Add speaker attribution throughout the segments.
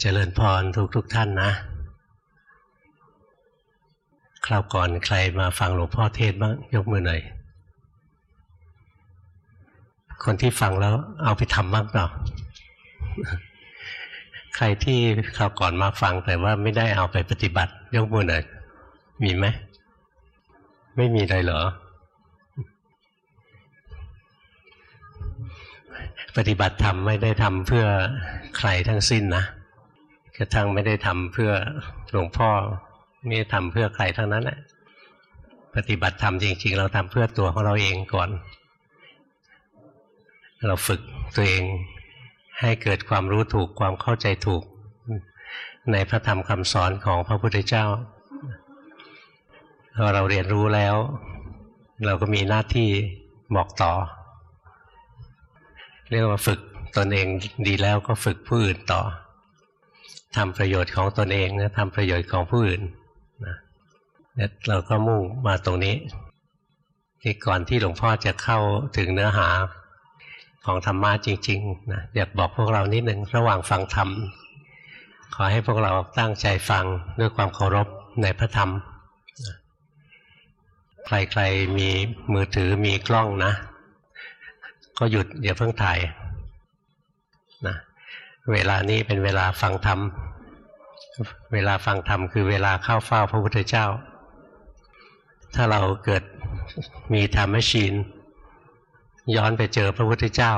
Speaker 1: เจริญพรทุกทุกท่านนะ คราวก่อนใครมาฟังหลวงพ่อเทศบ้างยกมือหน่อย คนที่ฟังแล้วเอาไปทำบ้างเปล่า ใครที่คราวก่อนมาฟังแต่ว่าไม่ได้เอาไปปฏิบัติ ยกมือหน่อย มีไหม ไม่มีเลยเหรอปฏิบัติธรรมไม่ได้ทำเพื่อใครทั้งสิ้นนะ กระทั่งไม่ได้ทำเพื่อหลวงพ่อไม่ได้ทำเพื่อใครทั้งนั้นแหละปฏิบัติธรรมจริง ๆ เราทำเพื่อตัวของเราเองก่อน เราฝึกตัวเองให้เกิดความรู้ถูกความเข้าใจถูก ในพระธรรมคำสอนของพระพุทธเจ้าพอเราเรียนรู้แล้ว เราก็มีหน้าที่บอกต่อ เรียกว่าฝึกตนเองดีแล้วก็ฝึกผู้อื่นต่อ ทำประโยชน์ของตนเองนะทำประโยชน์ของผู้อื่นนะเราก็มุ่งมาตรงนี้ ที่ก่อนที่หลวงพ่อจะเข้าถึงเนื้อหาของธรรมะจริงๆนะอยากบอกพวกเรานิดหนึ่งระหว่างฟังธรรม ขอให้พวกเราตั้งใจฟังด้วยความเคารพในพระธรรม ใครๆมีมือถือมีกล้องนะ ก็หยุดอย่าเพิ่งถ่าย เวลานี้เป็นเวลาฟังธรรม เวลาฟังธรรมคือเวลาเข้าเฝ้าพระพุทธเจ้า ถ้าเราเกิดมีธรรมแมชชีน ย้อนไปเจอพระพุทธเจ้า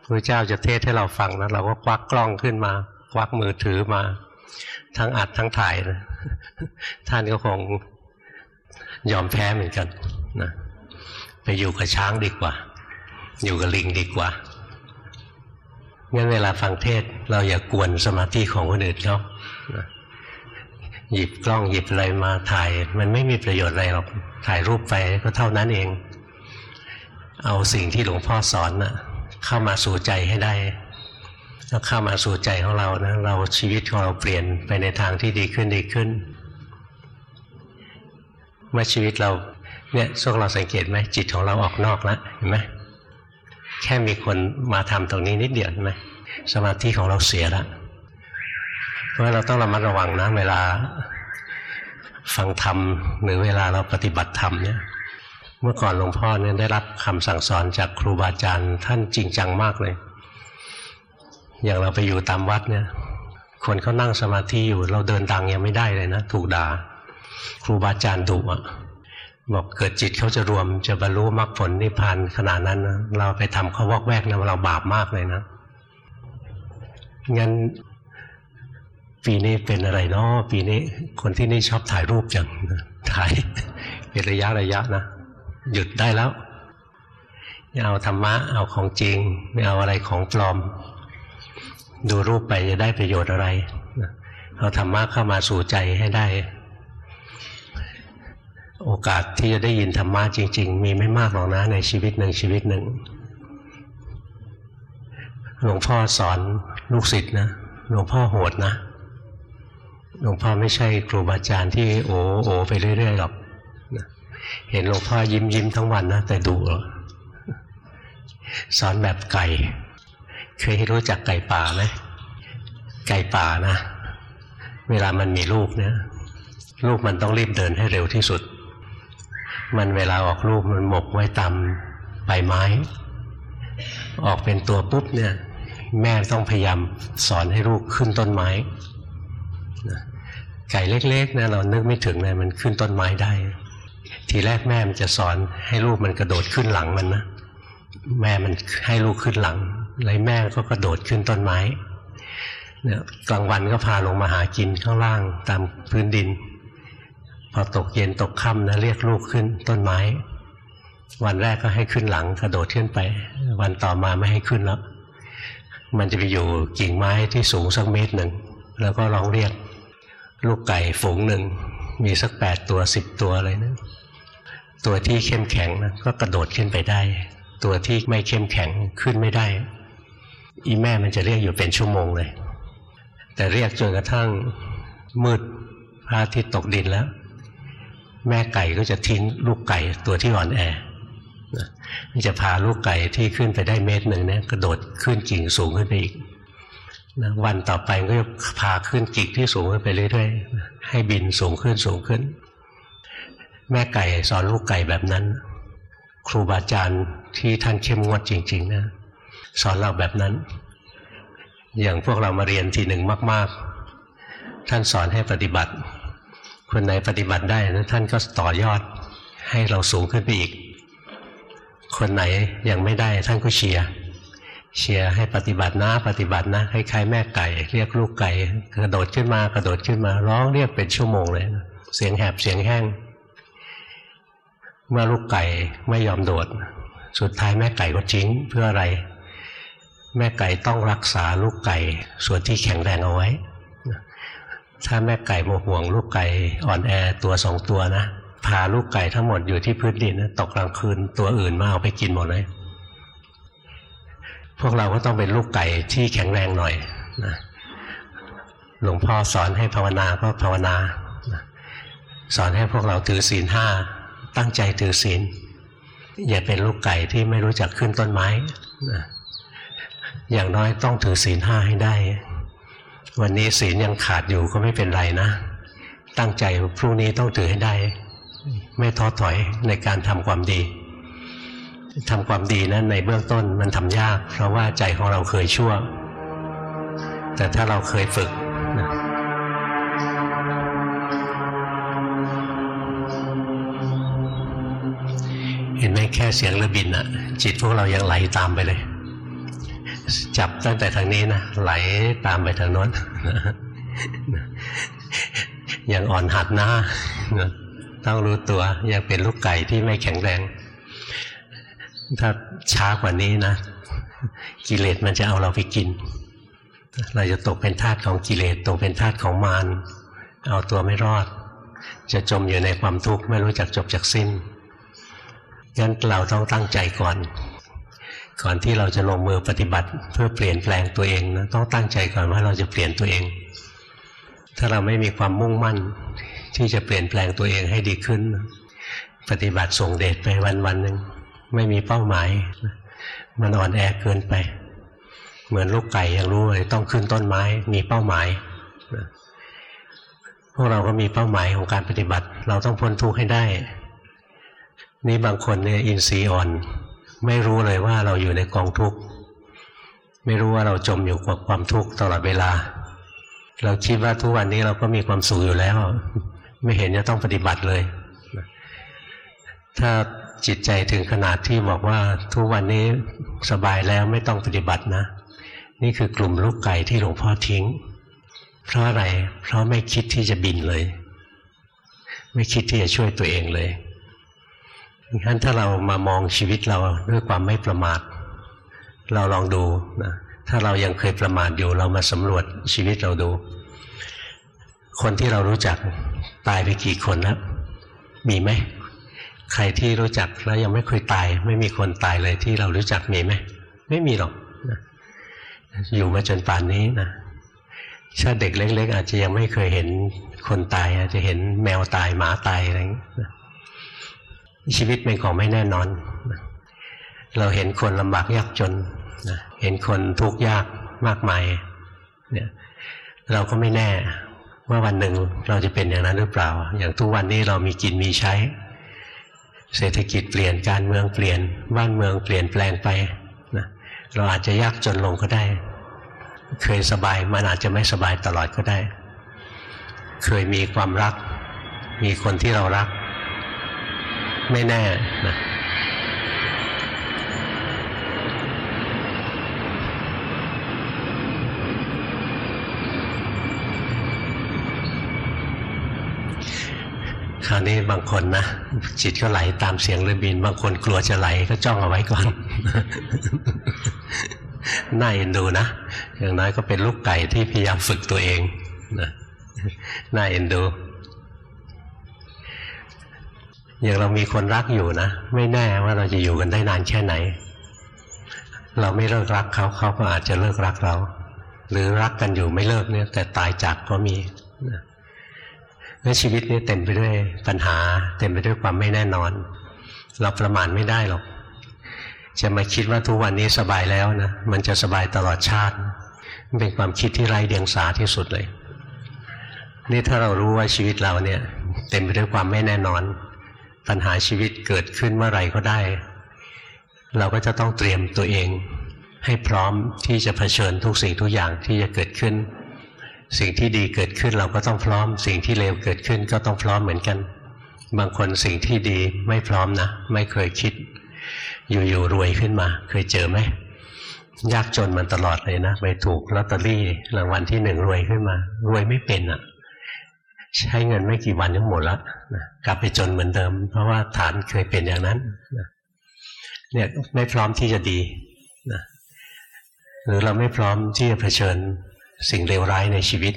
Speaker 1: พระพุทธเจ้าจะเทศให้เราฟังนะเราก็ควักกล้องขึ้นมา ควักมือถือมา ทั้งอัดทั้งถ่ายนะท่านก็คงยอมแพ้เหมือนกันนะไปอยู่กับช้างดีกว่า อยู่กับลิงดีกว่า งั้นเวลาฟังเทศเราอย่ากวนสมาธิของคนอื่นเขาหยิบกล้องหยิบอะไรมาถ่าย มันไม่มีประโยชน์อะไรหรอกถ่ายรูปไปก็เท่านั้นเอง เอาสิ่งที่หลวงพ่อสอนนะเข้ามาสู่ใจให้ได้ถ้าเข้ามาสู่ใจของเรานะเราชีวิตของเราเปลี่ยนไปในทางที่ดีขึ้นดีขึ้น เมื่อชีวิตเราเนี่ยพวกเราสังเกตไหมจิตของเราออกนอกแล้วเห็นไหม แค่มีคนมาทำตรงนี้นิดเดียวใช่ไหมสมาธิของเราเสียแล้วเพราะเราต้องระมัดระวังนะเวลาฟังธรรมหรือเวลาเราปฏิบัติธรรมเนี่ย เมื่อก่อนหลวงพ่อเนี่ยได้รับคำสั่งสอนจากครูบาอาจารย์ท่านจริงจังมากเลย อย่างเราไปอยู่ตามวัดเนี่ย คนเขานั่งสมาธิอยู่ เราเดินดังยังไม่ได้เลยนะถูกด่า ครูบาอาจารย์ดุอะ บอกเกิดจิตเขาจะรวมจะบรรลุมรรคผลนิพพานขนาดนั้นนะเราไปทำเขาวอกแวกนะเราบาปมากเลยนะงั้นปีนี้เป็นอะไรเนาะปีนี้คนที่นี่ชอบถ่ายรูปจังถ่ายเป็นระยะระยะนะหยุดได้แล้วไม่เอาธรรมะเอาของจริง ไม่เอาอะไรของปลอม ดูรูปไปจะได้ประโยชน์อะไรเอาธรรมะเข้ามาสู่ใจให้ได้ โอกาสที่จะได้ยินธรรมะจริง ๆ มีไม่มากหรอกนะในชีวิตหนึ่งชีวิตหนึ่งหลวงพ่อสอนลูกศิษย์นะหลวงพ่อโหดนะหลวงพ่อไม่ใช่ครูบาอาจารย์ที่โอ้โอไปเรื่อยๆหรอกเห็นหลวงพ่อยิ้มยิ้มทั้งวันนะแต่ดุสอนแบบไก่ เคยรู้จักไก่ป่าไหมไก่ป่านะ เวลามันมีลูกเนี่ยลูกมันต้องรีบเดินให้เร็วที่สุด มันเวลาออกลูกมันหมกไว้ตามใบไม้ ออกเป็นตัวปุ๊บเนี่ย แม่ต้องพยายามสอนให้ลูกขึ้นต้นไม้ไก่เล็กๆนะเรานึกไม่ถึงเลยมันขึ้นต้นไม้ได้ ทีแรกแม่มันจะสอนให้ลูกมันกระโดดขึ้นหลังมันนะแม่มันให้ลูกขึ้นหลังแล้วแม่ก็กระโดดขึ้นต้นไม้เนี่ยกลางวันก็พาลงมาหากินข้างล่างตามพื้นดิน พอตกเย็นตกค่ำนะเรียกลูกขึ้นต้นไม้ วันแรกก็ให้ขึ้นหลังกระโดดขึ้นไป วันต่อมาไม่ให้ขึ้นแล้วมันจะไปอยู่กิ่งไม้ที่สูงสักเมตรหนึ่งแล้วก็ร้องเรียกลูกไก่ฝูงหนึ่งมีสักแปดตัวสิบตัวเลยนะตัวที่เข้มแข็งนะก็กระโดดขึ้นไปได้ ตัวที่ไม่เข้มแข็งขึ้นไม่ได้ อีแม่มันจะเรียกอยู่เป็นชั่วโมงเลย แต่เรียกจนกระทั่งมืดพระอาทิตย์ตกดินแล้ว แม่ไก่ก็จะทิ้งลูกไก่ตัวที่อ่อนแอมันจะพาลูกไก่ที่ขึ้นไปได้เมตรหนึ่งเนี่ยกระโดดขึ้นกิ่งสูงขึ้นไปอีกนะวันต่อไปก็จะพาขึ้นกิกที่สูงขึ้นไปเรื่อยๆให้บินสูงขึ้นสูงขึ้น แม่ไก่สอนลูกไก่แบบนั้น ครูบาอาจารย์ที่ท่านเข้มงวดจริง ๆ นะ สอนเราแบบนั้น อย่างพวกเรามาเรียนทีหนึ่งมาก ๆ ท่านสอนให้ปฏิบัติ คนไหนปฏิบัติได้นะท่านก็ต่อยอดให้เราสูงขึ้นไปอีก คนไหนยังไม่ได้ท่านก็เชียร์เชียร์ให้ปฏิบัตินะปฏิบัตินะคล้ายๆแม่ไก่ เรียกลูกไก่ กระโดดขึ้นมากระโดดขึ้นมาร้องเรียกเป็นชั่วโมงเลย เสียงแหบเสียงแห้ง เมื่อลูกไก่ไม่ยอมโดด สุดท้ายแม่ไก่ก็ทิ้งเพื่ออะไร แม่ไก่ต้องรักษาลูกไก่ ส่วนที่แข็งแรงเอาไว้ ถ้าแม่ไก่โมห่วงลูกไก่อ่อนแอตัวสองตัวนะพาลูกไก่ทั้งหมดอยู่ที่พื้นดินนะตกกลางคืนตัวอื่นมาเอาไปกินหมดเลยพวกเราก็ต้องเป็นลูกไก่ที่แข็งแรงหน่อยนะหลวงพ่อสอนให้ภาวนาก็ภาวนานะสอนให้พวกเราถือศีลห้าตั้งใจถือศีล อย่าเป็นลูกไก่ที่ไม่รู้จักขึ้นต้นไม้นะอย่างน้อยต้องถือศีลห้าให้ได้ วันนี้ศีลยังขาดอยู่ก็ไม่เป็นไรนะ ตั้งใจพรุ่งนี้ต้องถือให้ได้ ไม่ท้อถอยในการทำความดีทำความดีนั้นในเบื้องต้นมันทำยาก เพราะว่าใจของเราเคยชั่ว แต่ถ้าเราเคยฝึกนะเห็นไหมแค่เสียงรือบินอะจิตพวกเรายังไหลตามไปเลย จับตั้งแต่ทางนี้นะไหลตามไปทางโน้นอยังอ่อนหัดหน้าต้องรู้ตัวยังเป็นลูกไก่ที่ไม่แข็งแรง ถ้าช้ากว่านี้นะ กิเลสมันจะเอาเราไปกิน เราจะตกเป็นทาสของกิเลสตกเป็นทาสของมารเอาตัวไม่รอด จะจมอยู่ในความทุกข์ไม่รู้จักจบจากสิ้นงั้นเราต้องตั้งใจก่อน ก่อนที่เราจะลงมือปฏิบัติเพื่อเปลี่ยนแปลงตัวเองนะต้องตั้งใจก่อนว่าเราจะเปลี่ยนตัวเอง ถ้าเราไม่มีความมุ่งมั่น ที่จะเปลี่ยนแปลงตัวเองให้ดีขึ้น ปฏิบัติส่งเดชไปวันวันหนึ่งไม่มีเป้าหมาย มันอ่อนแอเกินไป เหมือนลูกไก่ยังรู้เลยต้องขึ้นต้นไม้ มีเป้าหมายพวกเราก็มีเป้าหมายของการปฏิบัติ เราต้องพ้นทุกข์ให้ได้ นี่บางคนเนี่ยอินทรีย์อ่อน ไม่รู้เลยว่าเราอยู่ในกองทุกข์ไม่รู้ว่าเราจมอยู่กับความทุกข์ตลอดเวลา เราคิดว่าทุกวันนี้เราก็มีความสุขอยู่แล้ว ไม่เห็นจะต้องปฏิบัติเลย ถ้าจิตใจถึงขนาดที่บอกว่าทุกวันนี้สบายแล้วไม่ต้องปฏิบัตินะ นี่คือกลุ่มลูกไก่ที่หลวงพ่อทิ้ง เพราะอะไร เพราะไม่คิดที่จะบินเลย ไม่คิดที่จะช่วยตัวเองเลย งั้นถ้าเรามามองชีวิตเราด้วยความไม่ประมาท เราลองดูนะถ้าเรายังเคยประมาทอยู่เรามาสำรวจชีวิตเราดู คนที่เรารู้จักตายไปกี่คนแล้วมีไหมใครที่รู้จักแล้วยังไม่เคยตาย ไม่มีคนตายเลยที่เรารู้จักมีไหมไม่มีหรอกนะอยู่มาจนป่านนี้นะถ้าเด็กเล็ก ๆ อาจจะยังไม่เคยเห็นคนตาย อาจจะเห็นแมวตายหมาตายอะไรอย่างนี้ ชีวิตเป็นของไม่แน่นอน เราเห็นคนลำบากยากจนเห็นคนทุกข์ยากมากมายเนี่ยเราก็ไม่แน่ว่าวันหนึ่งเราจะเป็นอย่างนั้นหรือเปล่า อย่างทุกวันนี้เรามีกินมีใช้ เศรษฐกิจเปลี่ยนการเมืองเปลี่ยนบ้านเมืองเปลี่ยนแปลงไปนะเราอาจจะยากจนลงก็ได้ เคยสบายมันอาจจะไม่สบายตลอดก็ได้ เคยมีความรัก มีคนที่เรารัก ไม่แน่นะคราวนี้บางคนนะจิตก็ไหลตามเสียงเรือบิน บางคนกลัวจะไหลก็จ้องเอาไว้ก่อน น่าเอ็นดูนะอย่างน้อยก็เป็นลูกไก่ที่พยายามฝึกตัวเองนะน่าเอ็นดู อย่างเรามีคนรักอยู่นะ ไม่แน่ว่าเราจะอยู่กันได้นานแค่ไหน เราไม่เลิกรักเขาเขาก็อาจจะเลิกรักเรา หรือรักกันอยู่ไม่เลิกเนี่ย แต่ตายจากก็มีและชีวิตนี้เต็มไปด้วยปัญหา เต็มไปด้วยความไม่แน่นอน เราประมาณไม่ได้หรอก จะมาคิดว่าทุกวันนี้สบายแล้วนะมันจะสบายตลอดชาติเป็นความคิดที่ไร้เดียงสาที่สุดเลย นี่ถ้าเรารู้ว่าชีวิตเราเนี่ย เต็มไปด้วยความไม่แน่นอน ปัญหาชีวิตเกิดขึ้นเมื่อไหร่ก็ได้ เราก็จะต้องเตรียมตัวเอง ให้พร้อมที่จะเผชิญทุกสิ่งทุกอย่างที่จะเกิดขึ้น สิ่งที่ดีเกิดขึ้นเราก็ต้องพร้อม สิ่งที่เลวเกิดขึ้นก็ต้องพร้อมเหมือนกัน บางคนสิ่งที่ดีไม่พร้อมนะ ไม่เคยคิด อยู่ๆรวยขึ้นมา เคยเจอไหมยากจนมันตลอดเลยนะไปถูกลอตเตอรี่รางวัลที่หนึ่งรวยขึ้นมา รวยไม่เป็นอะ่ะ ใช้เงินไม่กี่วันก็หมดละนะกลับไปจนเหมือนเดิม เพราะว่าฐานเคยเป็นอย่างนั้นนะเนี่ยไม่พร้อมที่จะดีนะหรือเราไม่พร้อมที่จะเผชิญสิ่งเลวร้ายในชีวิต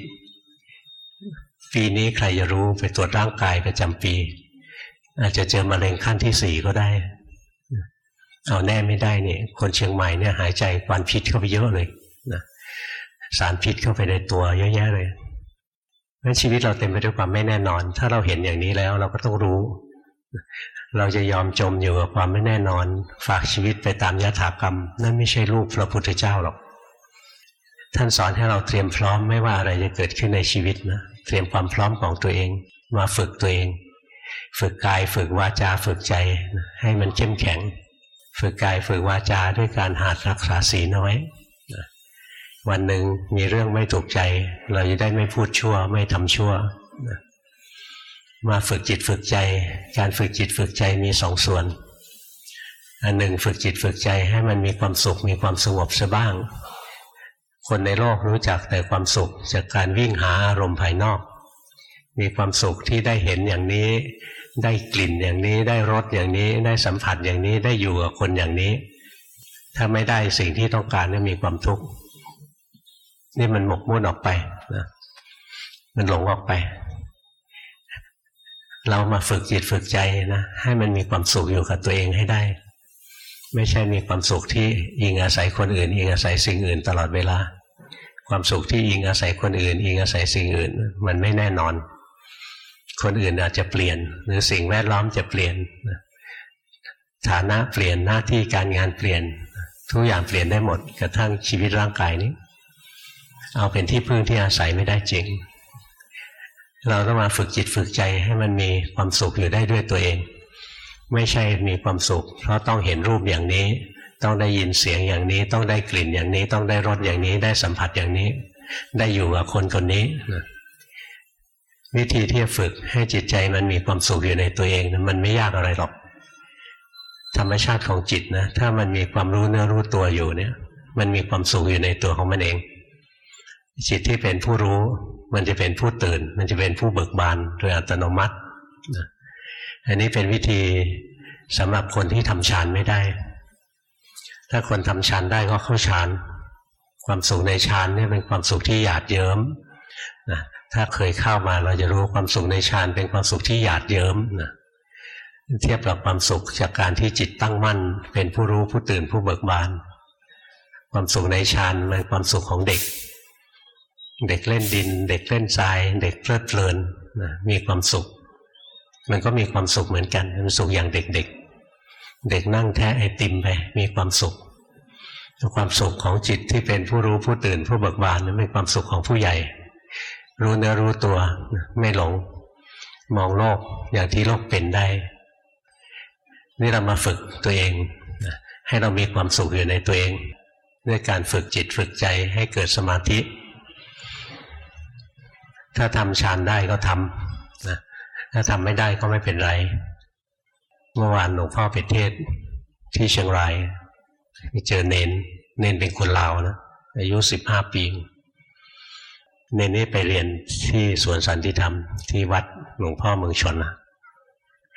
Speaker 1: ปีนี้ใครจะรู้ไปตรวจร่างกายประจำปี อาจจะเจอมะเร็งขั้นที่สี่ก็ได้ เอาแน่ไม่ได้เนี่ยคนเชียงใหม่เนี่ยหายใจควันพิษเข้าไปเยอะเลยนะสารพิษเข้าไปในตัวเยอะแยะเลย เพราะชีวิตเราเต็มไปด้วยความไม่แน่นอน ถ้าเราเห็นอย่างนี้แล้วเราก็ต้องรู้ เราจะยอมจมอยู่กับความไม่แน่นอน ฝากชีวิตไปตามยถากรรม นั่นไม่ใช่รูปพระพุทธเจ้าหรอก ท่านสอนให้เราเตรียมพร้อมไม่ว่าอะไรจะเกิดขึ้นในชีวิตนะ เตรียมความพร้อมของตัวเอง มาฝึกตัวเอง ฝึกกายฝึกวาจาฝึกใจ ให้มันเข้มแข็ง ฝึกกายฝึกวาจาด้วยการหัดรักษาศีลเอาไว้ วันหนึ่งมีเรื่องไม่ถูกใจ เราจะได้ไม่พูดชั่ว ไม่ทำชั่วมาฝึกจิตฝึกใจ การฝึกจิตฝึกใจมีสองส่วน อันหนึ่งฝึกจิตฝึกใจให้มันมีความสุขมีความสงบซะบ้าง คนในโลกรู้จักแต่ความสุขจากการวิ่งหาอารมณ์ภายนอก มีความสุขที่ได้เห็นอย่างนี้ ได้กลิ่นอย่างนี้ ได้รสอย่างนี้ ได้สัมผัสอย่างนี้ ได้อยู่กับคนอย่างนี้ ถ้าไม่ได้สิ่งที่ต้องการนี่มีความทุกข์ นี่มันหมกมุ่นออกไปนะมันหลงออกไป เรามาฝึกจิตฝึกใจนะ ให้มันมีความสุขอยู่กับตัวเองให้ได้ ไม่ใช่มีความสุขที่อิงอาศัยคนอื่น อิงอาศัยสิ่งอื่นตลอดเวลา ความสุขที่อิงอาศัยคนอื่น อิงอาศัยสิ่งอื่น มันไม่แน่นอน คนอื่นอาจจะเปลี่ยน หรือสิ่งแวดล้อมจะเปลี่ยนฐานะเปลี่ยนหน้าที่การงานเปลี่ยน ทุกอย่างเปลี่ยนได้หมดกระทั่งชีวิตร่างกายนี้ เอาเป็นที่พึ่งที่อาศัยไม่ได้จริง เราต้องมาฝึกจิตฝึกใจให้มันมีความสุขอยู่ได้ด้วยตัวเอง ไม่ใช่มีความสุข เพราะต้องเห็นรูปอย่างนี้ ต้องได้ยินเสียงอย่างนี้ ต้องได้กลิ่นอย่างนี้ ต้องได้รสอย่างนี้ได้สัมผัสอย่างนี้ ได้อยู่กับคนคนนี้วิธีที่จะฝึกให้จิตใจมันมีความสุขอยู่ในตัวเองนะมันไม่ยากอะไรหรอก ธรรมชาติของจิตนะถ้ามันมีความรู้เนื้อรู้ตัวอยู่เนี่ย มันมีความสุขอยู่ในตัวของมันเอง จิตที่เป็นผู้รู้ มันจะเป็นผู้ตื่น มันจะเป็นผู้เบิกบานโดยอัตโนมัติอันนี้เป็นวิธีสำหรับคนที่ทำฌานไม่ได้ ถ้าคนทำฌานได้ก็เข้าฌานความสุขในฌานนี่เป็นความสุขที่หยาดเยิ้มนะถ้าเคยเข้ามาเราจะรู้ความสุขในฌานเป็นความสุขที่หยาดเยิ้มนะเทียบกับความสุขจากการที่จิตตั้งมั่น เป็นผู้รู้ผู้ตื่นผู้เบิกบาน ความสุขในฌานมันความสุขของเด็ก เด็กเล่นดิน เด็กเล่นทราย เด็กเพลิดเพลินนะมีความสุข มันก็มีความสุขเหมือนกันมันสุขอย่างเด็กๆเเด็กนั่งแท้ไอติมไปมีความสุข ความสุขของจิตที่เป็นผู้รู้ผู้ตื่นผู้เบิกบานนั้นเป็นความสุขของผู้ใหญ่ รู้เนื้อรู้ตัวไม่หลง มองโลกอย่างที่โลกเป็นได้ นี่เรามาฝึกตัวเองให้เรามีความสุขอยู่ในตัวเอง ด้วยการฝึกจิตฝึกใจให้เกิดสมาธิ ถ้าทำฌานได้ก็ทำนะถ้าทำไม่ได้ก็ไม่เป็นไร เมื่อวานหลวงพ่อไปเทศที่เชียงรายไปเจอเนน เนนเป็นคนลาวนะอายุสิบห้าปี เนนนี่ไปเรียนที่สวนสันติธรรม ที่วัดหลวงพ่อเมืองชนนะ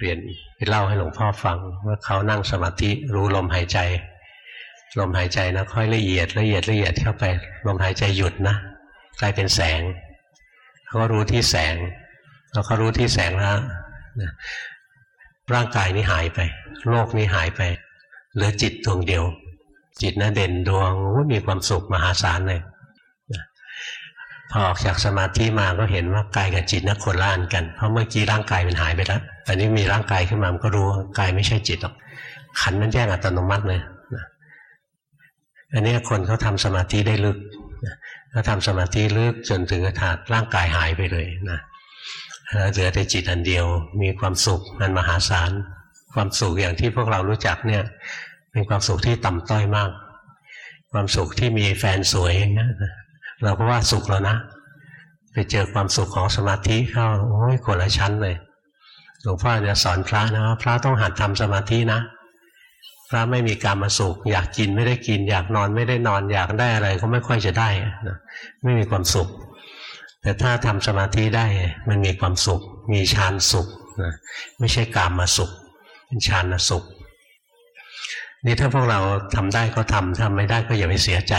Speaker 1: เรียนไปเล่าให้หลวงพ่อฟัง ว่าเขานั่งสมาธิรู้ลมหายใจ ลมหายใจนะค่อยละเอียดละเอียดละเอียดเข้าไป ลมหายใจหยุดนะกลายเป็นแสง เขาก็รู้ที่แสงแล้วเขารู้ที่แสงแล้วนะร่างกายนี้หายไป โลกนี้หายไป เหลือจิตดวงเดียว จิตนะเด่นดวงมีความสุขมหาศาลเลยพอออกจากสมาธิมาก็เห็นว่ากายกับจิตนะคนละอันกัน เพราะเมื่อกี้ร่างกายมันหายไปแล้วตอนนี้มีร่างกายขึ้นมามันก็รู้กายไม่ใช่จิตหรอกขันมันแยกอัตโนมัติเลยอันนี้คนเขาทาสมาธิได้ลึก ก็ทำสมาธิลึกจนถึงถาดร่างกายหายไปเลยนะแล้วเหลือแต่จิตอันเดียว มีความสุขนันมหาศาล ความสุขอย่างที่พวกเรารู้จักเนี่ย เป็นความสุขที่ต่ำต้อยมาก ความสุขที่มีแฟนสวยอย่างนี้เราก็ว่าสุขแล้วนะ ไปเจอความสุขของสมาธิเข้าโอ้ยคนละชั้นเลยหลวงพ่อจะสอนพระนะพระต้องหัดทำสมาธินะ พระไม่มีการมาสุข อยากกินไม่ได้กิน อยากนอนไม่ได้นอน อยากได้อะไรก็ไม่ค่อยจะได้นะไม่มีความสุข แต่ถ้าทำสมาธิได้มันมีความสุข มีฌานสุขนะไม่ใช่กามมาสุขเป็นฌานสุข นี่ถ้าพวกเราทำได้ก็ทำทำไม่ได้ก็อย่าไปเสียใจ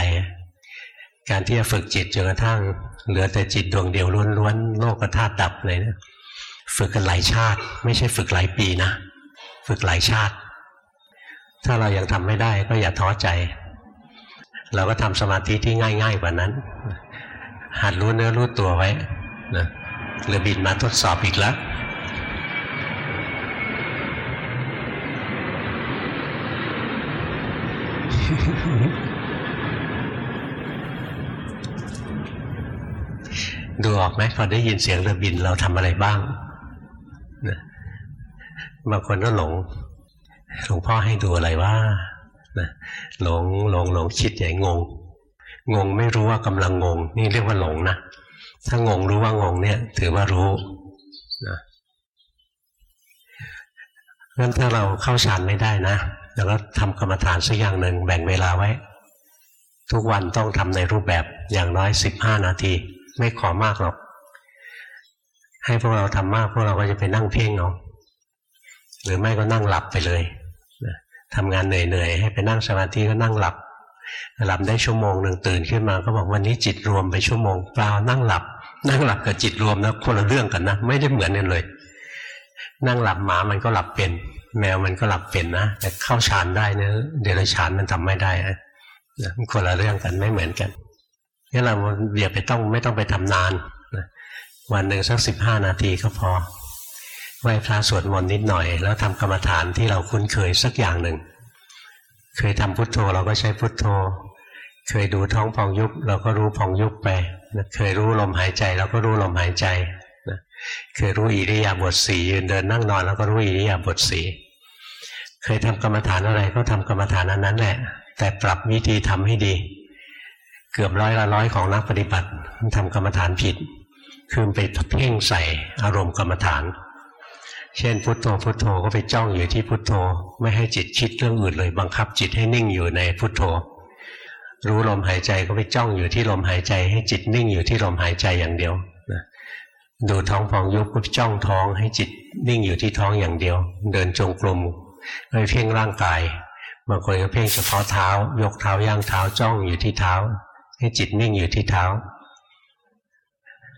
Speaker 1: การที่จะฝึกจิตจนกระทั่ง เหลือแต่จิตดวงเดียวล้วนๆโลกธาตุดับเลยนะฝึกกันหลายชาติ ไม่ใช่ฝึกหลายปีนะ ฝึกหลายชาติ ถ้าเรายังทำไม่ได้ก็อย่าท้อใจ เราก็ทำสมาธิที่ง่าย ๆกว่านั้น หัดรู้เนื้อรู้ตัวไว้นะเรือบินมาทดสอบอีกแล้วดูออกไหมพอได้ยินเสียงเรือบินเราทำอะไรบ้างบางคนก็หลง หลวงพ่อให้ดูอะไรว่านะหลงหลงหลงคิดใหญ่งง งงไม่รู้ว่ากำลังงง นี่เรียกว่าหลงนะถ้างงรู้ว่างงเนี่ย ถือว่ารู้นะงั้นถ้าเราเข้าฌานไม่ได้นะแล้วก็ทำกรรมฐานสักอย่างหนึ่งแบ่งเวลาไว้ ทุกวันต้องทำในรูปแบบอย่างน้อยสิบห้านาที ไม่ขอมากหรอก ให้พวกเราทำมากพวกเราก็จะไปนั่งเพ่งเอาหรือไม่ก็นั่งหลับไปเลย ทำงานเหนื่อยๆให้ไปนั่งสมาธิก็นั่งหลับหลับได้ชั่วโมงหนึ่งตื่นขึ้นมาก็บอกวันนี้จิตรวมไปชั่วโมงเปล่านั่งหลับ นั่งหลับกับจิตรวมนะคนละเรื่องกันนะไม่ได้เหมือนกันเลย นั่งหลับหมามันก็หลับเป็น แมวมันก็หลับเป็นนะแต่เข้าฌานได้เนะเดรัจฉานมันทำไม่ได้นะคนละเรื่องกันไม่เหมือนกันนี่เราอย่าไปต้องไม่ต้องไปทำนานวันหนึ่งสักสิบห้านาทีก็พอ ไหว้พระสวดมนต์นิดหน่อย แล้วทำกรรมฐานที่เราคุ้นเคยสักอย่างหนึ่ง เคยทำพุทโธเราก็ใช้พุทโธ เคยดูท้องพองยุบเราก็รู้พองยุบไปเคยรู้ลมหายใจเราก็รู้ลมหายใจเคยรู้อิริยาบถสี่ยืนเดินนั่งนอนเราก็รู้อิริยาบถสี่เคยทำกรรมฐานอะไรก็ทำกรรมฐานนั้นนั้นแหละ แต่ปรับวิธีทำให้ดี เกือบร้อยละร้อยของนักปฏิบัติทำกรรมฐานผิด คือไปเพ่งใส่อารมณ์กรรมฐาน เช่นพุทโธพุทโธก็ไปจ้องอยู่ที่พุทโธ ไม่ให้จิตคิดเรื่องอื่นเลย บังคับจิตให้นิ่งอยู่ในพุทโธ รู้ลมหายใจก็ไปจ้องอยู่ที่ลมหายใจ ให้จิตนิ่งอยู่ที่ลมหายใจอย่างเดียวนะดูท้องพองยุบก็จ้องท้อง ให้จิตนิ่งอยู่ที่ท้องอย่างเดียว เดินจงกรมไม่เพ่งร่างกายบางคนก็เพ่งเฉพาะเท้า ยกเท้าย่างเท้าจ้องอยู่ที่เท้า ให้จิตนิ่งอยู่ที่เท้า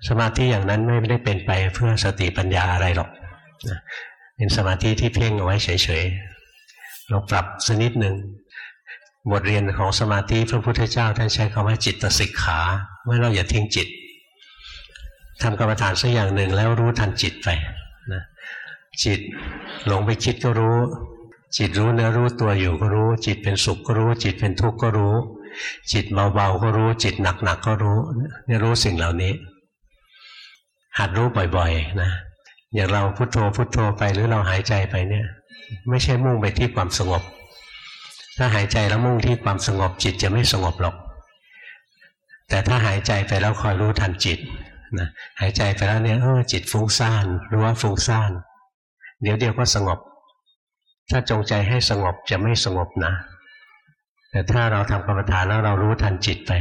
Speaker 1: สมาธิอย่างนั้นไม่ได้เป็นไปเพื่อสติปัญญาอะไรหรอก เป็นสมาธิที่เพ่งเอาไว้เฉยๆเราปรับสักนิดหนึ่งบทเรียนของสมาธิพระพุทธเจ้าท่านใช้คำว่าจิตสิกขาเมื่อเราอย่าทิ้งจิตทำกรรมฐานสักอย่างหนึ่งแล้วรู้ทันจิตไปนะจิตหลงไปคิดก็รู้ จิตรู้เนื้อรู้ตัวอยู่ก็รู้ จิตเป็นสุขก็รู้ จิตเป็นทุกข์ก็รู้ จิตเบาๆก็รู้ จิตหนักๆก็รู้เนี่ยรู้สิ่งเหล่านี้ หัดรู้บ่อยๆนะ อย่างเราพุโทโธพุโทโธไปหรือเราหายใจไปเนี่ย ไม่ใช่มุ่งไปที่ความสงบ ถ้าหายใจแล้วมุ่งที่ความสงบจิตจะไม่สงบหรอก แต่ถ้าหายใจไปแล้วคอยรู้ทันจิตนะหายใจไปแล้วเนี่ยเออจิตฟุ้งซ่านรู้ว่าฟุ้งซ่านเดี๋ยวเดียวก็สงบ ถ้าจงใจให้สงบจะไม่สงบนะ แต่ถ้าเราทำกรรมฐานแล้วเรารู้ทันจิตไป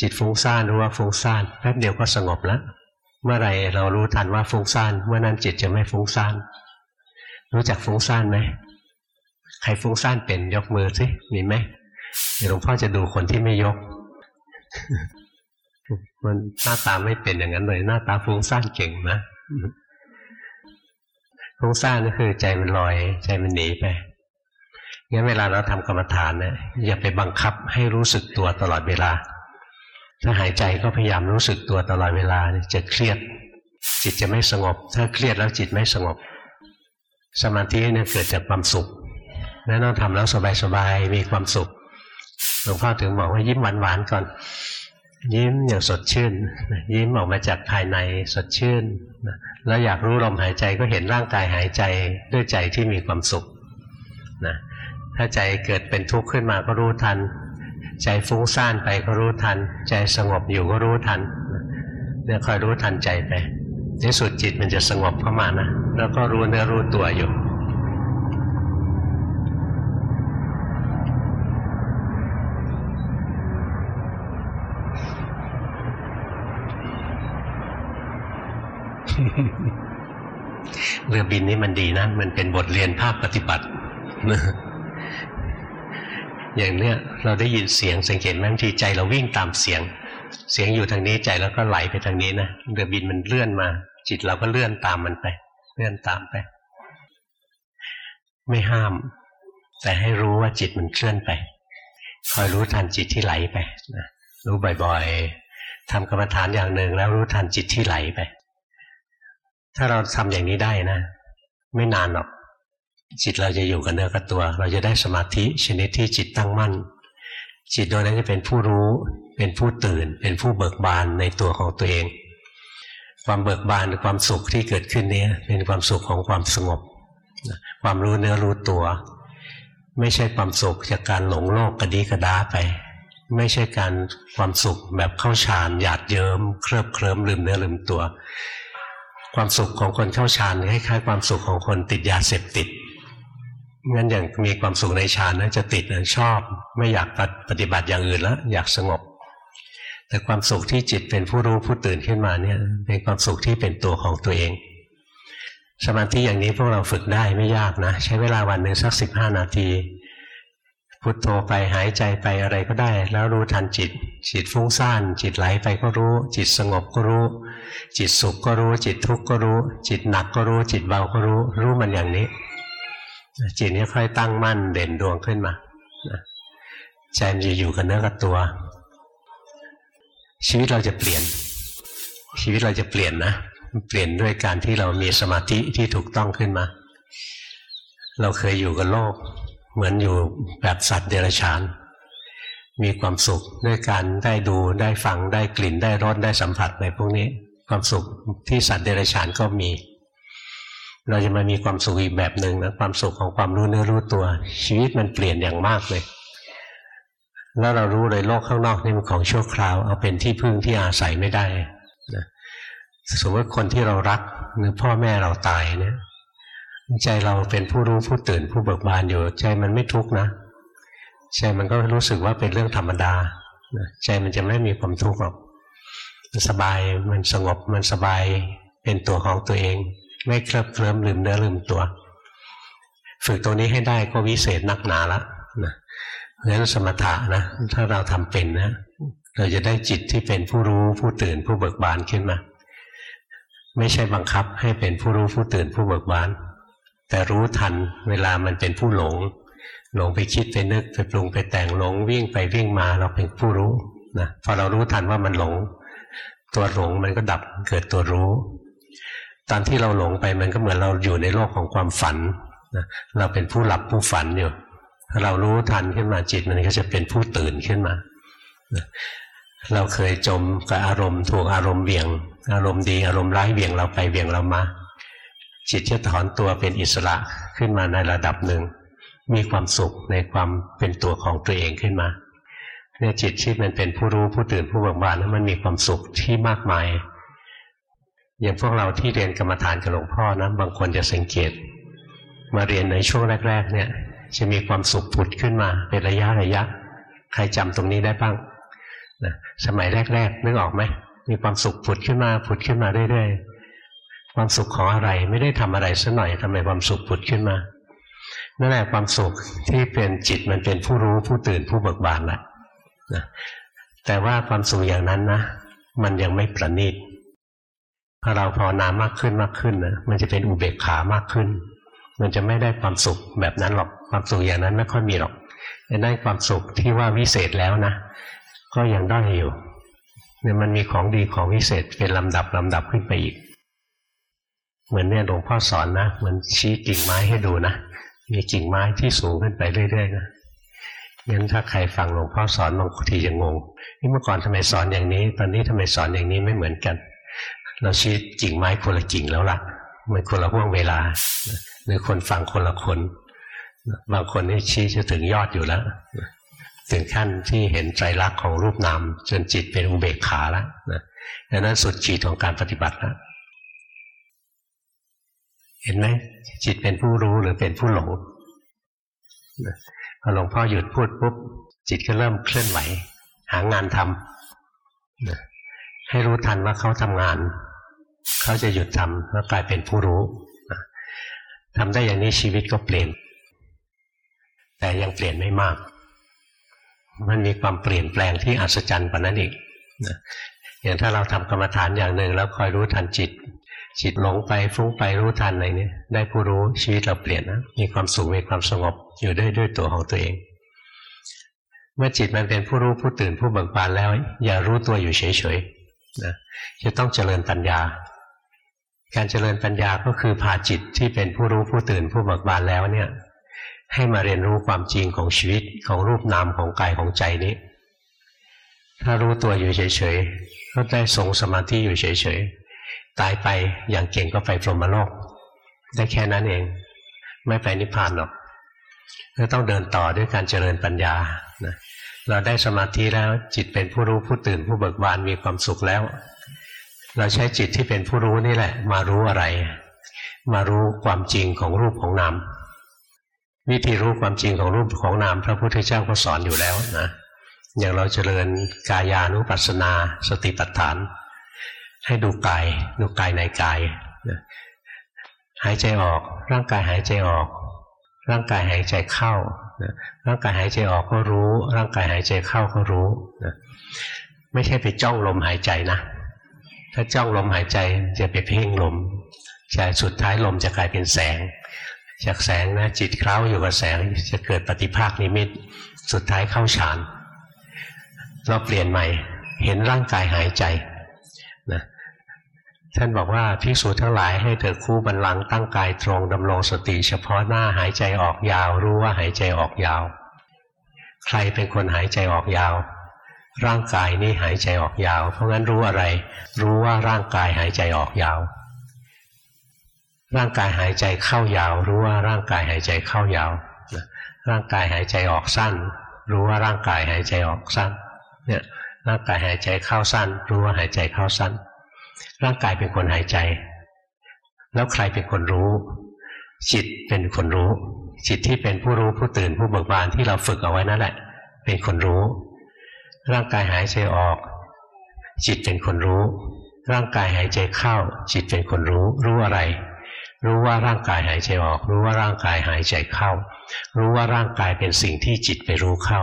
Speaker 1: จิตฟุ้งซ่านรู้ว่าฟุ้งซ่านแป๊บเดียวก็สงบแล้ว เมื่อไรเรารู้ทันว่าฟุ้งซ่านเมื่อนั้นจิตจะไม่ฟุ้งซ่านรู้จักฟุ้งซ่านไหมใครฟุ้งซ่านเป็นยกมือสิมีไหมเดี๋ยวหลวงพ่อจะดูคนที่ไม่ยก มันหน้าตาไม่เป็นอย่างนั้นเลย หน้าตาฟุ้งซ่านเก่งนะฟุ้งซ่านก็คือใจมันลอย ใจมันหนีไปงั้นเวลาเราทำกรรมฐานเนี่ยอย่าไปบังคับให้รู้สึกตัวตลอดเวลา ถ้าหายใจก็พยายามรู้สึกตัวตลอดเวลาจะเครียด จิตจะไม่สงบ ถ้าเครียดแล้วจิตไม่สงบ สมาธิเนี่ยเกิดจากความสุขนั้นเราทำแล้วสบายๆมีความสุขหลวงพ่อถึงบอกว่ายิ้มหวานๆก่อน ยิ้มอย่างสดชื่น ยิ้มออกมาจากภายในสดชื่นแล้วอยากรู้ลมหายใจก็เห็นร่างกายหายใจด้วยใจที่มีความสุขนะถ้าใจเกิดเป็นทุกข์ขึ้นมาก็รู้ทัน ใจฟุ้งซ่านไปก็รู้ทัน ใจสงบอยู่ก็รู้ทันเนี่ยคอยรู้ทันใจไปในสุดจิตมันจะสงบเข้ามานะแล้วก็รู้เนื้อรู้ตัวอยู่เรือบินนี่มันดีนะ มันเป็นบทเรียนภาคปฏิบัติ อย่างเนี้ยเราได้ยินเสียงสังเกตไหมบางทีใจเราวิ่งตามเสียง เสียงอยู่ทางนี้ใจแล้วก็ไหลไปทางนี้นะเรือบินมันเลื่อนมา จิตเราก็เลื่อนตามมันไป เลื่อนตามไป ไม่ห้าม แต่ให้รู้ว่าจิตมันเคลื่อนไปคอยรู้ทันจิตที่ไหลไปนะรู้บ่อยๆทำกรรมฐานอย่างหนึ่งแล้วรู้ทันจิตที่ไหลไป ถ้าเราทำอย่างนี้ได้นะ ไม่นานหรอก จิตเราจะอยู่กับเนื้อกับตัว เราจะได้สมาธิชนิดที่จิตตั้งมั่น จิตโดยนั้นจะเป็นผู้รู้ เป็นผู้ตื่น เป็นผู้เบิกบานในตัวของตัวเอง ความเบิกบานความสุขที่เกิดขึ้นนี้เป็นความสุขของความสงบ ความรู้เนื้อรู้ตัว ไม่ใช่ความสุขจากการหลงโลกกระดีกระดาไป ไม่ใช่การความสุขแบบเข้าฌานหยาดเยิม้มเคลิบเคลิ้มลืมเนื้อลืมตัว ความสุขของคนเข้าฌานคล้ายๆความสุขของคนติดยาเสพติด งั้นอย่างมีความสุขในฌานนะจะติดนะชอบ ไม่อยากปฏิบัติอย่างอื่นแล้วอยากสงบ แต่ความสุขที่จิตเป็นผู้รู้ผู้ตื่นขึ้นมาเนี่ย เป็นความสุขที่เป็นตัวของตัวเอง สมาธิอย่างนี้พวกเราฝึกได้ไม่ยากนะ ใช้เวลาวันหนึ่งสักสิบห้านาที พุทโธไปหายใจไปอะไรก็ได้ แล้วรู้ทันจิต จิตฟุ้งซ่าน จิตไหลไปก็รู้ จิตสงบก็รู้ จิตสุขก็รู้ จิตทุกข์ก็รู้ จิตหนักก็รู้ จิตเบาก็รู้ รู้มันอย่างนี้ จิตนี้ค่อยตั้งมั่นเด่นดวงขึ้นมาใจมันจะอยู่กับเนื้อกับตัว ชีวิตเราจะเปลี่ยน ชีวิตเราจะเปลี่ยนนะเปลี่ยนด้วยการที่เรามีสมาธิที่ถูกต้องขึ้นมา เราเคยอยู่กับโลก เหมือนอยู่แบบสัตว์เดรัจฉาน มีความสุขด้วยการได้ดูได้ฟังได้กลิ่นได้รสได้สัมผัสในพวกนี้ ความสุขที่สัตว์เดรัจฉานก็มี เราจะมามีความสุขอีกแบบหนึ่งนะความสุขของความรู้เนื้อรู้ตัว ชีวิตมันเปลี่ยนอย่างมากเลย แล้วเรารู้เลยโลกข้างนอกนี่มันของชั่วคราว เอาเป็นที่พึ่งที่อาศัยไม่ได้นะสมมติคนที่เรารักหรือพ่อแม่เราตายเนี่ยใจเราเป็นผู้รู้ผู้ตื่นผู้เบิกบานอยู่ ใจมันไม่ทุกข์นะใจมันก็รู้สึกว่าเป็นเรื่องธรรมดาใจมันจะไม่มีความทุกข์หรอกมันสบายมันสงบมันสบายเป็นตัวของตัวเอง ไม่เคลิบเคลิ้มลืมเนื้อลืมตัว ฝึกตรงนี้ให้ได้ก็วิเศษนักหนาละนะเพราะฉะนั้นสมถะนะถ้าเราทำเป็นนะ เราจะได้จิตที่เป็นผู้รู้ผู้ตื่นผู้เบิกบานขึ้นมา ไม่ใช่บังคับให้เป็นผู้รู้ผู้ตื่นผู้เบิกบาน แต่รู้ทันเวลามันเป็นผู้หลง หลงไปคิดไปนึกไปปรุงไปแต่งหลงวิ่งไปวิ่งมาเราเป็นผู้รู้นะพอเรารู้ทันว่ามันหลง ตัวหลงมันก็ดับเกิดตัวรู้ ตอนที่เราหลงไปมันก็เหมือนเราอยู่ในโลกของความฝันนะเราเป็นผู้หลับผู้ฝันอยู่เรารู้ทันขึ้นมาจิตมันก็จะเป็นผู้ตื่นขึ้นมาเราเคยจมกับอารมณ์ถูกอารมณ์เบี่ยง อารมณ์ดีอารมณ์ร้ายเบี่ยงเราไปเบี่ยงเรามาจิตจะถอนตัวเป็นอิสระขึ้นมาในระดับหนึ่ง มีความสุขในความเป็นตัวของตัวเองขึ้นมาเนี่ยจิตที่มันเป็นผู้รู้ผู้ตื่นผู้เบิกบานนั้นมันมีความสุขที่มากมาย อย่างพวกเราที่เรียนกรรมฐานกับหลวงพ่อนะบางคนจะสังเกต มาเรียนในช่วงแรก ๆ เนี่ย จะมีความสุขผุดขึ้นมา เป็นระยะระยะ ใครจำตรงนี้ได้บ้างนะสมัยแรก ๆ นึกออกไหมมีความสุขผุดขึ้นมาผุดขึ้นมาเรื่อยๆความสุขของอะไรไม่ได้ทำอะไรสักหน่อยทำไมความสุขผุดขึ้นมานั่นแหละความสุขที่เป็นจิตมันเป็นผู้รู้ผู้ตื่นผู้เบิกบานแหละนะแต่ว่าความสุขอย่างนั้นนะ มันยังไม่ประณีต พอเราพอนามากขึ้นมากขึ้นนะมันจะเป็นอุเบกขามากขึ้น มันจะไม่ได้ความสุขแบบนั้นหรอกความสุขอย่างนั้นไม่ค่อยมีหรอกจะได้ความสุขที่ว่าวิเศษแล้วนะ ก็ยังได้อยู่เนี่ยมันมีของดีของวิเศษเป็นลำดับลำดับขึ้นไปอีก เหมือนเนี่ยหลวงพ่อสอนนะเหมือนชี้กิ่งไม้ให้ดูนะมีกิ่งไม้ที่สูงขึ้นไปเรื่อยๆนะงั้นถ้าใครฟังหลวงพ่อสอนบางทีจะงงนี่เมื่อก่อนทำไมสอนอย่างนี้ ตอนนี้ทำไมสอนอย่างนี้ไม่เหมือนกัน เราชี้กิ่งไม้คนละกิ่งแล้วล่ะมันคนละห่วงเวลาหรือคนฟังคนละคน บางคนนี่ชี้จะถึงยอดอยู่แล้วถึงขั้นที่เห็นใจรักของรูปนามจนจิตเป็นอุเบกขาแล้วนะดังนั้นสุดจิตของการปฏิบัติแล้วเห็นไหมจิตเป็นผู้รู้หรือเป็นผู้หลงพอหลวงพ่อหยุดพูดปุ๊บจิตก็เริ่มเคลื่อนไหว หางานทำ ให้รู้ทันว่าเขาทำงาน เขาจะหยุดทำแล้วกลายเป็นผู้รู้ทำได้อย่างนี้ชีวิตก็เปลี่ยน แต่ยังเปลี่ยนไม่มาก มันมีความเปลี่ยนแปลงที่อัศจรรย์กว่านั้นอีกอย่างถ้าเราทำกรรมฐานอย่างหนึ่ง แล้วคอยรู้ทันจิต จิตหลงไปฟุ้งไปรู้ทันอะไรนี้ได้ผู้รู้ชีวิตเราเปลี่ยนนะมีความสุขมีความสงบอยู่ได้ด้วยตัวของตัวเอง เมื่อจิตมันเป็นผู้รู้ผู้ตื่นผู้เบิกบานแล้ว อย่ารู้ตัวอยู่เฉยๆ นะจะต้องเจริญปัญญา การเจริญปัญญาก็คือพาจิตที่เป็นผู้รู้ผู้ตื่นผู้เบิกบานแล้วเนี่ย ให้มาเรียนรู้ความจริงของชีวิตของรูปนามของกายของใจนี้ ถ้ารู้ตัวอยู่เฉยๆก็ได้ทรงสมาธิอยู่เฉยๆตายไปอย่างเก่งก็ไปพรหมโลก ได้แค่นั้นเอง ไม่ไปนิพพานหรอกก็ต้องเดินต่อด้วยการเจริญปัญญานะ เราได้สมาธิแล้วจิตเป็นผู้รู้ผู้ตื่นผู้เบิกบานมีความสุขแล้ว เราใช้จิตที่เป็นผู้รู้นี่แหละ มารู้อะไร มารู้ความจริงของรูปของนามวิธีรู้ความจริงของรูปของนามพระพุทธเจ้าก็สอนอยู่แล้วนะอย่างเราเจริญกายานุปัสสนา สติปัฏฐาน ให้ดูกายดูกายในกายหายใจออก ร่างกายหายใจออก ร่างกายหายใจเข้า ร่างกายหายใจออกก็รู้ ร่างกายหายใจเข้าก็รู้ไม่ใช่ไปจ้องลมหายใจนะ ถ้าจ้องลมหายใจจะไปเพ่งลมใจสุดท้ายลมจะกลายเป็นแสง จากแสงนะจิตเคล้าอยู่กับแสงจะเกิดปฏิภาคนิมิต สุดท้ายเข้าฌานเราเปลี่ยนใหม่ เห็นร่างกายหายใจ ท่านบอกว่าภิกษุทั้งหลายให้เธอคู่บันลังตั้งกายตรงดำรงสติเฉพาะหน้าหายใจออกยาว รู้ว่าหายใจออกยาว ใครเป็นคนหายใจออกยาว ร่างกายนี่หายใจออกยาว เพราะงั้นรู้อะไร รู้ว่าร่างกายหายใจออกยาว ร่างกายหายใจเข้ายาว รู้ว่าร่างกายหายใจเข้ายาว ร่างกายหายใจออกสั้น รู้ว่าร่างกายหายใจออกสั้นเนี่ยร่างกายหายใจเข้าสั้น รู้ว่าหายใจเข้าสั้น ร่างกายเป็นคนหายใจ แล้วใครเป็นคนรู้ จิตเป็นคนรู้ จิตที่เป็นผู้รู้ผู้ตื่นผู้เบิกบานที่เราฝึกเอาไว้นั่นแหละ เป็นคนรู้ ร่างกายหายใจออก จิตเป็นคนรู้ ร่างกายหายใจเข้า จิตเป็นคนรู้ รู้อะไร รู้ว่าร่างกายหายใจออก รู้ว่าร่างกายหายใจเข้า รู้ว่าร่างกายเป็นสิ่งที่จิตไปรู้เข้า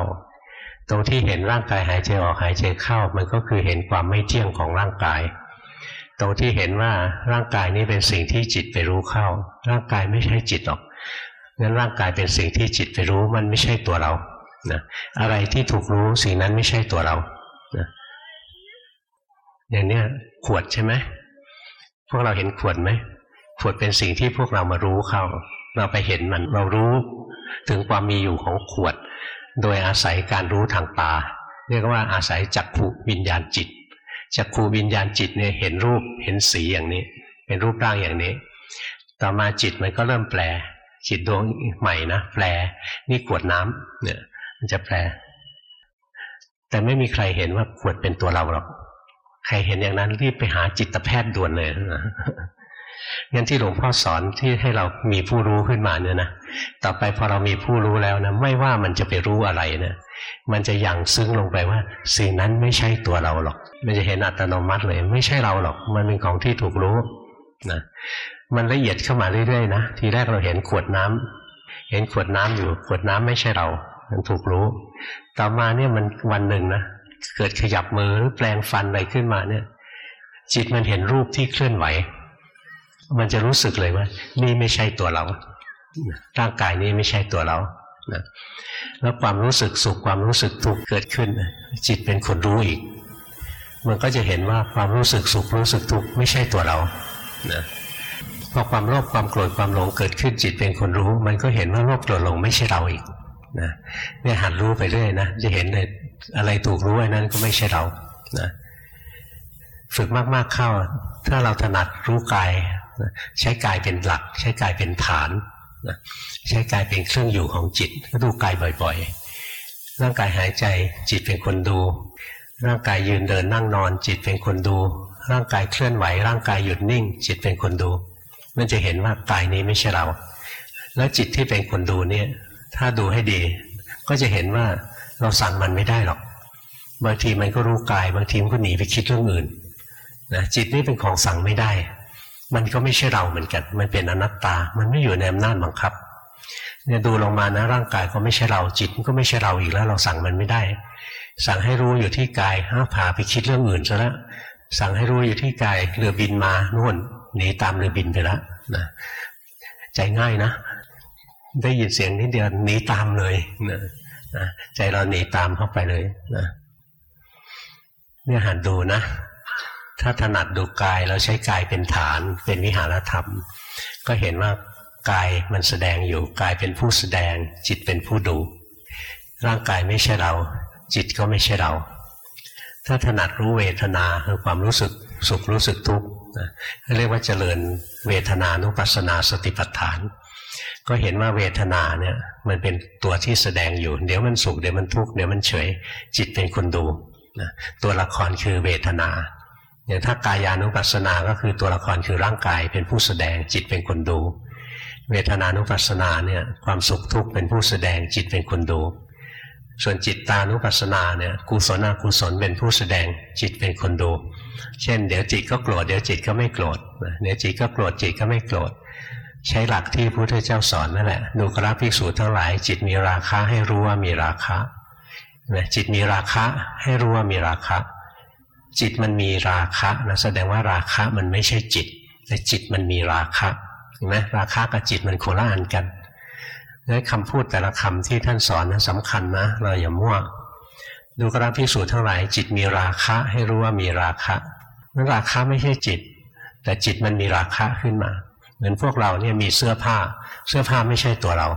Speaker 1: ตรงที่เห็นร่างกายหายใจออกหายใจเข้า มันก็คือเห็นความไม่เที่ยงของร่างกาย ตรงที่เห็นว่าร่างกายนี้เป็นสิ่งที่จิตไปรู้เข้า ร่างกายไม่ใช่จิตหรอกงั้นร่างกายเป็นสิ่งที่จิตไปรู้มันไม่ใช่ตัวเรานะอะไรที่ถูกรู้สิ่งนั้นไม่ใช่ตัวเรานะอย่างเนี้ยขวดใช่ไหมพวกเราเห็นขวดไหมขวดเป็นสิ่งที่พวกเรามารู้เข้า เราไปเห็นมันเรารู้ถึงความมีอยู่ของขวด โดยอาศัยการรู้ทางตาเรียกว่าอาศัยจักขุวิญญาณจิต จักครูวิญญาณจิตเนี่ยเห็นรูปเห็นสีอย่างนี้ เป็นรูปร่างอย่างนี้ ต่อมาจิตมันก็เริ่มแปล จิตดวงใหม่นะแปลนี่ขวดน้ำเนี่ยมันจะแปล แต่ไม่มีใครเห็นว่าขวดเป็นตัวเราหรอกใครเห็นอย่างนั้นรีบไปหาจิตแพทย์ด่วนเลยนะ งั้นที่หลวงพ่อสอนที่ให้เรามีผู้รู้ขึ้นมาเนี่ยนะต่อไปพอเรามีผู้รู้แล้วนะไม่ว่ามันจะไปรู้อะไรนะมันจะยังซึ้งลงไปว่า สิ่งนั้นไม่ใช่ตัวเราหรอก มันจะเห็นอัตโนมัติเลย ไม่ใช่เราหรอก มันเป็นของที่ถูกรู้นะมันละเอียดเข้ามาเรื่อยๆนะทีแรกเราเห็นขวดน้ำเห็นขวดน้ำอยู่ขวดน้ำไม่ใช่เรา มันถูกรู้ ต่อมาเนี่ยมันวันหนึ่งนะเกิดขยับมือหรือแปลงฟันอะไรขึ้นมาเนี่ย จิตมันเห็นรูปที่เคลื่อนไหว มันจะรู้สึกเลยว่า นี่ไม่ใช่ตัวเรา ร่างกายนี้ไม่ใช่ตัวเรานะแล้วความรู้สึกสุขความรู้สึกทุกข์เกิดขึ้น จิตเป็นคนรู้อีก มันก็จะเห็นว่าความรู้สึกสุขรู้สึกทุกข์ไม่ใช่ตัวเรานะพอความโลภความโกรธความหลงเกิดขึ้นจิตเป็นคนรู้ มันก็เห็นว่าโลภโกรธหลงไม่ใช่เราอีกนะเนี่ยหัดรู้ไปเรื่อยนะจะเห็นเลยอะไรถูกรู้ไอ้นั้นก็ไม่ใช่เรานะฝึกมากๆเข้า ถ้าเราถนัดรู้กาย ใช้กายเป็นหลัก ใช้กายเป็นฐานใช้กายเป็นเครื่องอยู่ของจิต ก็ดูกายบ่อยๆ ร่างกายหายใจจิตเป็นคนดู ร่างกายยืนเดินนั่งนอน จิตเป็นคนดู ร่างกายเคลื่อนไหว ร่างกายหยุดนิ่ง จิตเป็นคนดู มันจะเห็นว่ากายนี้ไม่ใช่เรา แล้วจิตที่เป็นคนดูเนี่ย ถ้าดูให้ดี ก็จะเห็นว่าเราสั่งมันไม่ได้หรอก บางทีมันก็รู้กาย บางทีมันก็หนีไปคิดเรื่องอื่นนะจิตนี่เป็นของสั่งไม่ได้ มันก็ไม่ใช่เราเหมือนกัน มันเป็นอนัตตา มันไม่อยู่ในอำนาจบังคับ เนี่ยดูลงมานะร่างกายก็ไม่ใช่เราจิตก็ไม่ใช่เราอีกแล้ว เราสั่งมันไม่ได้ สั่งให้รู้อยู่ที่กายห้าผาไปคิดเรื่องอื่นซะแล้วสั่งให้รู้อยู่ที่กายเรือบินมานู่นหนีตามเรือบินไปแล้วนะใจง่ายนะ ได้ยินเสียงนิดเดียวหนีตามเลยนะนะใจเราหนีตามเข้าไปเลยนะเนี่ยหันดูนะ ถ้าถนัดดูกายเราใช้กายเป็นฐาน เป็นวิหารธรรม ก็เห็นว่ากายมันแสดงอยู่กายเป็นผู้แสดง จิตเป็นผู้ดู ร่างกายไม่ใช่เรา จิตก็ไม่ใช่เรา ถ้าถนัดรู้เวทนาคือความรู้สึกสุขรู้สึกทุกข์เรียกว่าเจริญเวทนานุปัสสนาสติปัฏฐาน ก็เห็นว่าเวทนาเนี่ยมันเป็นตัวที่แสดงอยู่ เดี๋ยวมันสุขเดี๋ยวมันทุกข์เดี๋ยวมันเฉย จิตเป็นคนดูตัวละครคือเวทนา อย่างถ้ากายานุปัสสนาก็คือตัวละครคือร่างกายเป็นผู้แสดงจิตเป็นคนดู เวทนานุปัสสนาเนี่ยความสุขทุกข์เป็นผู้แสดงจิตเป็นคนดู ส่วนจิตตานุปัสสนาเนี่ยกุศลอกุศลเป็นผู้แสดงจิตเป็นคนดู เช่น เดี๋ยวจิตก็โกรธเดี๋ยวจิตก็ไม่โกรธเดี๋ยวจิตก็โกรธจิตก็ไม่โกรธใช้หลักที่พระพุทธเจ้าสอนนั่นแหละดูกราภิกษุทั้งหลาย จิตมีราคะให้รู้ว่ามีราคะจิตมีราคะให้รู้ว่ามีราคะ จิตมันมีราคะนะแสดงว่าราคะมันไม่ใช่จิต แต่จิตมันมีราคะเห็นไหมราคะกับจิตมันโคละอันกันนั้นคำพูดแต่ละคำที่ท่านสอนนะสำคัญนะเราอย่ามั่วดูกราพิสูจน์ทั้งหลาย จิตมีราคะให้รู้ว่ามีราคะนั้นราคะไม่ใช่จิต แต่จิตมันมีราคะขึ้นมา เหมือนพวกเราเนี่ยมีเสื้อผ้า เสื้อผ้าไม่ใช่ตัวเรา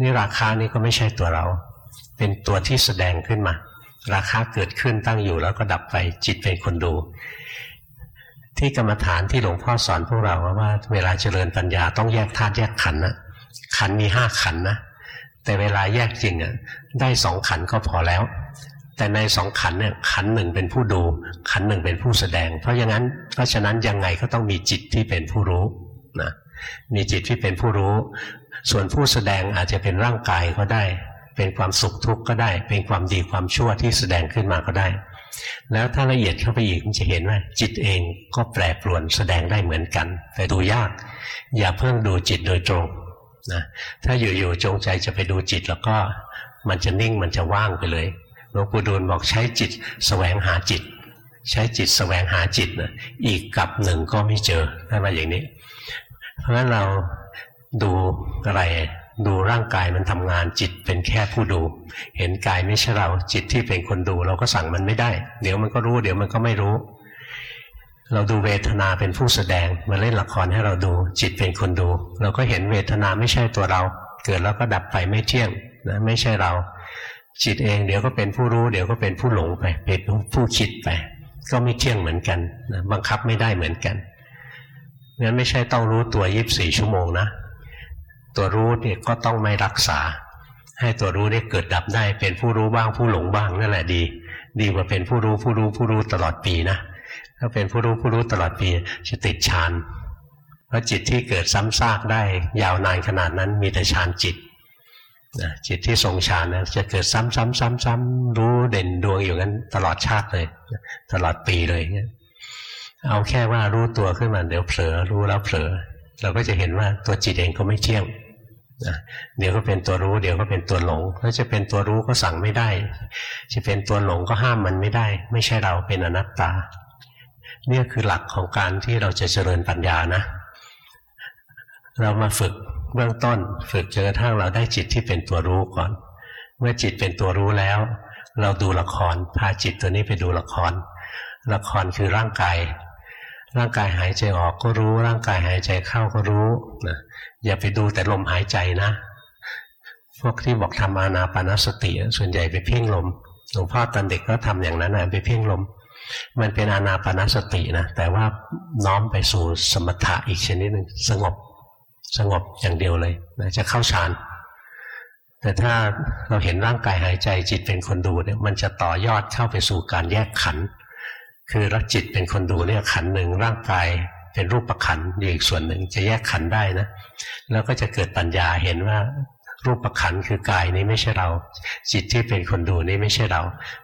Speaker 1: นี่ราคานี่ก็ไม่ใช่ตัวเรา เป็นตัวที่แสดงขึ้นมา ราคาเกิดขึ้นตั้งอยู่แล้วก็ดับไปจิตเป็นคนดู ที่กรรมฐานที่หลวงพ่อสอนพวกเราว่า เวลาเจริญปัญญาต้องแยกธาตุแยกขันนะขันมีห้าขันนะแต่เวลาแยกจริงอะได้สองขันก็พอแล้ว แต่ในสองขันเนี่ยขันหนึ่งเป็นผู้ดู ขันหนึ่งเป็นผู้แสดง เพราะอย่างนั้นเพราะฉะนั้นยังไงก็ต้องมีจิตที่เป็นผู้รู้นะมีจิตที่เป็นผู้รู้ ส่วนผู้แสดงอาจจะเป็นร่างกายก็ได้ เป็นความสุขทุกข์ก็ได้ เป็นความดีความชั่วที่แสดงขึ้นมาก็ได้ แล้วถ้าละเอียดเข้าไปอีกจะเห็นว่าจิตเองก็แปรปรวนแสดงได้เหมือนกัน แต่ดูยาก อย่าเพิ่งดูจิตโดยตรงนะถ้าอยู่ๆจงใจจะไปดูจิตแล้วก็มันจะนิ่งมันจะว่างไปเลยหลวงปู่ดูลบอกใช้จิตสแสวงหาจิต ใช้จิตสแสวงหาจิตนะอีกกับหนึ่งก็ไม่เจอถ้ามาอย่างนี้ เพราะฉะนั้นเราดูอะไร ดูร่างกายมันทำงานจิตเป็นแค่ผู้ดู เห็นกายไม่ใช่เราจิตที่เป็นคนดูเราก็สั่งมันไม่ได้ เดี๋ยวมันก็รู้เดี๋ยวมันก็ไม่รู้ เราดูเวทนาเป็นผู้แสดงมาเล่นละครให้เราดู จิตเป็นคนดู เราก็เห็นเวทนาไม่ใช่ตัวเรา เกิดแล้วก็ดับไปไม่เที่ยงนะไม่ใช่เรา จิตเองเดี๋ยวก็เป็นผู้รู้ เดี๋ยวก็เป็นผู้หลงไปเป็นผู้คิดไป ก็ไม่เที่ยงเหมือนกันนะบังคับไม่ได้เหมือนกันงั้นไม่ใช่ต้องรู้ตัวยีิบสี่ชั่วโมงนะ ตัวรู้เนี่ยก็ต้องไม่รักษา ให้ตัวรู้ได้เกิดดับได้ เป็นผู้รู้บ้างผู้หลงบ้างนั่นแหละดี ดีกว่าเป็นผู้รู้ผู้รู้ผู้รู้ตลอดปีนะถ้าเป็นผู้รู้ผู้รู้ตลอดปีจะติดฌานเพราะจิตที่เกิดซ้ำซากได้ ยาวนานขนาดนั้นมีแต่ฌานจิตนะจิตที่ทรงฌานนะจะเกิดซ้ำซ้ำซ้ำซ้ำรู้เด่นดวงอยู่กันตลอดชาติเลย ตลอดปีเลยเนี่ยเอาแค่ว่ารู้ตัวขึ้นมาเดี๋ยวเผลอรู้แล้วเผลอเราก็จะเห็นว่าตัวจิตเองก็ไม่เที่ยง เดี๋ยวก็เป็นตัวรู้ เดี๋ยวก็เป็นตัวหลงแล้วจะเป็นตัวรู้ก็สั่งไม่ได้ จะเป็นตัวหลงก็ห้ามมันไม่ได้ ไม่ใช่เราเป็นอนัตตา เนี่ยคือหลักของการที่เราจะเจริญปัญญานะ เรามาฝึกเบื้องต้น ฝึกจนกระทั่งเราได้จิตที่เป็นตัวรู้ก่อน เมื่อจิตเป็นตัวรู้แล้ว เราดูละครพาจิตตัวนี้ไปดูละคร ละครคือร่างกายร่างกายหายใจออกก็รู้ ร่างกายหายใจเข้าก็รู้นะ อย่าไปดูแต่ลมหายใจนะ พวกที่บอกทำอานาปานสติ ส่วนใหญ่ไปเพ่งลมหลวงพ่อตอนเด็กก็ทำอย่างนั้นนะไปเพ่งลม มันเป็นอานาปานสตินะ แต่ว่าน้อมไปสู่สมถะอีกชนิดหนึ่งสงบสงบอย่างเดียวเลยนะจะเข้าฌานแต่ถ้าเราเห็นร่างกายหายใจจิตเป็นคนดูเนี่ยมันจะต่อยอดเข้าไปสู่การแยกขัน คือรักจิตเป็นคนดูเนี่ยขันหนึ่งร่างกาย เป็นรูปประขันอยู่อีกส่วนหนึ่งจะแยกขันได้นะ แล้วก็จะเกิดปัญญาเห็นว่ารูปประขันคือกายนี้ไม่ใช่เรา จิตที่เป็นคนดูนี่ไม่ใช่เรา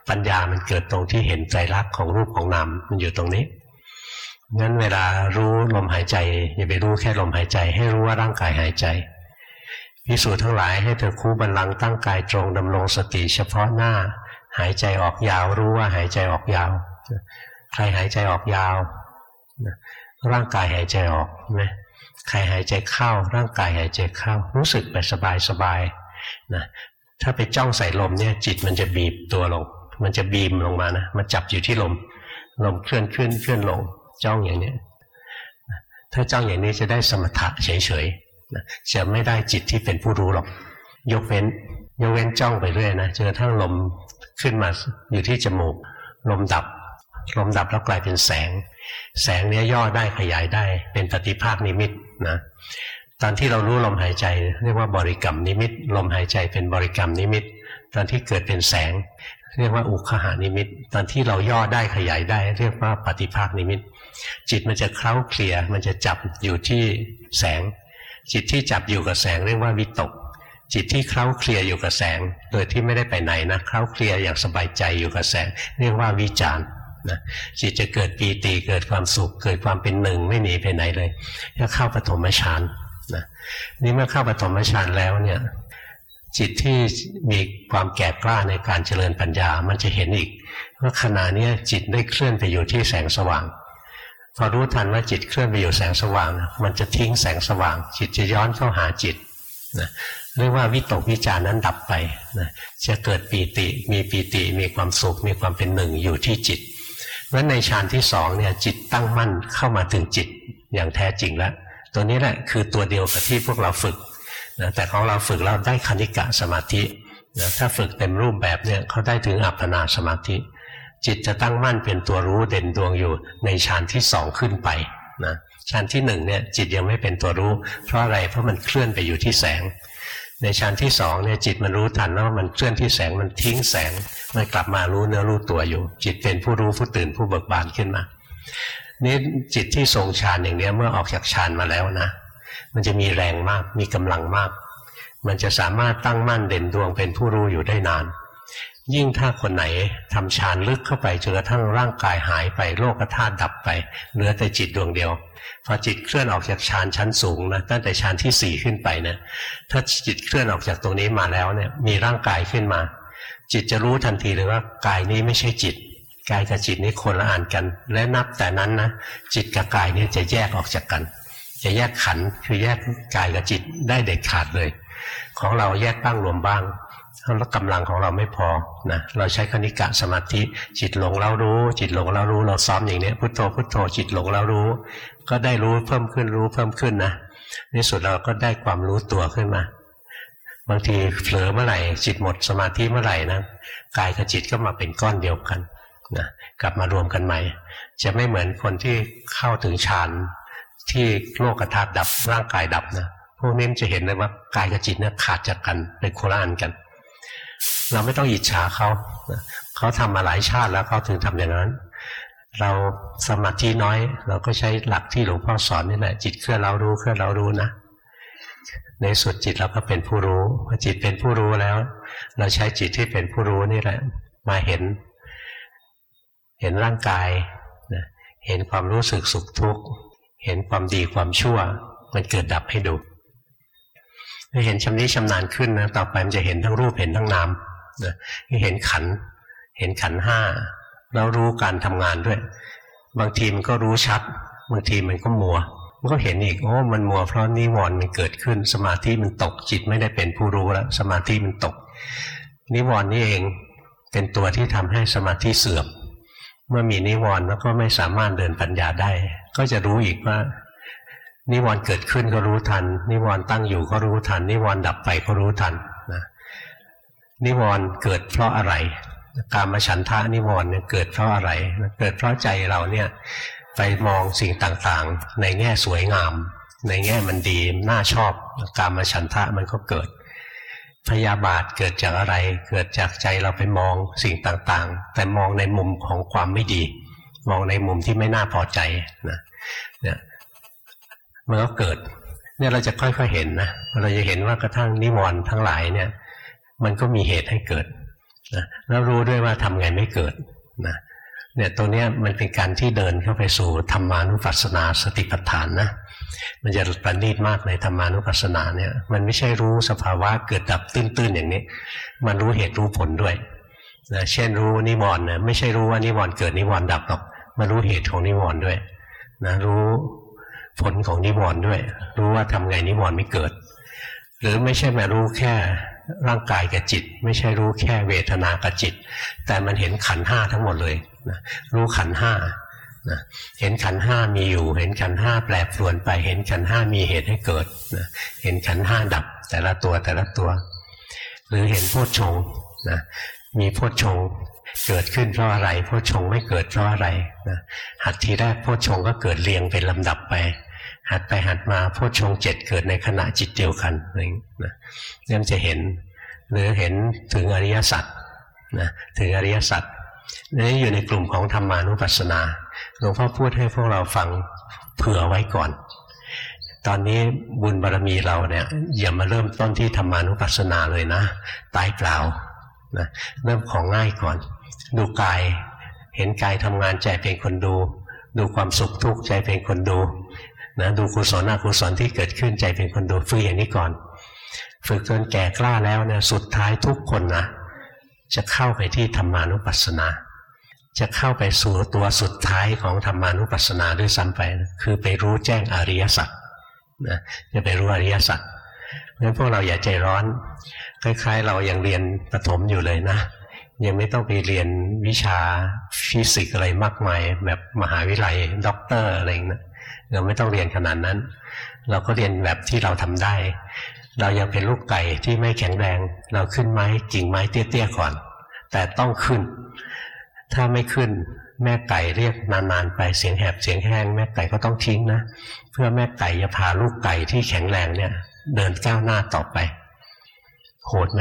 Speaker 1: ปัญญามันเกิดตรงที่เห็นใจรักของรูปของนามมันอยู่ตรงนี้งั้นเวลารู้ลมหายใจอย่าไปรู้แค่ลมหายใจ ให้รู้ว่าร่างกายหายใจพิสูจน์ทั้งหลายให้เธอคู่บันลังตั้งกายตรงดำรงสติเฉพาะหน้า หายใจออกยาวรู้ว่าหายใจออกยาว ใครหายใจออกยาว ร่างกายหายใจออกใช่ไหมใครหายใจเข้า ร่างกายหายใจเข้า รู้สึกแบบสบายสบายนะถ้าไปจ้องใส่ลมเนี่ยจิตมันจะบีบตัวลง มันจะบีมลงมานะมันจับอยู่ที่ลม ลมเคลื่อนขึ้นเคลื่อนลง จ้องอย่างนี้ถ้าจ้องอย่างนี้จะได้สมถะเฉยๆจะไม่ได้จิตที่เป็นผู้รู้หรอก ยกเว้น ยกเว้นจ้องไปเรื่อยนะจนกระทั่งลมขึ้นมาอยู่ที่จมูก ลมดับ ลมดับแล้วกลายเป็นแสง แสงนี้ย่อได้ขยายได้ เป็นปฏิภาคนิมิตนะตอนที่เรารู้ลมหายใจ เรียกว่าบริกรรมนิมิต ลมหายใจเป็นบริกรรมนิมิต ตอนที่เกิดเป็นแสง เรียกว่าอุคคหนิมิต ตอนที่เราย่อได้ขยายได้ เรียกว่าปฏิภาคนิมิต จิตมันจะเคล้าเคลียมันจะจับอยู่ที่แสง จิตที่จับอยู่กับแสงเรียกว่าวิตก จิตที่เคล้าเคลียอยู่กับแสง โดยที่ไม่ได้ไปไหนนะเคล้าเคลียอย่างสบายใจอยู่กับแสง เรียกว่าวิจารณ์ นะจิตจะเกิดปีติเกิดความสุข เกิดความเป็นหนึ่งไม่หนีไปไหนเลยถ้าเข้าปฐมฌานนะนี่เมื่อเข้าปฐมฌานแล้วเนี่ยจิตที่มีความแก่กล้าในการเจริญปัญญา มันจะเห็นอีกว่าขณะนี้จิตได้เคลื่อนไปอยู่ที่แสงสว่าง พอรู้ทันว่าจิตเคลื่อนไปอยู่แสงสว่าง มันจะทิ้งแสงสว่าง จิตจะย้อนเข้าหาจิตนะเรียกว่าวิตกวิจารนั้นดับไปนะจะเกิดปีติ มีปีติ มีความสุข มีความเป็นหนึ่งอยู่ที่จิต เพราะในฌานที่สองเนี่ยจิตตั้งมั่นเข้ามาถึงจิตอย่างแท้จริงแล้ว ตัวนี้แหละคือตัวเดียวกับที่พวกเราฝึกนะแต่ของเราฝึกเราได้คณิกะสมาธินะถ้าฝึกเต็มรูปแบบเนี่ยเขาได้ถึงอัปปนาสมาธิ จิตจะตั้งมั่นเป็นตัวรู้เด่นดวงอยู่ในฌานที่สองขึ้นไปนะฌานที่หนึ่งเนี่ยจิตยังไม่เป็นตัวรู้ เพราะอะไรเพราะมันเคลื่อนไปอยู่ที่แสง ในชั้นที่สองเนี่ยจิตมันรู้ทันว่ามันเคลื่อนที่แสงมันทิ้งแสงมันกลับมารู้เนื้อรู้ตัวอยู่ จิตเป็นผู้รู้ผู้ตื่นผู้เบิกบานขึ้นมานี่จิตที่ทรงฌานอย่างนี้เมื่อออกจากฌานมาแล้วนะ มันจะมีแรงมากมีกำลังมาก มันจะสามารถตั้งมั่นเด่นดวงเป็นผู้รู้อยู่ได้นาน ยิ่งถ้าคนไหนทำฌานลึกเข้าไปจนกระทั่งร่างกายหายไปโลกธาตุดับไปเหลือแต่จิตดวงเดียว พอจิตเคลื่อนออกจากฌานชั้นสูงนะตั้งแต่ฌานที่สี่ขึ้นไปนะถ้าจิตเคลื่อนออกจากตรงนี้มาแล้วเนี่ยมีร่างกายขึ้นมา จิตจะรู้ทันทีเลยว่ากายนี้ไม่ใช่จิตกายกับจิตนี้คนละอ่านกัน และนับแต่นั้นนะจิตกับกายนี้จะแยกออกจากกัน จะแยกขันคือแยกกายกับจิตได้เด็ดขาดเลย ของเราแยกบ้างรวมบ้าง แล้วกำลังของเราไม่พอนะเราใช้คณิกะสมาธิจิตหลงแล้วรู้ จิตหลงแล้วรู้เราซ้อมอย่างนี้พุทโธพุทโธจิตหลงแล้วรู้ ก็ได้รู้เพิ่มขึ้นรู้เพิ่มขึ้นนะในสุดเราก็ได้ความรู้ตัวขึ้นมา บางทีเผลอเมื่อไหร่จิตหมดสมาธิเมื่อไหร่นะกายกับจิตก็มาเป็นก้อนเดียวกันนะกลับมารวมกันใหม่ จะไม่เหมือนคนที่เข้าถึงฌานที่โลกธาตุดับร่างกายดับนะพวกนี้จะเห็นเลยว่ากายกับจิตเนี่ยขาดจากกันเป็นโคลานกัน เราไม่ต้องอิจฉาเขาเขาทำมาหลายชาติแล้วเขาถึงทำอย่างนั้น เราสมาธิน้อย เราก็ใช้หลักที่หลวงพ่อสอนนี่แหละจิตเคลื่อนเรารู้เคลื่อนเรารู้นะในสุดจิตเราก็เป็นผู้รู้พอจิตเป็นผู้รู้แล้ว เราใช้จิตที่เป็นผู้รู้นี่แหละ มาเห็น เห็นร่างกายนะเห็นความรู้สึกสุขทุกข์ เห็นความดีความชั่ว มันเกิดดับให้ดู เห็นชำนี้ชำนาญขึ้นนะต่อไปมันจะเห็นทั้งรูปเห็นทั้งนามนะเห็นขัน เห็นขันห้าแล้วรู้การทำงานด้วย บางทีมันก็รู้ชัด บางทีมันก็มัว มันก็เห็นอีกโอ้มันมัวเพราะนิวรณ์มันเกิดขึ้น สมาธิมันตกจิตไม่ได้เป็นผู้รู้แล้วสมาธิมันตก นิวรณ์นี่เองเป็นตัวที่ทำให้สมาธิเสื่อม เมื่อมีนิวรณ์แล้วก็ไม่สามารถเดินปัญญาได้ ก็จะรู้อีกว่า นิวรณ์เกิดขึ้นก็รู้ทัน นิวรณ์ตั้งอยู่ก็รู้ทัน นิวรณ์ดับไปก็รู้ทันนะนิวรณ์เกิดเพราะอะไร การมาฉันทะนิวรณ์เนี่ยเกิดเพราะอะไร เกิดเพราะใจเราเนี่ยไปมองสิ่งต่างๆ ในแง่สวยงาม ในแง่มันดีน่าชอบการมาฉันทะมันก็เกิด พยาบาทเกิดจากอะไร เกิดจากใจเราไปมองสิ่งต่างๆ แต่มองในมุมของความไม่ดี มองในมุมที่ไม่น่าพอใจนะ มันก็เกิด เนี่ยเราจะค่อยๆเห็นนะเราจะเห็นว่ากระทั่งนิวรณ์ทั้งหลายเนี่ย มันก็มีเหตุให้เกิดนะแล้วรู้ด้วยว่าทำไงไม่เกิดนะเนี่ยตรงนี้มันเป็นการที่เดินเข้าไปสู่ธรรมานุปัสสนาสติปัฏฐานนะมันจะประณีตมากในธรรมานุปัสสนาเนี่ย มันไม่ใช่รู้สภาวะเกิดดับตื้นๆอย่างนี้ มันรู้เหตุรู้ผลด้วยนะเช่นรู้นิวรณ์นะไม่ใช่รู้ว่านิวรณ์เกิดนิวรณ์ดับหรอกมารู้เหตุของนิวรณ์ด้วยนะรู้ ผลของนิวรณ์ด้วย รู้ว่าทำไงนิวรณ์ไม่เกิด หรือไม่ใช่มารู้แค่ร่างกายกับจิต ไม่ใช่รู้แค่เวทนากับจิต แต่มันเห็นขันห้าทั้งหมดเลยนะรู้ขันห้านะเห็นขันห้ามีอยู่ เห็นขันห้าแปรปรวนไป เห็นขันห้ามีเหตุให้เกิดนะเห็นขันห้าดับแต่ละตัวแต่ละตัว หรือเห็นโพชฌงนะมีโพชฌงเกิดขึ้นเพราะอะไรโพชฌงไม่เกิดเพราะอะไรนะหัดทีแรกโพชฌงก็เกิดเรียงเป็นลำดับไป หัดไปหัดมาโพชฌงเจ็ดเกิดในขณะจิตเดียวกันอะไรอย่างนี้นะนี่มันจะเห็นหรือเห็นถึงอริยสัจนะถึงอริยสัจนี่อยู่ในกลุ่มของธรรมานุปัสสนาหลวงพ่อพูดให้พวกเราฟังเผื่อไว้ก่อน ตอนนี้บุญบารรมีเราเนี่ยอย่ามาเริ่มต้นที่ธรรมานุปัสสนาเลยนะ ตายเปล่านะเริ่มของง่ายก่อน ดูกาย เห็นกายทำงานใจเป็นคนดู ดูความสุขทุกข์ใจเป็นคนดู นะดูกุศลอกุศลที่เกิดขึ้นใจเป็นคนดูฝึกอย่างนี้ก่อน ฝึกจนแก่กล้าแล้วเนี่ยสุดท้ายทุกคนนะจะเข้าไปที่ธรรมานุปัสสนา จะเข้าไปสู่ตัวสุดท้ายของธรรมานุปัสสนาด้วยซ้ำไปคือไปรู้แจ้งอริยสัจนะจะไปรู้อริยสัจงั้นพวกเราอย่าใจร้อน คล้าย ๆ เรายังเรียนประถมอยู่เลยนะ ยังไม่ต้องไปเรียนวิชาฟิสิกส์อะไรมากมาย แบบมหาวิทยาลัยด็อกเตอร์อะไรอย่างนี้ เราไม่ต้องเรียนขนาดนั้น เราก็เรียนแบบที่เราทำได้ เรายังเป็นลูกไก่ที่ไม่แข็งแรง เราขึ้นไม้กิ่งไม้เตี้ยๆก่อน แต่ต้องขึ้น ถ้าไม่ขึ้นแม่ไก่เรียกนานๆไปเสียงแหบเสียงแห้งแม่ไก่ก็ต้องทิ้งนะเพื่อแม่ไก่จะพาลูกไก่ที่แข็งแรงเนี่ย เดินก้าวหน้าต่อไปโหดไหม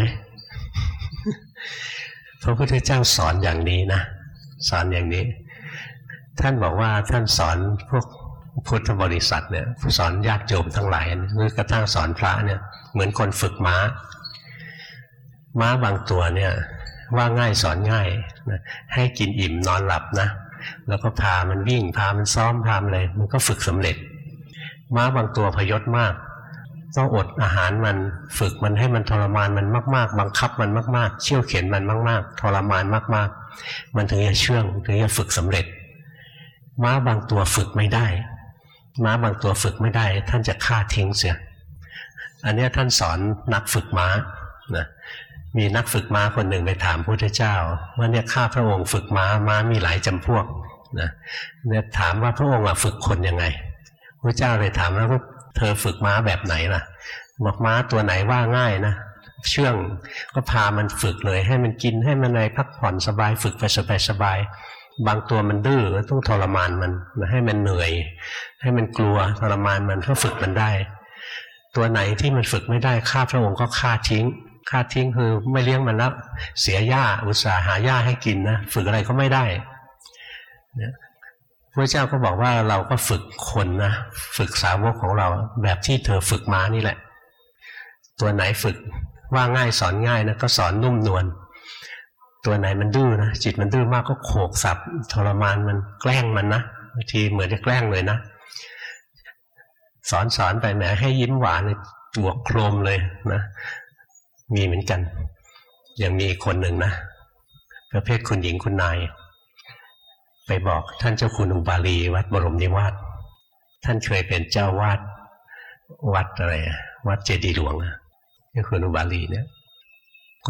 Speaker 1: พระพุทธเจ้าสอนอย่างนี้นะสอนอย่างนี้ ท่านบอกว่าท่านสอนพวก พุทธบริษัทเนี่ยสอนญาติโยมทั้งหลายหรือกระทั่งสอนพระเนี่ยเหมือนคนฝึกม้า ม้าบางตัวเนี่ยว่าง่ายสอนง่ายนะให้กินอิ่มนอนหลับนะแล้วก็พามันวิ่งพามันซ้อมพามเลยมันก็ฝึกสำเร็จ ม้าบางตัวพยศมาก ต้องอดอาหารมันฝึกมันให้มันทรมานมันมาก ๆ บังคับมันมากๆ เชี่ยวเข็นมันมาก ๆ ทรมานมาก ๆ มันถึงจะเชื่องถึงจะฝึกสำเร็จ ม้าบางตัวฝึกไม่ได้ ม้าบางตัวฝึกไม่ได้ ท่านจะฆ่าทิ้งเสีย อันนี้ท่านสอนนักฝึกม้านะมีนักฝึกม้าคนหนึ่งไปถามพระพุทธเจ้า ว่าเนี่ยข้าพระองค์ฝึกม้าม้ามีหลายจำพวกนะเนี่ยถามว่าพระองค์ฝึกคนยังไงพระเจ้าเลยถามว่าเธอฝึกม้าแบบไหนล่ะ บอกม้าตัวไหนว่าง่ายนะเชื่องก็พามันฝึกเลย ให้มันกินให้มันในพักผ่อนสบาย ฝึกไปสบายสบาย บางตัวมันดื้อต้องทรมานมันให้มันเหนื่อย ให้มันกลัวทรมานมันก็ฝึกมันได้ ตัวไหนที่มันฝึกไม่ได้ข้าพระองค์ก็ฆ่าทิ้งฆ่าทิ้งคือไม่เลี้ยงมันแล้วเสียหญ้าอุตส่าหาหญ้าให้กินนะฝึกอะไรก็ไม่ได้เนี่ยพระเจ้าก็บอกว่าเราก็ฝึกคนนะฝึกสาวกของเราแบบที่เธอฝึกม้านี่แหละ ตัวไหนฝึกว่าง่ายสอนง่ายนะก็สอนนุ่มนวล ตัวไหนมันดื้อนะจิตมันดื้อมากก็โขกสับทรมานมันแกล้งมันนะบางทีเหมือนจะแกล้งเลยนะสอนสอนไปแหมให้ยิ้มหวานเลยตัวโครมเลยนะมีเหมือนกัน ยังมีคนหนึ่งนะประเภทคุณหญิงคุณนาย ไปบอกท่านเจ้าคุณอุบาลีวัดบรมนิวาสท่านเคยเป็นเจ้าวาดวัดอะไรวัดเจดีหลวงนะนี่คุณอุบาลีเนี่ย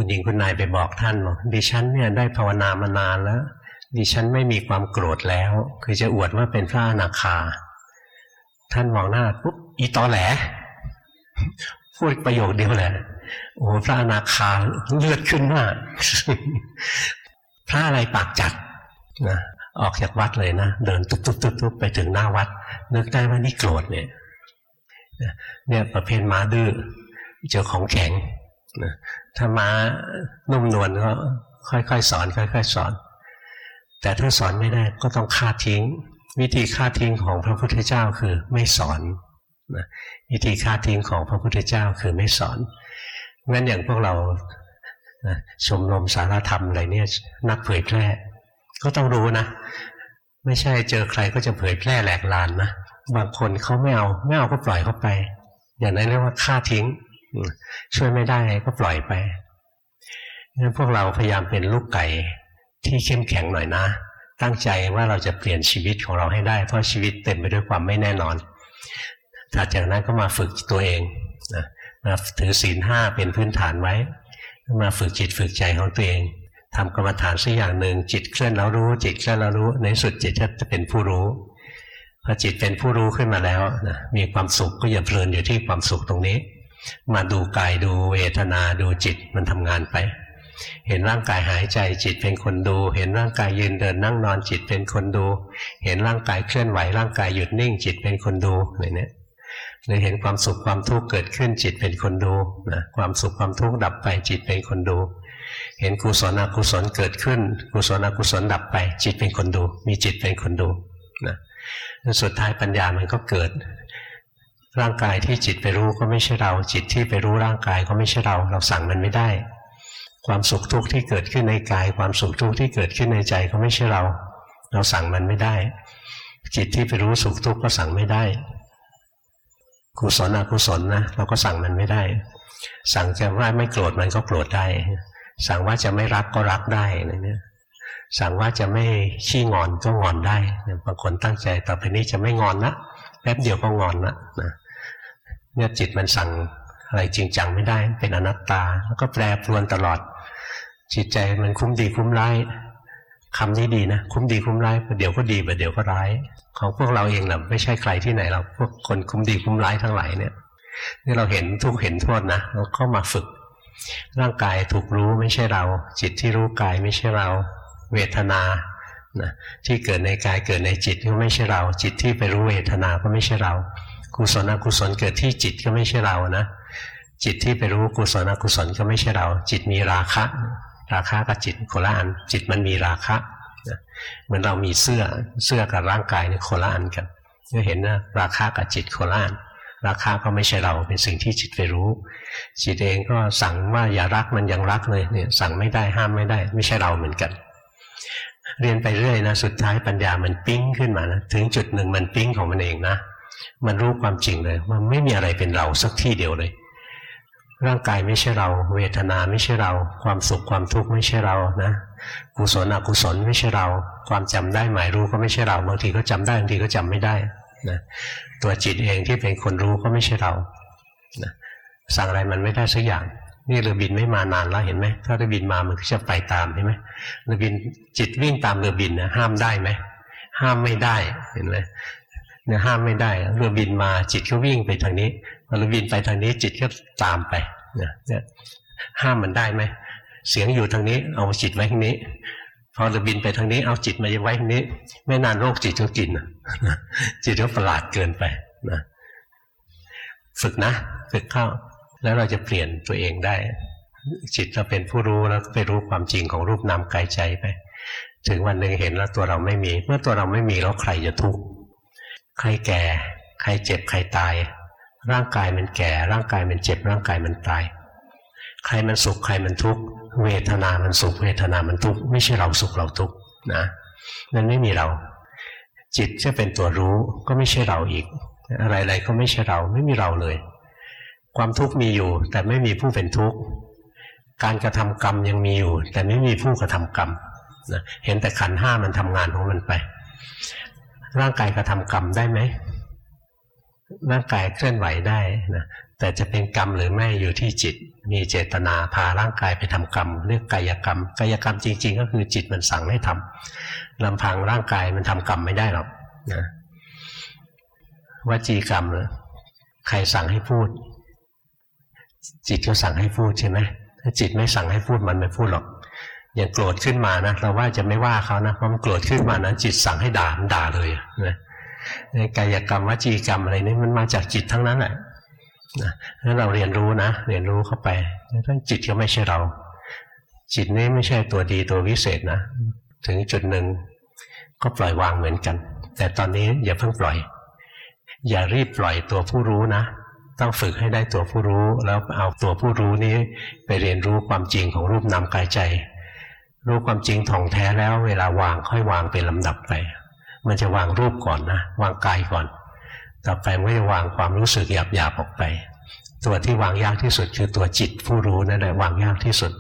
Speaker 1: คุณหญิงคุณนายไปบอกท่านบอกดิฉันเนี่ยได้ภาวนามานานแล้ว ดิฉันไม่มีความโกรธแล้ว คือจะอวดว่าเป็นพระอนาคา ท่านมองหน้าปุ๊บอีตอแหลพูดประโยคเดียวแหละโอ้พระอนาคาเลือดขึ้นมากพระอะไรปากจัดนะออกจากวัดเลยนะเดินตุ๊บตุ๊บตุ๊บตุ๊บไปถึงหน้าวัด นึกได้ว่านี่โกรธเนี่ยเนี่ยประเภทม้าดื้อเจอของแข็ง นะถ้าม้านุ่มนวลก็ค่อยๆสอน ค่อย ๆ สอน แต่ถ้าสอนไม่ได้ก็ต้องฆ่าทิ้ง วิธีฆ่าทิ้งของพระพุทธเจ้าคือไม่สอนนะวิธีฆ่าทิ้งของพระพุทธเจ้าคือไม่สอนงั้นอย่างพวกเราชมรมสารธรรมอะไรเนี่ยนักเผยแพร่ ก็ต้องรู้นะ ไม่ใช่เจอใครก็จะเผยแพร่แหลกลานนะบางคนเขาไม่เอาไม่เอาก็ปล่อยเขาไป อย่างนั้นเรียกว่าฆ่าทิ้ง ช่วยไม่ได้ก็ปล่อยไปงั้นพวกเราพยายามเป็นลูกไก่ที่เข้มแข็งหน่อยนะ ตั้งใจว่าเราจะเปลี่ยนชีวิตของเราให้ได้ เพราะชีวิตเต็มไปด้วยความไม่แน่นอนถัดจากนั้นก็มาฝึกตัวเองนะมาถือศีลห้าเป็นพื้นฐานไว้ มาฝึกจิตฝึกใจของตัวเองทำกรรมฐานสักอย่างหนึ่งจิตเคลื่อนแล้วรู้ จิตเคลื่อนแล้วรู้ ในสุดจิตจะเป็นผู้รู้พอจิตเป็นผู้รู้ขึ้นมาแล้วนะมีความสุขก็อย่าเพลินอยู่ที่ความสุขตรงนี้ มาดูกายดูเวทนาดูจิตมันทำงานไป เห็นร่างกายหายใจจิตเป็นคนดู เห็นร่างกายยืนเดินนั่งนอนจิตเป็นคนดู เห็นร่างกายเคลื่อนไหวร่างกายหยุดนิ่งจิตเป็นคนดูอะไรเนี่ยหรือเห็นความสุขความทุกข์เกิดขึ้นจิตเป็นคนดูนะความสุขความทุกข์ดับไปจิตเป็นคนดู เห็นกุศลอกุศลเกิดขึ้น กุศลอกุศลดับไป จิตเป็นคนดู มีจิตเป็นคนดูนะสุดท้ายปัญญามันก็เกิด ร่างกายที่จิตไปรู้ก็ไม่ใช่เรา จิตที่ไปรู้ร่างกายก็ไม่ใช่เรา เราสั่งมันไม่ได้ ความสุขทุกข์ที่เกิดขึ้นในกาย ความสุขทุกข์ที่เกิดขึ้นในใจก็ไม่ใช่เรา เราสั่งมันไม่ได้ จิตที่ไปรู้สุขทุกข์ก็สั่งไม่ได้กุศลอกุศลนะเราก็สั่งมันไม่ได้ สั่งจะว่าไม่โกรธมันก็โกรธได้ สั่งว่าจะไม่รักก็รักได้อะไรเนี่ยสั่งว่าจะไม่ขี้งอนก็งอนได้บางคนตั้งใจต่อไปนี้จะไม่งอนนะ แป๊บเดียวก็งอนนะนะเนี่ยจิตมันสั่งอะไรจริงจังไม่ได้ เป็นอนัตตา แล้วก็แปรปรวนตลอด จิตใจมันคุ้มดีคุ้มร้ายคำนี้ดีนะ คุ้มดีคุ้มร้ายเดี๋ยวก็ดีเดี๋ยวก็ร้าย ของพวกเราเองนะไม่ใช่ใครที่ไหนเราพวกคนคุ้มดีคุ้มร้ายทั้งหลายเนี่ยนี่เราเห็นทุกเห็นโทษนะเราก็มาฝึก ร่างกายถูกรู้ไม่ใช่เรา จิตที่รู้กายไม่ใช่เรา เวทนา นะที่เกิดในกายเกิดในจิตก็ไม่ใช่เรา จิตที่ไปรู้เวทนาก็ไม่ใช่เรา กุศลอกุศลเกิดที่จิตก็ไม่ใช่เรานะ จิตที่ไปรู้กุศลอกุศลก็ไม่ใช่เรา จิตมีราคะ ราคะกับจิตโคละอันจิตมันมีราคะเหมือนเรามีเสื้อเสื้อกับร่างกายเนี่ยโคละอันกันก็เห็นนะราคากับจิตโคละอันราคาก็ไม่ใช่เราเป็นสิ่งที่จิตไปรู้ จิตเองก็สั่งว่าอย่ารักมันยังรักเลยเนี่ยสั่งไม่ได้ห้ามไม่ได้ ไม่ใช่เราเหมือนกัน เรียนไปเรื่อยนะสุดท้ายปัญญามันปิ้งขึ้นมานะถึงจุดหนึ่งมันปิ้งของมันเองนะ มันรู้ความจริงเลยมันไม่มีอะไรเป็นเราสักที่เดียวเลย ร่างกายไม่ใช่เรา เวทนาไม่ใช่เรา ความสุขความทุกข์ไม่ใช่เรานะกุศลอกุศลไม่ใช่เรา ความจำได้หมายรู้ก็ไม่ใช่เราบางทีก็จำได้บางทีก็จำไม่ได้นะตัวจิตเองที่เป็นคนรู้ก็ไม่ใช่เรานะสั่งอะไรมันไม่ได้สักอย่าง นี่เรือบินไม่มานานแล้วเห็นไหมถ้าเรือบินมามันก็จะไปตามใช่ไหมเรือบินจิตวิ่งตามเรือบินนะห้ามได้ไหมห้ามไม่ได้เห็นไหมเนี่ยห้ามไม่ได้เรือบินมาจิตก็วิ่งไปทางนี้พอเรือบินไปทางนี้จิตก็ตามไปเนี่ยห้ามมันได้ไหมเสียงอยู่ทางนี้เอาจิตไว้ทางนี้ พอจะบินไปทางนี้เอาจิตมาไว้ทางนี้ ไม่นานโรคจิตก็กินจิตก็ประหลาดเกินไปนะฝึกนะฝึกเข้า แล้วเราจะเปลี่ยนตัวเองได้ จิตเราเป็นผู้รู้แล้วไปรู้ความจริงของรูปนามกายใจไป ถึงวันหนึ่งเห็นแล้วตัวเราไม่มี เมื่อตัวเราไม่มีแล้วใครจะทุกข์ใครแก่ ใครเจ็บใครตาย ร่างกายมันแก่ ร่างกายมันเจ็บร่างกายมันตาย ใครมันสุขใครมันทุกข์เวทนามันสุขเวทนามันทุกข์ไม่ใช่เราสุขเราทุกข์นะนั่นไม่มีเรา จิตจะเป็นตัวรู้ก็ไม่ใช่เราอีก อะไรๆก็ไม่ใช่เราไม่มีเราเลย ความทุกข์มีอยู่ แต่ไม่มีผู้เป็นทุกข์การกระทำกรรมยังมีอยู่ แต่ไม่มีผู้กระทำกรรมนะเห็นแต่ขันห้ามันทำงานของมันไป ร่างกายกระทำกรรมได้ไหมร่างกายเคลื่อนไหวได้นะแต่จะเป็นกรรมหรือไม่อยู่ที่จิต มีเจตนาพาร่างกายไปทำกรรมเรียกกายกรรม กายกรรมจริง ๆ ก็คือจิตมันสั่งให้ทำลำพังร่างกายมันทำกรรมไม่ได้หรอกนะวจีกรรมหรือใครสั่งให้พูด จิตก็สั่งให้พูดใช่ไหมถ้าจิตไม่สั่งให้พูดมันไม่พูดหรอกอย่างโกรธขึ้นมานะเราว่าจะไม่ว่าเขานะเพราะมันโกรธขึ้นมานะจิตสั่งให้ด่ามันด่าเลยนะกายกรรมวจีกรรมอะไรนี่มันมาจากจิตทั้งนั้นแหละนะถ้าเราเรียนรู้นะ เรียนรู้เข้าไปทั้งจิตก็ไม่ใช่เรา จิตนี้ไม่ใช่ตัวดีตัววิเศษนะ ถึงจุดหนึ่งก็ปล่อยวางเหมือนกัน แต่ตอนนี้อย่าเพิ่งปล่อย อย่ารีบปล่อยตัวผู้รู้นะ ต้องฝึกให้ได้ตัวผู้รู้ แล้วเอาตัวผู้รู้นี้ไปเรียนรู้ความจริงของรูปนามกายใจ รู้ความจริงท่องแท้แล้วเวลาวางค่อยวางเป็นลำดับไป มันจะวางรูปก่อนนะวางกายก่อน ต่อไปไมันจะวางความรู้สึกหยาบๆออกไป ตัวที่วางยากที่สุดคือตัวจิตผู้รู้นั่นแหละวางยากที่สุด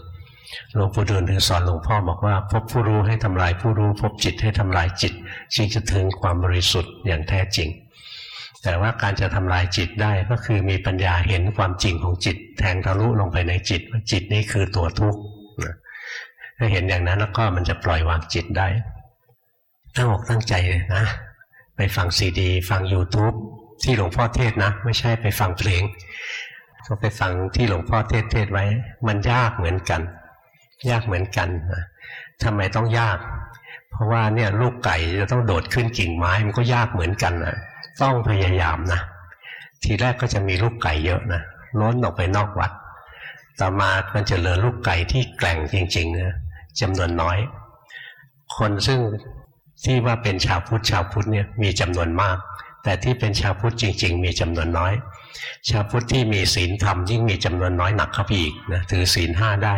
Speaker 1: หลวงปู่ดูลถึงสอนหลวงพ่อบอกว่า พบผู้รู้ให้ทำลายผู้รู้ พบจิตให้ทำลายจิตจึงจะถึงความบริสุทธิ์อย่างแท้จริง แต่ว่าการจะทำลายจิตได้ก็คือมีปัญญาเห็นความจริงของจิต แทงทะลุลงไปในจิตว่าจิตนี้คือตัวทุกข์ถ้าเห็นอย่างนั้นแล้วก็มันจะปล่อยวางจิตได้ ตั้งอกตั้งใจนะ ไปฟังซีดี ฟัง YouTube ที่หลวงพ่อเทศนะ ไม่ใช่ไปฟังเพลงก็ไปฟังที่หลวงพ่อเทศเทศไว้ มันยากเหมือนกัน ยากเหมือนกันนะทำไมต้องยาก เพราะว่าเนี่ยลูกไก่จะต้องโดดขึ้นกิ่งไม้มันก็ยากเหมือนกันนะ ต้องพยายามนะทีแรกก็จะมีลูกไก่เยอะนะล้นออกไปนอกวัด ต่อมามันจะเหลือลูกไก่ที่แกล่งจริงๆนะจำนวนน้อย คนซึ่งที่ว่าเป็นชาวพุทธชาวพุทธเนี่ยมีจำนวนมาก แต่ที่เป็นชาวพุทธจริง ๆ มีจำนวนน้อย ชาวพุทธที่มีศีลธรรมยิ่งมีจำนวนน้อยหนักเข้าไปอีกนะถือศีลห้าได้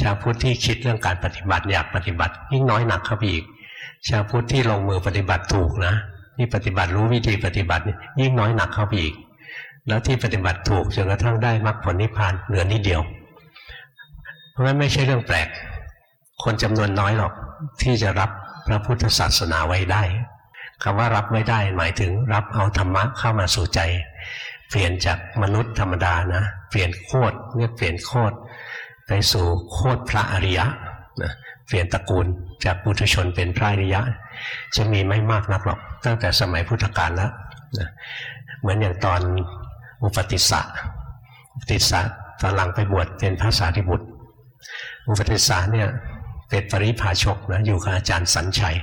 Speaker 1: ชาวพุทธที่คิดเรื่องการปฏิบัติอยากปฏิบัติยิ่งน้อยหนักเข้าไปอีก ชาวพุทธที่ลงมือปฏิบัติถูกนะ ที่ปฏิบัติรู้วิธีปฏิบัติยิ่งน้อยหนักเข้าไปอีก แล้วที่ปฏิบัติถูกจนกระทั่งได้มรรคผลนิพพานเหลือนิดเดียว เพราะฉะนั้นไม่ใช่เรื่องแปลก คนจำนวนน้อยหรอกที่จะรับพระพุทธศาสนาไว้ได้คำว่ารับไว้ได้หมายถึงรับเอาธรรมะเข้ามาสู่ใจ เปลี่ยนจากมนุษย์ธรรมดานะ เปลี่ยนโคตรเนี่ยเปลี่ยนโคตรไปสู่โคตรพระอริยะนะเปลี่ยนตระกูลจากปุถุชนเป็นพระอริยะ จะมีไม่มากนักหรอก ตั้งแต่สมัยพุทธกาลแล้วนะเหมือนอย่างตอนอุปติสสะอุปติสสะตอนหลังไปบวชเป็นพระสารีบุตร อุปติสสะเนี่ยเป็นปริพาชกนะอยู่กับอาจารย์สัญชัย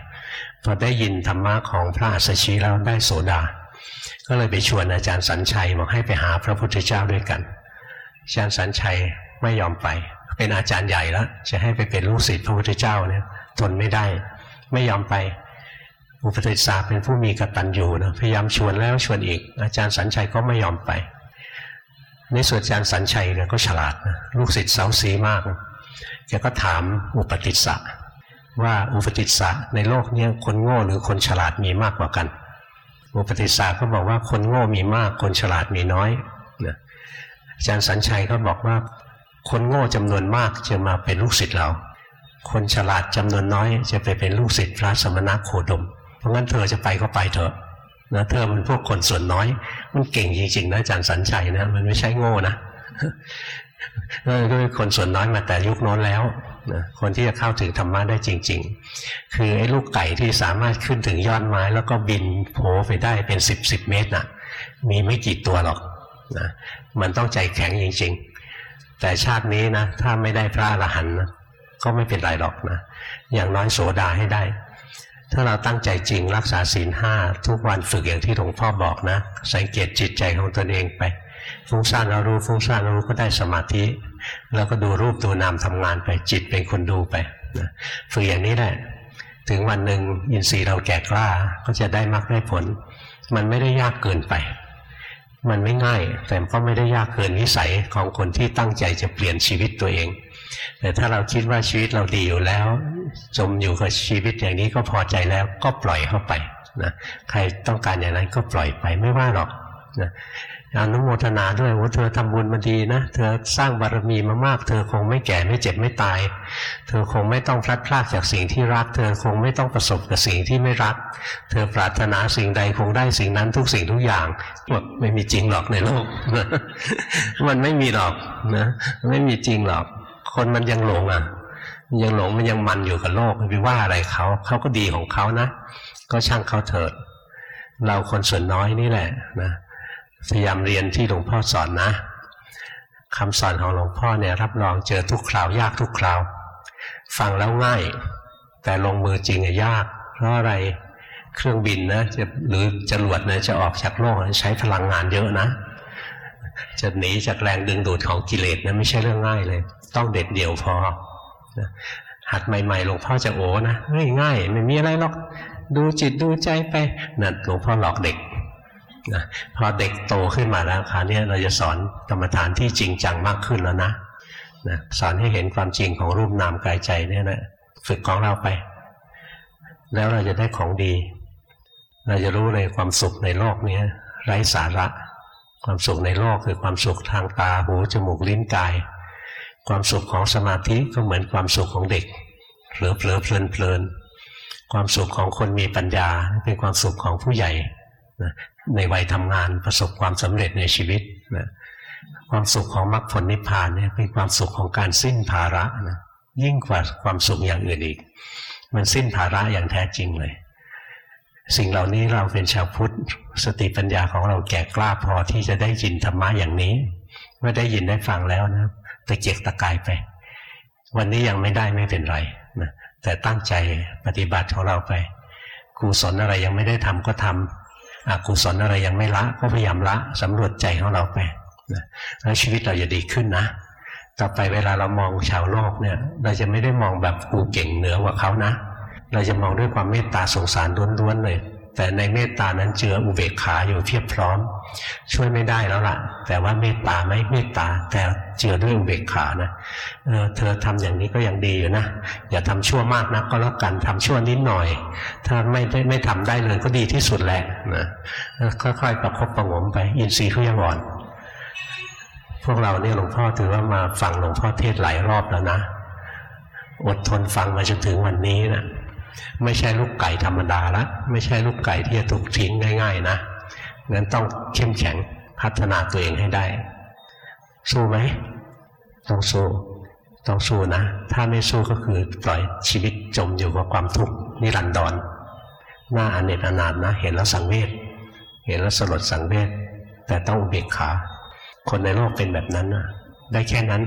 Speaker 1: พอได้ยินธรรมะของพระอัสสชีแล้วได้โสดา ก็เลยไปชวนอาจารย์สัญชัยบอกให้ไปหาพระพุทธเจ้าด้วยกัน อาจารย์สัญชัยไม่ยอมไป เป็นอาจารย์ใหญ่แล้วจะให้ไปเป็นลูกศิษย์พระพุทธเจ้าเนี่ยทนไม่ได้ ไม่ยอมไป อุปติสาเป็นผู้มีกตัญญูนะพยายามชวนแล้วชวนอีก อาจารย์สัญชัยก็ไม่ยอมไป ในส่วนอาจารย์สัญชัยเนี่ยก็ฉลาดนะลูกศิษย์เสาสีมากแกก็ถามอุปติสสะว่าอุปติสสะในโลกนี้คนโง่หรือคนฉลาดมีมากกว่ากัน อุปติสาก็บอกว่าคนโง่มีมากคนฉลาดมีน้อยนะอาจารย์สัญชัยก็บอกว่า คนโง่จำนวนมากจะมาเป็นลูกศิษย์เรา คนฉลาดจำนวนน้อยจะไปเป็นลูกศิษย์พระสมณะโคดม เพราะงั้นเธอจะไปก็ไปเถอะนะเธอมันพวกคนส่วนน้อย มันเก่งจริงๆนะอาจารย์สัญชัยนะมันไม่ใช่โง่นะก็เป็นคนส่วนน้อยมาแต่ยุคโน้นแล้วนะคนที่จะเข้าถึงธรรมะได้จริง ๆ คือไอ้ลูกไก่ที่สามารถขึ้นถึงยอดไม้ แล้วก็บินโผไปได้เป็นสิบสิบเมตรนะ่ะ มีไม่กี่ตัวหรอกนะมันต้องใจแข็งจริง ๆ แต่ชาตินี้นะถ้าไม่ได้พระอรหันต์นะก็ไม่เป็นไรหรอกนะอย่างน้อยโสดาให้ได้ ถ้าเราตั้งใจจริงรักษาศีลห้าทุกวันฝึกอย่างที่หลวงพ่อบอกนะ สังเกตจิตใจของตนเองไปฟุ้งซ่านเรารู้ฟุ้งซ่านเรารู้ก็ได้สมาธิ แล้วก็ดูรูปตัวนามทำงานไปจิตเป็นคนดูไปนะฝึกอย่างนี้แหละ ถึงวันหนึ่งอินทรีย์เราแก่กล้าก็จะได้มรรคได้ผล มันไม่ได้ยากเกินไป มันไม่ง่าย แต่ก็ไม่ได้ยากเกินวิสัยของคนที่ตั้งใจจะเปลี่ยนชีวิตตัวเอง แต่ถ้าเราคิดว่าชีวิตเราดีอยู่แล้ว จมอยู่กับชีวิตอย่างนี้ก็พอใจแล้วก็ปล่อยเข้าไปนะใครต้องการอย่างนั้นก็ปล่อยไปไม่ว่าหรอกนะอนุโมทนาด้วยว่าเธอทำบุญมาดีนะเธอสร้างบารมีมามาก เธอคงไม่แก่ไม่เจ็บไม่ตาย เธอคงไม่ต้องพลัดพรากจากสิ่งที่รัก เธอคงไม่ต้องประสบกับสิ่งที่ไม่รัก เธอปรารถนาสิ่งใดคงได้สิ่งนั้นทุกสิ่งทุกอย่างบอกไม่มีจริงหรอกในโลก มันไม่มีหรอกนะไม่มีจริงหรอก คนมันยังหลงอะยังหลงมันยังมันอยู่กับโลกไม่ไปว่าอะไรเขาเขาก็ดีของเขานะ ก็ช่างเขาเถิด เราคนส่วนน้อยนี่แหละนะพยายามเรียนที่หลวงพ่อสอนนะคำสอนของหลวงพ่อเนี่ยรับรองเจอทุกคราวยากทุกคราว ฟังแล้วง่าย แต่ลงมือจริงยาก เพราะอะไรเครื่องบินนะจะหรือจรวดนะจะออกจากโลกใช้พลังงานเยอะนะ จะหนีจากแรงดึงดูดของกิเลสนะไม่ใช่เรื่องง่ายเลย ต้องเด็ดเดี่ยวพอหัดใหม่ๆหลวงพ่อจะโอ้นะง่าย ไม่มีอะไรหรอกดูจิตดูใจไปนั่นหลวงพ่อหลอกเด็กนะพอเด็กโตขึ้นมาแล้วคราวนี้เราจะสอนกรรมฐานที่จริงจังมากขึ้นแล้วนะนะสอนให้เห็นความจริงของรูปนามกายใจเนี่ยนะฝึกของเราไป แล้วเราจะได้ของดี เราจะรู้เลยความสุขในโลกนี้ไร้สาระ ความสุขในโลกคือความสุขทางตาหูจมูกลิ้นกาย ความสุขของสมาธิก็เหมือนความสุขของเด็กเผลอเพลิเพลินเพลินความสุขของคนมีปัญญาเป็นความสุขของผู้ใหญ่ในวัยทำงานประสบความสำเร็จในชีวิตนะความสุขของมรรคผลนิพพานเนี่ยเป็นความสุขของการสิ้นภาระนะยิ่งกว่าความสุขอย่างอื่นอีก มันสิ้นภาระอย่างแท้จริงเลย สิ่งเหล่านี้เราเป็นชาวพุทธ สติปัญญาของเราแก่กล้าพอที่จะได้ยินธรรมะอย่างนี้ เมื่อได้ยินได้ฟังแล้วนะตะเกียกตะกายไป วันนี้ยังไม่ได้ไม่เป็นไรนะแต่ตั้งใจปฏิบัติของเราไปกุศลอะไรยังไม่ได้ทำก็ทำอกุศลอะไรยังไม่ละก็พยายามละสำรวจใจของเราไปนะแล้วชีวิตเราจะดีขึ้นนะต่อไปเวลาเรามองชาวโลกเนี่ย เราจะไม่ได้มองแบบกูเก่งเหนือกว่าเขานะ เราจะมองด้วยความเมตตาสงสารล้วนๆเลย แต่ในเมตตานั้นเจืออุเบกขาอยู่เพียบพร้อม ช่วยไม่ได้แล้วล่ะ แต่ว่าเมตตาไม่เมตตา แต่เจือด้วยอุเบกขานะเออเธอทำอย่างนี้ก็ยังดีอยู่นะ อย่าทำชั่วมากนะก็แล้วกันทำชั่วนิดหน่อย ถ้าไม่ไม่ไม่ทำได้เลยก็ดีที่สุดแหละนะค่อยๆประคบประงมไป อินทรีย์เขายังอ่อนพวกเราเนี่ยหลวงพ่อถือว่ามาฟังหลวงพ่อเทศหลายรอบแล้วนะ อดทนฟังมาจนถึงวันนี้นะ ไม่ใช่ลูกไก่ธรรมดาละไม่ใช่ลูกไก่ที่จะถูกทิ้งง่ายๆนะงั้นต้องเข้มแข็งพัฒนาตัวเองให้ได้ สู้ไหมต้องสู้ต้องสู้นะ ถ้าไม่สู้ก็คือปล่อยชีวิตจมอยู่กับความทุกข์นิรันดรหน้าอเนจอนาถนะ เห็นแล้วสังเวชเห็นแล้วสลดสังเวชแต่ต้องเบียกขา คนในโลกเป็นแบบนั้นนะได้แค่นั้น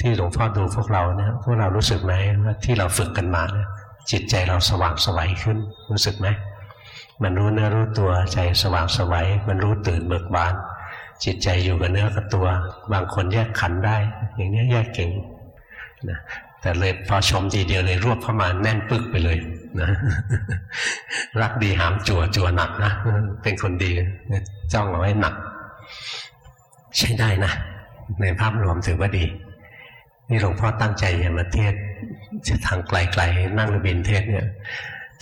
Speaker 1: ที่หลวงพ่อดูพวกเราเนี่ยพวกเรารู้สึกไหมว่าที่เราฝึกกันมาเนี่ยจิตใจเราสว่างสวัยขึ้น รู้สึกไหมมันรู้เนื้อรู้ตัวใจสว่างสวัยมันรู้ตื่นเบิกบาน จิตใจอยู่กับเนื้อกับตัว บางคนแยกขันได้ อย่างนี้แยกเก่งนะแต่เลยพอชมทีเดียวเลยรวบเข้ามาแน่นปึกไปเลยนะรักดีหามจั่วจั่วหนักนะเป็นคนดีจ้องเอาไว้หนัก ใช้ได้นะ ในภาพรวมถือว่าดี นี่หลวงพ่อตั้งใจจะมาเทศจะทางไกลๆนั่งระบินเทศเนี่ย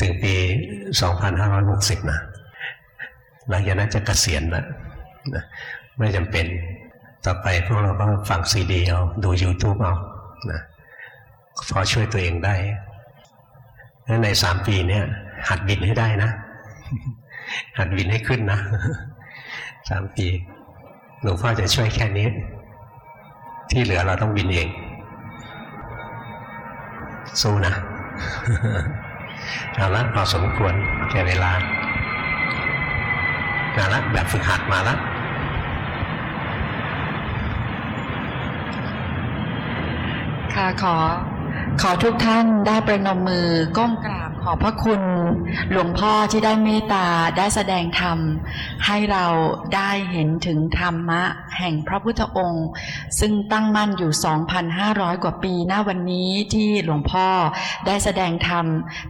Speaker 1: ถึงปี 2560 นะ หลังจากนั้นจะกะเกษียณแล้วนะไม่จำเป็นต่อไปพวกเราก็ฟังซีดีเอาดู YouTube เอานะพอช่วยตัวเองได้แล้วในสามปีเนี่ย หัดบินให้ได้นะ หัดบินให้ขึ้นนะสามปีหลวงพ่อจะช่วยแค่นี้ ที่เหลือเราต้องบินเอง สู้นะเอาละพอสมควรแก่เวลามาละแบบฝึกหัดมาละ
Speaker 2: ค่ะขอ ขอทุกท่านได้ประนมมือก้มกราบขอพระคุณ หลวงพ่อที่ได้เมตตาได้แสดงธรรม ให้เราได้เห็นถึงธรรมะ แห่งพระพุทธองค์ ซึ่งตั้งมั่นอยู่ 2,500 กว่าปีหน้าวันนี้ที่หลวงพ่อได้แสดงธรรม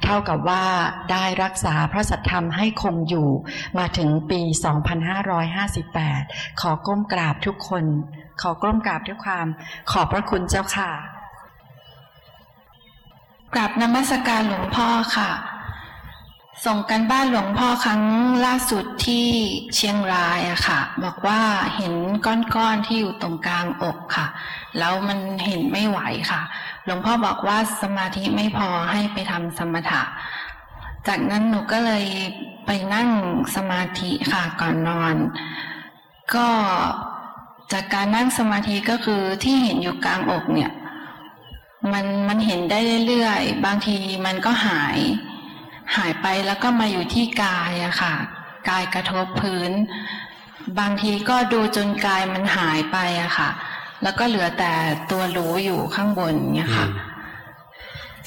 Speaker 2: เท่ากับว่าได้รักษาพระสัทธรรมให้คงอยู่มาถึงปี 2558 ขอก้มกราบทุกคน ขอก้มกราบด้วยความขอบพระคุณเจ้าค่ะ
Speaker 3: กราบนมัสการหลวงพ่อค่ะ ส่งกันบ้านหลวงพ่อครั้งล่าสุดที่เชียงรายอะค่ะ บอกว่าเห็นก้อนๆที่อยู่ตรงกลางอกค่ะ แล้วมันเห็นไม่ไหวค่ะ หลวงพ่อบอกว่าสมาธิไม่พอให้ไปทำสมถะ จากนั้นหนูก็เลยไปนั่งสมาธิค่ะก่อนนอน ก็จากการนั่งสมาธิก็คือที่เห็นอยู่กลางอกเนี่ย มันมันเห็นได้เรื่อยๆ บางทีมันก็หาย หายไปแล้วก็มาอยู่ที่กายอะค่ะ กายกระทบพื้น บางทีก็ดูจนกายมันหายไปอะค่ะ แล้วก็เหลือแต่ตัวรู้อยู่ข้างบนเนี่ยค่ะ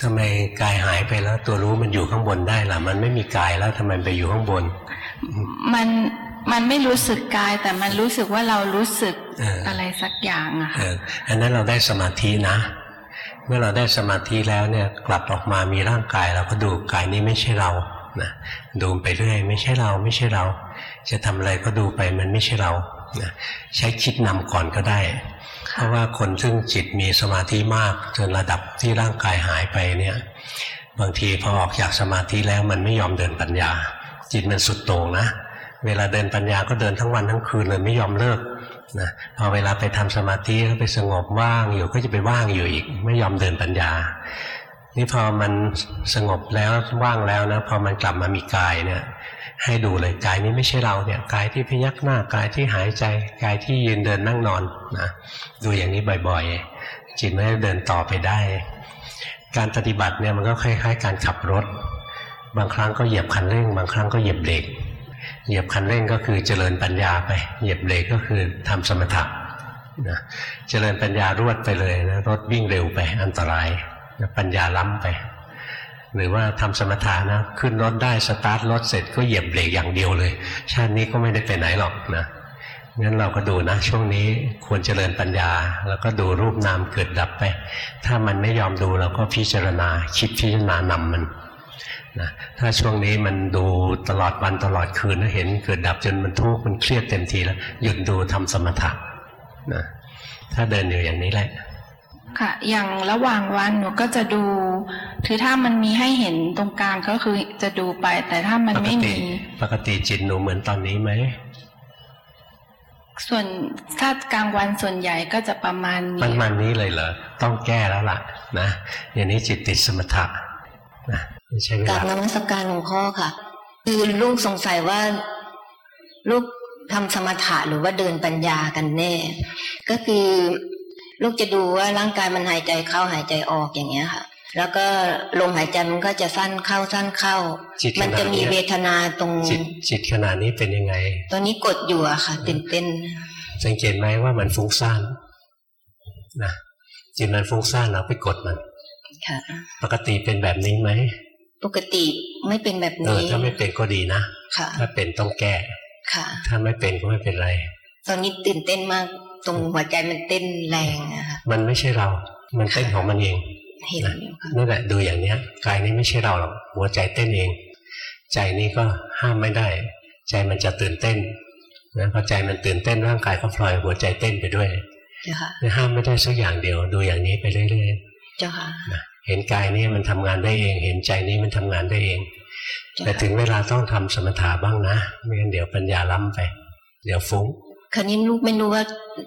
Speaker 1: ทำไมกายหายไปแล้ว ตัวรู้มันอยู่ข้างบนได้ล่ะ มันไม่มีกายแล้วทำไมไปอยู่ข้างบน
Speaker 3: มันมันไม่รู้สึกกายแต่มันรู้สึกว่าเรารู้สึก
Speaker 1: เอออ
Speaker 3: อะไรสักอย่างอะ
Speaker 1: เอ
Speaker 3: ค่ะ
Speaker 1: ออันนั้นเราได้สมาธินะเมื่อเราได้สมาธิแล้วเนี่ยกลับออกมามีร่างกายเราก็ดูกายนี้ไม่ใช่เรานะดูไปเรื่อยไม่ใช่เราไม่ใช่เรา จะทำอะไรก็ดูไปมันไม่ใช่เรานะใช้คิดนำก่อนก็ได้ เพราะว่าคนซึ่งจิตมีสมาธิมากจนระดับที่ร่างกายหายไปเนี่ยบางทีพอออกจากสมาธิแล้วมันไม่ยอมเดินปัญญา จิตมันสุดโต่งนะ เวลาเดินปัญญาก็เดินทั้งวันทั้งคืนเลยไม่ยอมเลิก นะพอเวลาไปทำสมาธิก็ไปสงบว่างอยู่ก็จะไปว่างอยู่อีก ไม่ยอมเดินปัญญา นี่พอมันสงบแล้วว่างแล้วนะพอมันกลับมามีกายเนี่ย ให้ดูเลยกายนี้ไม่ใช่เราเนี่ยกายที่พยักหน้ากายที่หายใจกายที่ยืนเดินนั่งนอนนะดูอย่างนี้บ่อยๆ จิตไม่ได้เดินต่อไปได้ การปฏิบัติเนี่ยมันก็คล้าย ๆ การขับรถ บางครั้งก็เหยียบคันเร่ง บางครั้งก็เหยียบเบรก เหยียบคันเร่งก็คือเจริญปัญญาไป เหยียบเบรกก็คือทำสมถะนะเจริญปัญญารวดไปเลยนะรถวิ่งเร็วไปอันตรายนะปัญญาล้ำไป หรือว่าทำสมถะนะขึ้นรถได้สตาร์ทรถเสร็จก็เหยียบเบรกอย่างเดียวเลย ชาตินี้ก็ไม่ได้ไปไหนหรอกนะงั้นเราก็ดูนะ ช่วงนี้ควรเจริญปัญญา แล้วก็ดูรูปนามเกิดดับไป ถ้ามันไม่ยอมดูเราก็พิจารณาคิดพิจารณานำมัน นะถ้าช่วงนี้มันดูตลอดวันตลอดคืนแล้วเห็นเกิดดับจนมันทุกข์มันเครียดเต็มทีแล้วหยุดดูทำสมถะนะถ้าเดินอยู่อย่างนี้แหละ
Speaker 3: ค่ะ อย่างระหว่างวันหนูก็จะดูคือถ้ามันมีให้เห็นตรงกลางก็คือจะดูไป แต่ถ้ามัน
Speaker 1: ปก
Speaker 3: ไม่
Speaker 1: ติ
Speaker 3: มี
Speaker 1: ปกติจิตหนูเหมือนตอนนี้ไหม
Speaker 3: ส่วนถ้ากลางวันส่วนใหญ่ก็จะประมาณ
Speaker 1: มัน
Speaker 3: นี้
Speaker 1: มันนี้เลยเหรอต้องแก้แล้วล่ะ นะอย่างนี้จิตติดสมถะนะไม่ ใช่เว
Speaker 4: กรา
Speaker 1: ลา
Speaker 4: บนมัสการหลวงพ่อค่ะ คือลูกสงสัยว่าลูกทำสมถะหรือว่าเดินปัญญากันแน่ ก็คือลูกจะดูว่าร่างกายมันหายใจเข้าหายใจออกอย่างเงี้ยค่ะ แล้วก็ลมหายใจมันก็จะสั้นเข้าสั้นเข้า
Speaker 1: จิตข
Speaker 4: มัน
Speaker 1: นา
Speaker 4: จะ
Speaker 1: ด
Speaker 4: มี
Speaker 1: นี้
Speaker 4: เวทนาตรง
Speaker 1: จิตจิตขนาดนี้เป็นยังไง
Speaker 4: ตัวนี้กดอยู่อะค่ะตื่นเต้น
Speaker 1: สังเกตไหมว่ามันฟุ้งซ่านนะจิตมันฟุ้งซ่านเราไปกดมัน
Speaker 4: ค่ะ
Speaker 1: ปกติเป็นแบบนี้ไหม
Speaker 4: ปกติไม่เป็นแบบ
Speaker 1: เออ
Speaker 4: นี้
Speaker 1: ถ้าไม่เป็นก็ดีนะ
Speaker 4: ค่ะ
Speaker 1: ถ้าเป็นต้องแก้
Speaker 4: ค่ะ
Speaker 1: ถ้าไม่เป็นก็ไม่เป็นไร
Speaker 4: ตอนนี้ตื่นเต้นมากตรงหัวใจมันเต้นแรงอะค่ะ
Speaker 1: มันไม่ใช่เรา มันเต้นของมันเอง
Speaker 4: เห็นอยู่ค่ะ
Speaker 1: นั่นแหละดูอย่างเนี้ยกายนี้ไม่ใช่เราหรอกหัวใจเต้นเอง ใจนี้ก็ห้ามไม่ได้ ใจมันจะตื่นเต้นนะพอใจมันตื่นเต้นร่างกายก็พลอยหัวใจเต้นไปด้วย
Speaker 4: เจ้าค่ะ
Speaker 1: ห้ามไม่ได้สักอย่างเดียว ดูอย่างนี้ไปเรื่อย
Speaker 4: เจ้าค่ะ
Speaker 1: ๆนะ เห็นกายนี้มันทำงานได้เอง เห็นใจนี้มันทำงานได้เอง
Speaker 4: เจ้า
Speaker 1: แต่ถึ
Speaker 4: ค่ะ
Speaker 1: งเวลาต้องทำสมถะบ้างนะไม่งั้นเดี๋ยวปัญญาล้ำไป เดี๋ยวฟุ้ง
Speaker 4: คราวนี้ลูกไม่รู้ว่า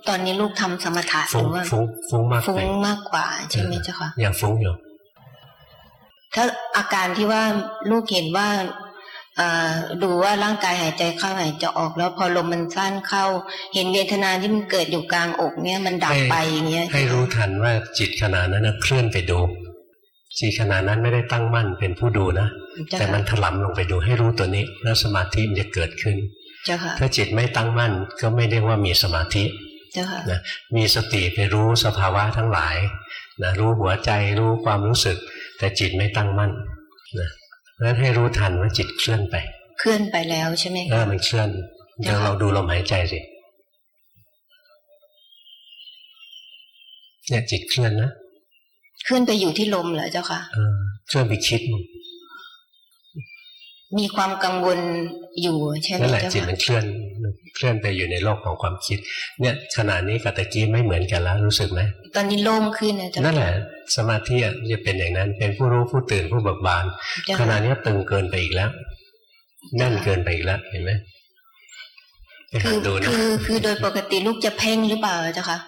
Speaker 4: ตอนนี้ลูกทำสมถะห
Speaker 1: ฟุ้
Speaker 4: รื
Speaker 1: ง
Speaker 4: อว่า
Speaker 1: ฟุ้งฟุ้งมาก
Speaker 4: ฟุ้
Speaker 1: ไป
Speaker 4: งมากกว่าใช่ไหมเจ้าค่ะ
Speaker 1: ยังฟุ้งอยู่
Speaker 4: ถ้าอาการที่ว่าลูกเห็นว่าเอ่อดูว่าร่างกายหายใจเข้าหายใจออก แล้วพอลมมันสั้นเข้า เห็นเวทนาที่มันเกิดอยู่กลางอกเนี่ยมันดับไปอย่างเงี้ย
Speaker 1: ให้รู้ทันว่าจิตขณะนั้นนะเคลื่อนไปดู จิตขณะนั้นไม่ได้ตั้งมั่นเป็นผู้ดูนะ
Speaker 4: เจ้า
Speaker 1: แต่มัน
Speaker 4: ค่ะ
Speaker 1: ถลำลงไปดูให้รู้ตัวนี้ แล้วสมาธิมันจะเกิดขึ้น
Speaker 4: เจ้าค่ะ
Speaker 1: ถ้าจิตไม่ตั้งมั่นก็ไม่เรียกว่ามีสมาธิ
Speaker 4: เจ้าค่ะ
Speaker 1: นะมีสติไปรู้สภาวะทั้งหลายนะรู้หัวใจรู้ความรู้สึก แต่จิตไม่ตั้งมั่นนะเพราะฉะนั้นให้รู้ทันว่าจิตเคลื่อนไป
Speaker 4: เคลื่อนไปแล้วใช่ไหม
Speaker 1: เออ
Speaker 4: คะ
Speaker 1: มันเคลื่อนเดี๋ยวเราดูลมหายใจสิเนี่ยจิตเคลื่อนนะ
Speaker 4: เคลื่อนไปอยู่ที่ลมเหรอเจ้าค่ะ
Speaker 1: เออเคลื่อนไปคิด
Speaker 4: มีความกังวลอยู่ใช่ไหม
Speaker 1: นั่นแหละ
Speaker 4: เจ้า
Speaker 1: จิต
Speaker 4: ค่ะ
Speaker 1: มันเคลื่อนเคลื่อนไปอยู่ในโลกของความคิด เนี่ยขณะนี้กับตะกี้ไม่เหมือนกันแล้วรู้สึกไหม
Speaker 4: ตอนนี้โล่งขึ้นนะเจ้า
Speaker 1: นั่นแห
Speaker 4: ค่ะ
Speaker 1: ละ สมาธิอะจะเป็นอย่างนั้น เป็นผู้รู้ผู้ตื่นผู้เบิกบาน
Speaker 4: เจ้า
Speaker 1: ขณะ
Speaker 4: ค่ะ
Speaker 1: นี้ตึงเกินไปอีกแล้วแน่นเกินไปอีกแล้วเห็นไหมไป
Speaker 4: คื
Speaker 1: หา
Speaker 4: อ
Speaker 1: ดูนะ
Speaker 4: คือคือโดยปกติลูกจะเพ่งหรือเปล่าเจ้าค่ะ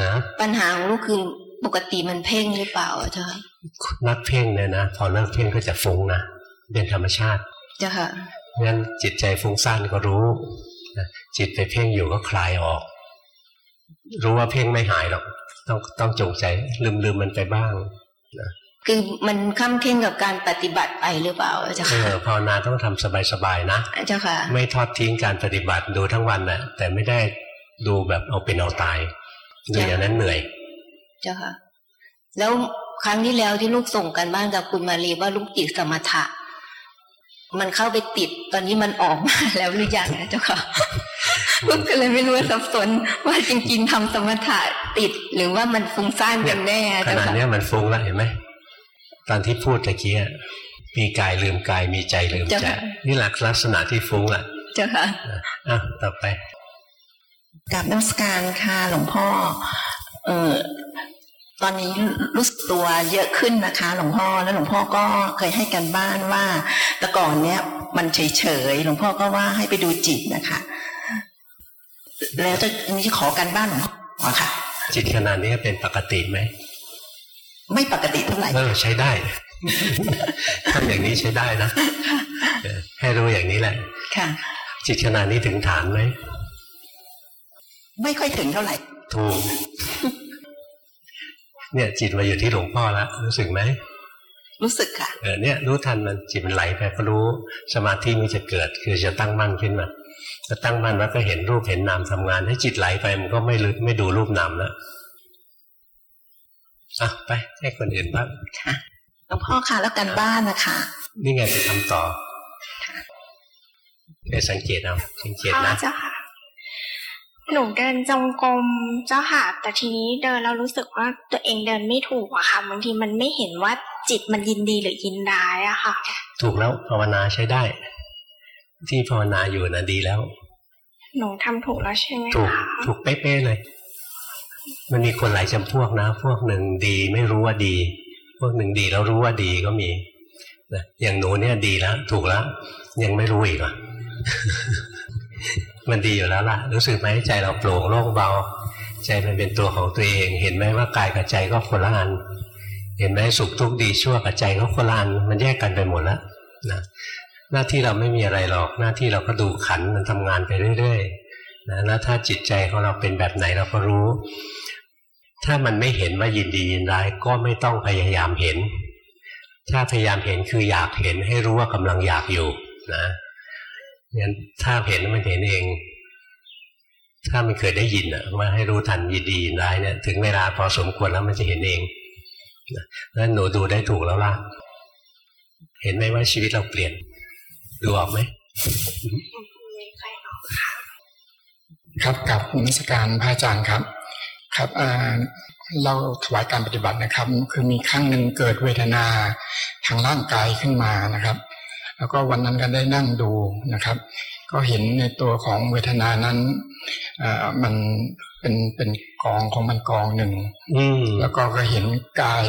Speaker 1: ฮะ
Speaker 4: ปัญหาของลูกคือ ปกติมันเพ่งหรือเปล่าเจ้าค่ะ
Speaker 1: นักเพ่งเนี่ยนะพอเลิกเพ่งก็จะฟุ้งนะเป็นธรรมชาติ
Speaker 4: เจ้าค่ะ
Speaker 1: งั้นจิตใจฟุ้งซ่านก็รู้นะจิตไปเพ่งอยู่ก็คลายออก รู้ว่าเพ่งไม่หายหรอก ต้องต้องจงใจลืมลืมมันไปบ้าง
Speaker 4: คือมันค้ำเข่งกับการปฏิบัติไปหรือเปล่าเจ้า
Speaker 1: เอ
Speaker 4: ค่ะ
Speaker 1: อภาวนาต้องทำสบายๆนะ
Speaker 4: เจ้าค่ะ
Speaker 1: ไม่ทอดทิ้งการปฏิบัติดูทั้งวันน่ะแต่ไม่ได้ดูแบบเอาเป็นเอาตายดูอย่างนั้นเหนื่อย
Speaker 4: เจ้าค่ะ แล้วครั้งที่แล้วที่ลูกส่งกันบ้านกับคุณมารีว่าลูกติดสมถะ มันเข้าไปติดตอนนี้มันออกมาแล้วหรือยังนะเจ้าค่ะลูกก็เลยไม่รู้ว่าสับสนว่าจริง ๆทำสมถะติด หรือว่ามันฟุ้งซ่านกันแน่
Speaker 1: ข
Speaker 4: เจ้า
Speaker 1: ณะ
Speaker 4: ค่ะ
Speaker 1: เนี้ยมันฟุ้งแล้วเห็นไหมตอนที่พูดตะกี้อะมีกายลืมกายมีใจลืมใจนี่หลักลักษณะที่ฟุ้งอะ
Speaker 4: เจ้าค่ะ
Speaker 1: อะต่อไป
Speaker 5: กับนมัสการค่ะหลวงพ่อ เออตอนนี้รู้สึกตัวเยอะขึ้นนะคะ หลวงพ่อแล้วหลวงพ่อก็เคยให้กันบ้านว่า แต่ก่อนเนี้ยมันเฉยเฉยๆหลวงพ่อก็ว่าให้ไปดูจิตนะคะ แล้วจะนี้จะขอกันบ้านหลวงพ่อค่ะ
Speaker 1: จิตขนาดนี้เป็นปกติไหม
Speaker 5: ไม่ปกติเท่าไหร่
Speaker 1: เออใช้ได้ทำอย่างนี้ใช้ได้นะเออให้รู้อย่างนี้แหละ
Speaker 5: ค่ะ
Speaker 1: จิตขนาดนี้ถึงฐานไหม
Speaker 5: ไม่ค่อยถึงเท่าไหร่
Speaker 1: ถูกเนี่ยจิตมาอยู่ที่หลวงพ่อแล้วรู้สึกไหม
Speaker 5: รู้สึกค่ะ
Speaker 1: เออเนี่ยรู้ทันมันจิตมันไหลไปก็รู้สมาธิมันจะเกิด คือจะตั้งมั่นขึ้นมาจะตั้งมั่นแล้วก็เห็นรูปเห็นนามทำงาน ให้จิตไหลไปมันก็ไม่ลึกไม่ดูรูปนามแล้วอะไปให้คนอื่นบ้าง
Speaker 5: หลวงพ่อค่ะแล้วกันบ้านนะคะ
Speaker 1: นี่ไงจะทำต่อไปสังเกตเอาสังเกตนะ
Speaker 6: เจ้าค่ะ หนูเดินจงกรมเจ้าค่ะแต่ทีนี้เดินแล้วรู้สึกว่าตัวเองเดินไม่ถูกอะค่ะบางทีมันไม่เห็นว่าจิตมันยินดีหรือยินร้ายอะค่ะ
Speaker 1: ถูกแล้วภาวนาใช้ได้ ที่ภาวนาอยู่นะดีแล้ว
Speaker 6: หนูทำถูกแล้วใช่ไหม
Speaker 1: ถูก
Speaker 6: คะ
Speaker 1: ถูกเป๊ะๆเลย มันมีคนหลายจำพวกนะ พวกหนึ่งดีไม่รู้ว่าดี พวกหนึ่งดีแล้วรู้ว่าดีก็มีนะอย่างหนูเนี่ยดีแล้ว ถูกแล้ว ยังไม่รู้อีกอะ มันดีอยู่แล้วล่ะ รู้สึกไหมใจเราโปร่งโล่งเบา ใจมันเป็นตัวของตัวเอง เห็นไหมว่ากายกับใจก็คนละอัน เห็นไหมสุขทุกข์ดีชั่วกับใจก็คนละอัน มันแยกกันไปหมดแล้วนะหน้าที่เราไม่มีอะไรหรอก หน้าที่เราก็ดูขันมันทำงานไปเรื่อยๆนะแล้วถ้าจิตใจของเราเป็นแบบไหนเราก็รู้ ถ้ามันไม่เห็นว่ายินดียินร้ายก็ไม่ต้องพยายามเห็น ถ้าพยายามเห็นคืออยากเห็นให้รู้ว่ากำลังอยากอยู่นะ งั้นถ้าเห็นมันเห็นเอง ถ้ามันเคยได้ยินอะว่าให้รู้ทันยินดียินร้ายเนี่ยถึงเวลาพอสมควรแล้วมันจะเห็นเองนั้นหนูดูได้ถูกแล้วล่ะ เห็นไหมว่าชีวิตเราเปลี่ยน ดูออกไหม
Speaker 6: ค
Speaker 7: รับกับนมัสการพระอาจารย์ครับ ครับอ่าเราถวายการปฏิบัตินะครับ คือมีครั้งหนึ่งเกิดเวทนาทางร่างกายขึ้นมานะครับ แล้วก็วันนั้นก็ได้นั่งดูนะครับ ก็เห็นในตัวของเวทนานั้นอ่ามันเป็นเป็นกองของมันกองหนึ่ง
Speaker 1: อืม
Speaker 7: แล้วก็ก็เห็นกาย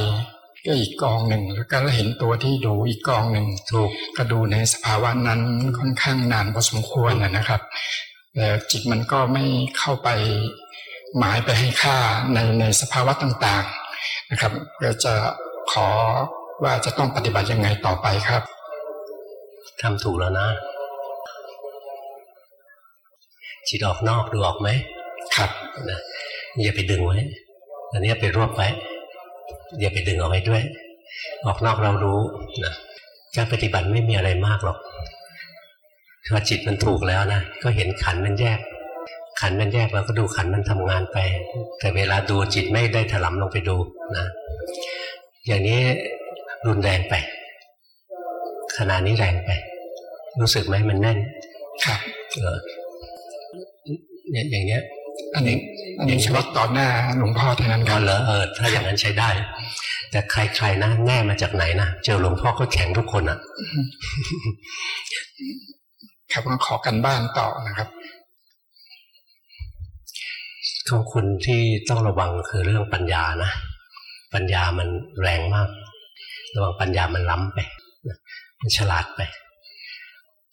Speaker 7: ก็อีกกองหนึ่งแล้วก็เห็นตัวที่ดูอีกกองหนึ่ง
Speaker 1: ถูก
Speaker 7: ก็ดูในสภาวะนั้นค่อนข้างนานพอสมควรนะนะครับแต่จิตมันก็ไม่เข้าไปหมายไปให้ค่าในในสภาวะต่าง ๆนะครับก็จะขอว่าจะต้องปฏิบัติยังไงต่อไปครับ
Speaker 1: ทำถูกแล้วนะ จิตออกนอกดูออกไหม
Speaker 7: ครับ
Speaker 1: นะอย่าไปดึงไว้อันนี้ไปรวบไว้อย่าไปดึงเอาไว้ด้วย ออกนอกเรารู้นะการปฏิบัติไม่มีอะไรมากหรอกพอจิตมันถูกแล้วนะก็เห็นขันธ์มันแยก ขันธ์มันแยกเราก็ดูขันธ์มันทำงานไป แต่เวลาดูจิตไม่ได้ถลำลงไปดูนะ อย่างนี้รุนแรงไปขนาดนี้แรงไป รู้สึกไหมมันแน่น
Speaker 7: ครับ
Speaker 1: เออเนี่ยอย่างเนี้ย
Speaker 7: อันนี้อันนี้เฉพาะต่อหน้าหลวงพ่อเท่านั้นค
Speaker 1: อ๋
Speaker 7: รั
Speaker 1: อบเหรอเออถ้าอย่างนั้นใช้ได้ แต่ใครๆนะแง่มาจากไหนนะเจอหลวงพ่อก็แข็งทุกคนอะ
Speaker 7: ครับก็ขอกันบ้านต่อนะครับ
Speaker 1: ของคุณที่ต้องระวังคือเรื่องปัญญานะปัญญามันแรงมาก ระวังปัญญามันล้ำไปนะมันฉลาดไปพ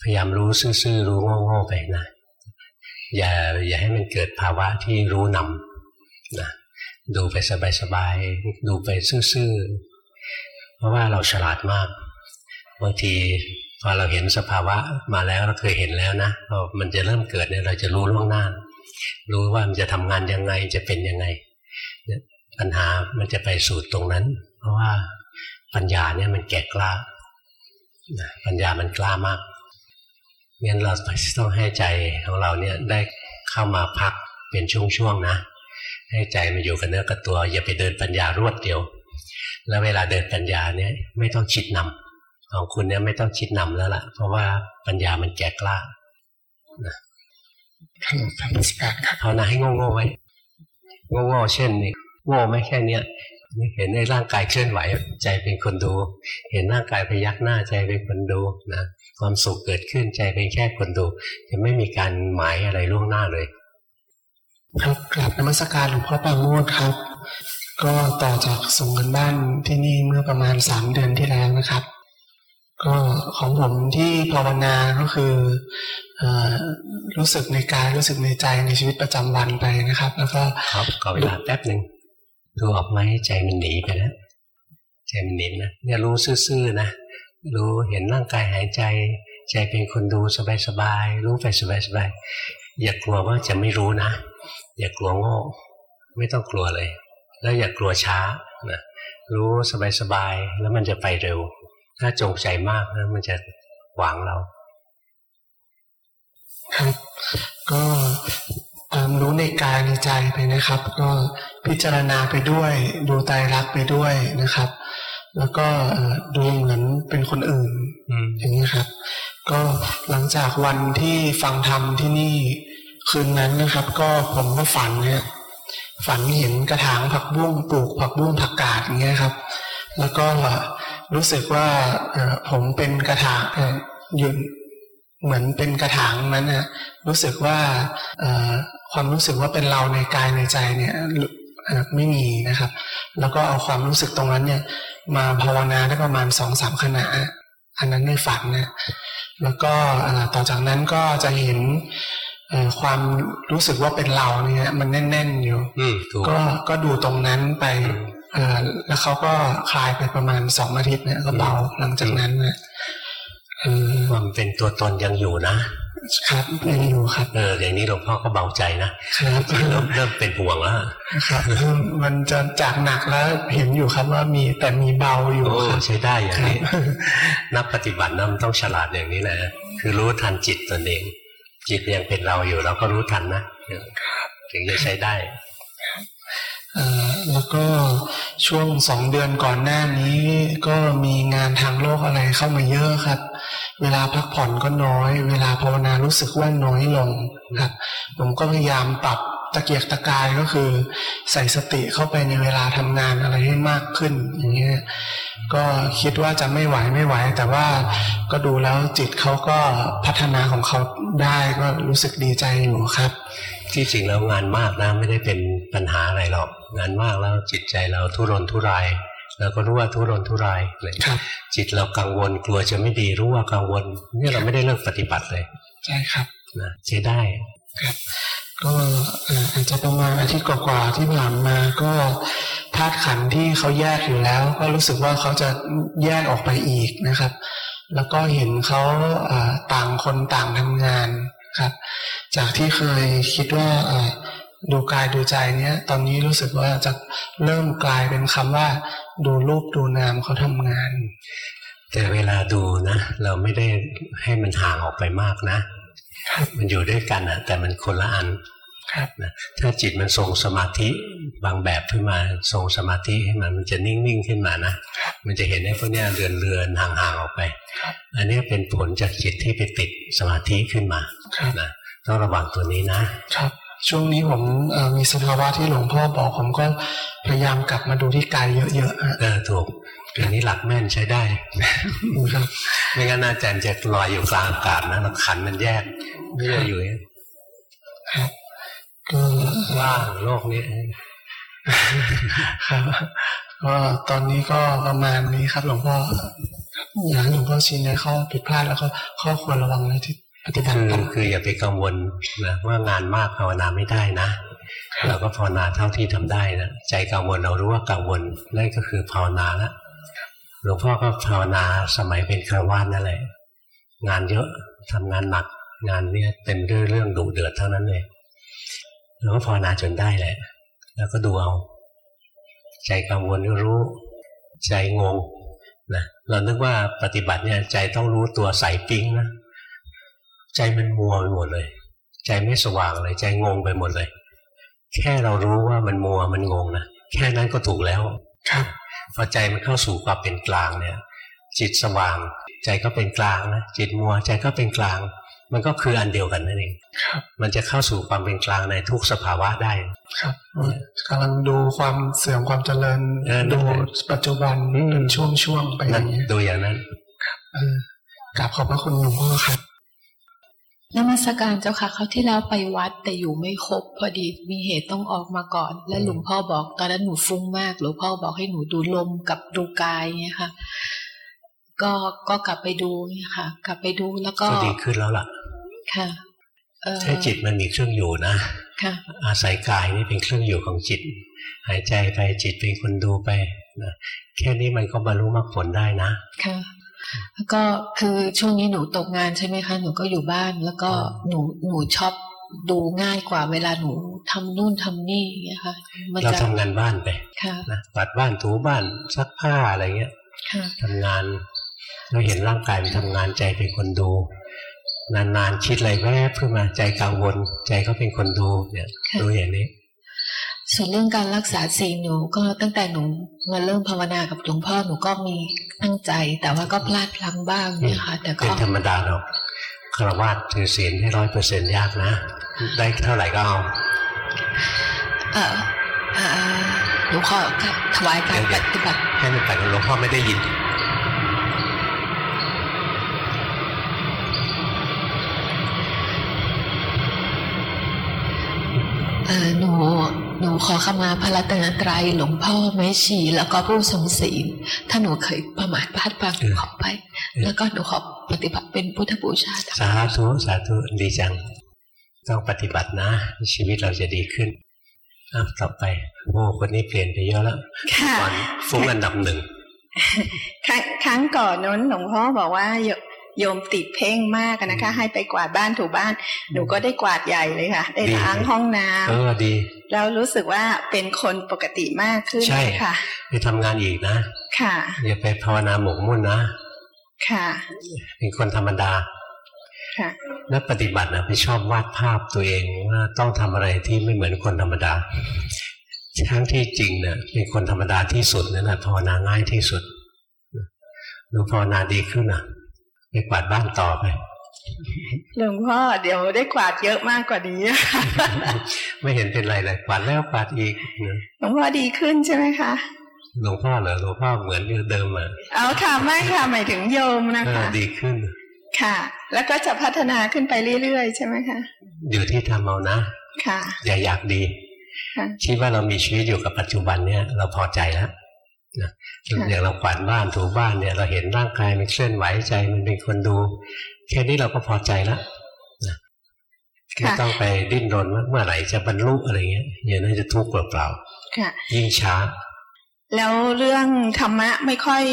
Speaker 1: ยายามรู้ซื่อๆรู้โง่ๆไปนะอย่าอย่าให้มันเกิดภาวะที่รู้นำนะดูไปสบายๆดูไปซื่อๆเพราะว่าเราฉลาดมากบางทีพอเราเห็นสภาวะมาแล้วเราเคยเห็นแล้วนะพอมันจะเริ่มเกิดเนี่ยเราจะรู้ล่วงหน้า รู้ว่ามันจะทำงานยังไงจะเป็นยังไงปัญหามันจะไปสู่ตรงนั้น เพราะว่าปัญญาเนี่ยมันแก่กล้าปัญญามันกล้ามาก งั้นเราต้องให้ใจของเราเนี่ยได้เข้ามาพักเป็นช่วงๆนะ ให้ใจมันอยู่กับเนื้อกับตัว อย่าไปเดินปัญญารวดเดียว แล้วเวลาเดินปัญญาเนี่ยไม่ต้องคิดนำของคุณเนี่ยไม่ต้องคิดนำแล้วล่ะ เพราะว่าปัญญามันแก่กล้า
Speaker 7: ท่านท่านราชการครับ
Speaker 1: ภาวนาให้โง่ๆไว้โง่ๆเช่นนี่โง่ไม่แค่เนี้ยนี่ เห็นในร่างกายเคลื่อนไหวใจเป็นคนดู เห็นร่างกายพยักหน้าใจเป็นคนดูนะความสุขเกิดขึ้นใจเป็นแค่คนดู จะไม่มีการหมายอะไรล่วงหน้าเลย
Speaker 8: ครับกลับนมัสการหลวงพ่อปราโมทครับ ก็ต่อจากส่งกันบ้านที่นี่เมื่อประมาณสามเดือนที่แล้วนะครับ ก็ของผมที่ภาวนาก็คือเออรู้สึกในกายรู้สึกในใจในชีวิตประจำวันไปนะครับ แล้วก็
Speaker 1: ครับก็เวลาแป๊บหนึ่ง ดูออกไหมใจมันหนีไปแล้วใจมันหนีนะเนี่ยรู้ซื่อๆนะรู้เห็นร่างกายหายใจ ใจเป็นคนดูสบายๆรู้ไปสบายๆอย่ากลัวว่าจะไม่รู้นะ อย่ากลัวโง่ไม่ต้องกลัวเลย แล้วอย่ากลัวช้านะรู้สบายๆแล้วมันจะไปเร็ว ถ้าจงใจมากนะมันจะหวางเรา
Speaker 8: ครับก็ตามรู้ในกายในใจไปนะครับ ก็ พิจารณาไปด้วย ดูไตรลักษณ์ไปด้วยนะครับ แล้วก็เอ่อดูเหมือนเป็นคนอื่น
Speaker 1: อืม
Speaker 8: อย่างนี้ครับ ก็หลังจากวันที่ฟังธรรมที่นี่คืนนั้นนะครับ ก็ผมก็ฝันเนี่ยฝันเห็นกระถางผักบุ้งปลูกผักบุ้งผักกาดอย่างเงี้ยครับ แล้วก็รู้สึกว่าเอ่อผมเป็นกระถางเอ่ออยู่เหมือนเป็นกระถางนั้นนะรู้สึกว่าเอ่อความรู้สึกว่าเป็นเราในกายในใจเนี่ยเอ่อ ไม่มีนะครับ แล้วก็เอาความรู้สึกตรงนั้นเนี่ย มาภาวนาได้ประมาณสองสามขณะ อันนั้นในฝันนะแล้วก็เอ่อต่อจากนั้นก็จะเห็นเอ่อความรู้สึกว่าเป็นเราเนี่ยมันแน่นๆอยู่
Speaker 1: อืมถูก
Speaker 8: ก็ก็ดูตรงนั้นไป
Speaker 1: อืม
Speaker 8: เอ่อแล้วเขาก็คลายไปประมาณสองอาทิตย์เนี่ยก็เบาหลังจากนั้นนะเออ
Speaker 1: ความเป็นตัวตนยังอยู่นะ
Speaker 8: ครับยังอยู่ครับ
Speaker 1: เอออย่างนี้หลวงพ่อก็เบาใจนะครับเริ่มเริ่มเป็นห่วงแล้ว
Speaker 8: ครับมันจะจากหนักแล้วเห็นอยู่ครับว่ามีแต่มีเบาอยู่
Speaker 1: โอ้
Speaker 8: ครับ
Speaker 1: ใช้ได้อย่างนี้
Speaker 8: ครับ
Speaker 1: นักปฏิบัตินะมันต้องฉลาดอย่างนี้แหละคือรู้ทันจิตตนเอง จิตยังเป็นเราอยู่เราก็รู้ทันนะถึงจะใช้ได้
Speaker 8: เอ่อแล้วก็ช่วงสองเดือนก่อนหน้านี้ ก็มีงานทางโลกอะไรเข้ามาเยอะครับ เวลาพักผ่อนก็น้อย เวลาภาวนารู้สึกว่าน้อยลงครับ ผมก็พยายามปรับตะเกียกตะกายก็คือใส่สติเข้าไปในเวลาทำงานอะไรให้มากขึ้นอย่างเงี้ยก็คิดว่าจะไม่ไหวไม่ไหว แต่ว่าก็ดูแล้วจิตเขาก็พัฒนาของเขาได้ก็รู้สึกดีใจอยู่ครับ
Speaker 1: ที่จริงแล้วงานมากนะไม่ได้เป็นปัญหาอะไรหรอก งานมากแล้วจิตใจเราทุรนทุราย แล้วก็รู้ว่าทุรนทุรายเลย
Speaker 8: ครับ
Speaker 1: จิตเรากังวลกลัวจะไม่ดีรู้ว่ากังวลเนี่ยเราไม่ได้เลิกปฏิบัติเลย
Speaker 8: ใช่ครับ
Speaker 1: นะใช้ได้
Speaker 8: ก็เอ่ออาจจะประมาณอาทิตย์กว่าๆที่ผ่านมาก็ธาตุขันธ์ที่เขาแยกอยู่แล้ว ก็รู้สึกว่าเขาจะแยกออกไปอีกนะครับ แล้วก็เห็นเขาเอ่อต่างคนต่างทำงานครับ จากที่เคยคิดว่าเอ่อ ดูกายดูใจเนี้ย ตอนนี้รู้สึกว่าจะเริ่มกลายเป็นคำว่า ดูรูปดูนามเขาทำงาน
Speaker 1: แต่เวลาดูนะ เราไม่ได้ให้มันห่างออกไปมากนะ มันอยู่ด้วยกันนะแต่มันคนละอัน
Speaker 8: ครับ
Speaker 1: นะถ้าจิตมันทรงสมาธิบางแบบขึ้นมาทรงสมาธิให้มันมันจะนิ่งๆขึ้นมานะ มันจะเห็นไอ้พวกเนี้ยเรือนเรือนๆห่างๆออกไป อันนี้เป็นผลจากจิตที่ไปติดสมาธิขึ้นมา
Speaker 8: ครับ
Speaker 1: นะต้องระวังตัวนี้นะ
Speaker 8: ครับ ช่วงนี้ผมเอ่อมีสภาวะที่หลวงพ่อบอกผมก็พยายามกลับมาดูที่กายเยอะๆฮะ
Speaker 1: เออถูกอันนี้หลักแม่นใช้ได้
Speaker 8: ครับ
Speaker 1: ไม่งั้นอาจารย์จะลอยอยู่กลางอากาศนะแล้วขันมันแยกไม่ได้อยู่อย่างนี้
Speaker 8: ก็
Speaker 1: ว่างโลกนี้
Speaker 8: ครับก็ตอนนี้ก็ประมาณนี้ครับ หลวงพ่ออยากให้หลวงพ่อชี้แนะข้อผิดพลาดแล้วก็ข้อควรระวังในที่ ปฏิบัติ
Speaker 1: คือ
Speaker 8: ต่อ
Speaker 1: คืออย่าไปกังวลนะว่างานมากภาวนาไม่ได้นะเราก็ภาวนาเท่าที่ทำได้นะใจกังวลเรารู้ว่ากังวลนั่นก็คือภาวนาละหลวงพ่อก็ภาวนาสมัยเป็นคราวาสนั่นแหละงานเยอะทำงานหนักงานเนี้ยเต็มด้วยเรื่องดุเดือดเท่านั้นเลยเราก็ภาวนาจนได้แหละ แล้วก็ดูเอา ใจกังวลก็รู้ ใจงงนะเรานึกว่าปฏิบัติเนี่ยใจต้องรู้ตัวใสปิ๊งนะ ใจมันมัวไปหมดเลย ใจไม่สว่างเลย ใจงงไปหมดเลย แค่เรารู้ว่ามันมัวมันงงนะแค่นั้นก็ถูกแล้ว
Speaker 8: ครับ
Speaker 1: พอใจมันเข้าสู่ความเป็นกลางเนี่ย จิตสว่าง ใจก็เป็นกลางนะจิตมัวใจก็เป็นกลาง มันก็คืออันเดียวกันนั่นเอง
Speaker 8: ครับ
Speaker 1: มันจะเข้าสู่ความเป็นกลางในทุกสภาวะได้
Speaker 8: ครับกำลังดูความเสื่อมความเจริญ
Speaker 1: เออ
Speaker 8: ดูปัจจุบัน
Speaker 1: อืม
Speaker 8: เป็นช่วงๆไปอ
Speaker 1: นั่น
Speaker 8: ย่างนี้ย
Speaker 1: ดูอย่างนั้น
Speaker 8: เออกราบขอบพระคุณหลวงพ่อครับ
Speaker 9: นมัสการเจ้าค่ะเขาวที่แล้วไปวัดแต่อยู่ไม่ครบพอดีมีเหตุต้องออกมาก่อน และหลวงพ่อบอกตอนนั้นหนูฟุ้งมากหลวงพ่อบอกให้หนูดูลมกับดูกายเนี่ยค่ะ ก็ก็กลับไปดูเนี่ยค่ะ กลับไปดูแล้วก็
Speaker 1: ก็ดีขึ้นแล้วล่ะ
Speaker 9: ค่ะเออ
Speaker 1: ใช่จิตมันมีเครื่องอยู่นะ
Speaker 9: ค่ะ
Speaker 1: อาศัยกายนี่เป็นเครื่องอยู่ของจิต หายใจไปจิตเป็นคนดูไปนะแค่นี้มันก็บรรลุมรรคผลได้นะ
Speaker 9: ค่ะ แล้วก็คือช่วงนี้หนูตกงานใช่ไหมคะหนูก็อยู่บ้าน แล้วก็หนูหนูชอบดูง่ายกว่าเวลาหนูทำนู่นทำนี่อย่างเงี้ยค่ะมัน
Speaker 1: เรา
Speaker 9: จะ
Speaker 1: ทำงานบ้านไป
Speaker 9: ค่ะ
Speaker 1: นะปัดบ้านถูบ้านซักผ้าอะไรเงี้ย
Speaker 9: ค่ะ
Speaker 1: ทำงานเราเห็นร่างกายมันทำงานใจเป็นคนดู นานๆคิดอะไรแวบขึ้นมาใจกังวลใจก็เป็นคนดูเนี่ย
Speaker 9: ค่ะ
Speaker 1: ดูอย่างนี้
Speaker 9: ส่วนเรื่องการรักษาศีลหนูก็ตั้งแต่หนูมาเริ่มภาวนากับหลวงพ่อหนูก็มีตั้งใจ แต่ว่าก็พลาดพลั้งบ้างเนี่ยค่ะแต่
Speaker 1: เป็
Speaker 9: ก็
Speaker 1: นธรรมดาหรอกคารวะถือศีลให้ร้อยเปอร์เซ็นต์ยากนะ ได้เท่าไหร่ก็เอา
Speaker 9: เออเอ่อหนูขอถวายการปฏิบัติ
Speaker 1: ให้มันไปกับหลวงพ่อไม่ได้ยิน
Speaker 9: เออหนู หนูขอขมาพระรัตนตรัยหลวงพ่อแม่ชีแล้วก็ผู้ทรงศีลถ้าหนูเคยประมาทพลาดพลั้ง
Speaker 1: เออ
Speaker 9: ขอไป
Speaker 1: เออ
Speaker 9: แล้วก็หนูขอปฏิบัติเป็นพุทธบูชาธรรม
Speaker 1: สาธุสาธุดีจัง ต้องปฏิบัตินะ ชีวิตเราจะดีขึ้นอ้าวต่อไปโอ้คนนี้เปลี่ยนไปเยอะแล้ว
Speaker 5: ค่ะ
Speaker 1: ก่อนฟุ้งอันดับหนึ่ง
Speaker 5: ครั้งครั้งก่อนนั้นหลวงพ่อบอกว่า โยโยมติดเพ่งมากอะนะคะ ให้ไปกวาดบ้านถูบ้าน หนูก็ได้กวาดใหญ่เลยค่ะ ได้ล้างห้องน้ำ
Speaker 1: เออดี
Speaker 5: แล้วรู้สึกว่าเป็นคนปกติมากขึ้น
Speaker 1: ใช่
Speaker 5: ค่ะ
Speaker 1: ไปทำงานอีกนะ
Speaker 5: ค่ะ
Speaker 1: อย่าไปภาวนาหมกมุ่นนะ
Speaker 5: ค่ะ
Speaker 1: เป็นคนธรรมดา
Speaker 5: ค่ะ
Speaker 1: นักปฏิบัตินะไปชอบวาดภาพตัวเองว่าต้องทำอะไรที่ไม่เหมือนคนธรรมดาทั้งที่จริงเนี่ยเป็นคนธรรมดาที่สุดนั่นแหละภาวนาง่ายที่สุดหนูภาวนาดีขึ้นอะ ไปกวาดบ้านต่อไป
Speaker 5: หลวงพ่อเดี๋ยวได้กวาดเยอะมากกว่านี้ค่ะ
Speaker 1: ไม่เห็นเป็นไรเลยกวาดแล้วกวาดอีกนะ
Speaker 5: หลวงพ่อดีขึ้นใช่ไหมคะ
Speaker 1: หลวงพ่อเหรอหลวงพ่อเหมือนเดิมอะ
Speaker 5: เอาค่ะไม่ค่ะหมายถึงโยมนะ
Speaker 1: เออ
Speaker 5: คะ
Speaker 1: ดีขึ้น
Speaker 5: ค่ะ แล้วก็จะพัฒนาขึ้นไปเรื่อยๆใช่ไหมคะ
Speaker 1: อยู่ที่ทำเอานะ
Speaker 5: ค่ะ
Speaker 1: อย่าอยากดี
Speaker 5: ค่ะ
Speaker 1: คิดว่าเรามีชีวิตอยู่กับปัจจุบันเนี่ย เราพอใจแล้ว นะ
Speaker 5: ค่ะ
Speaker 1: อย่างเรากวาดบ้านถูบ้านเนี่ย เราเห็นร่างกายมันเคลื่อนไหวใจมันเป็นคนดู แค่นี้เราก็พอใจแล้วนะไม่ต้องไปดิ้นรนว่าเมื่อไหร่จะบรรลุอะไรเงี้ยอย่างนั้นจะทุกข์เปล่า
Speaker 5: ค่ะ
Speaker 1: ๆยิ่งช้า
Speaker 5: แล้วเรื่องธรรมะไม่ค่อย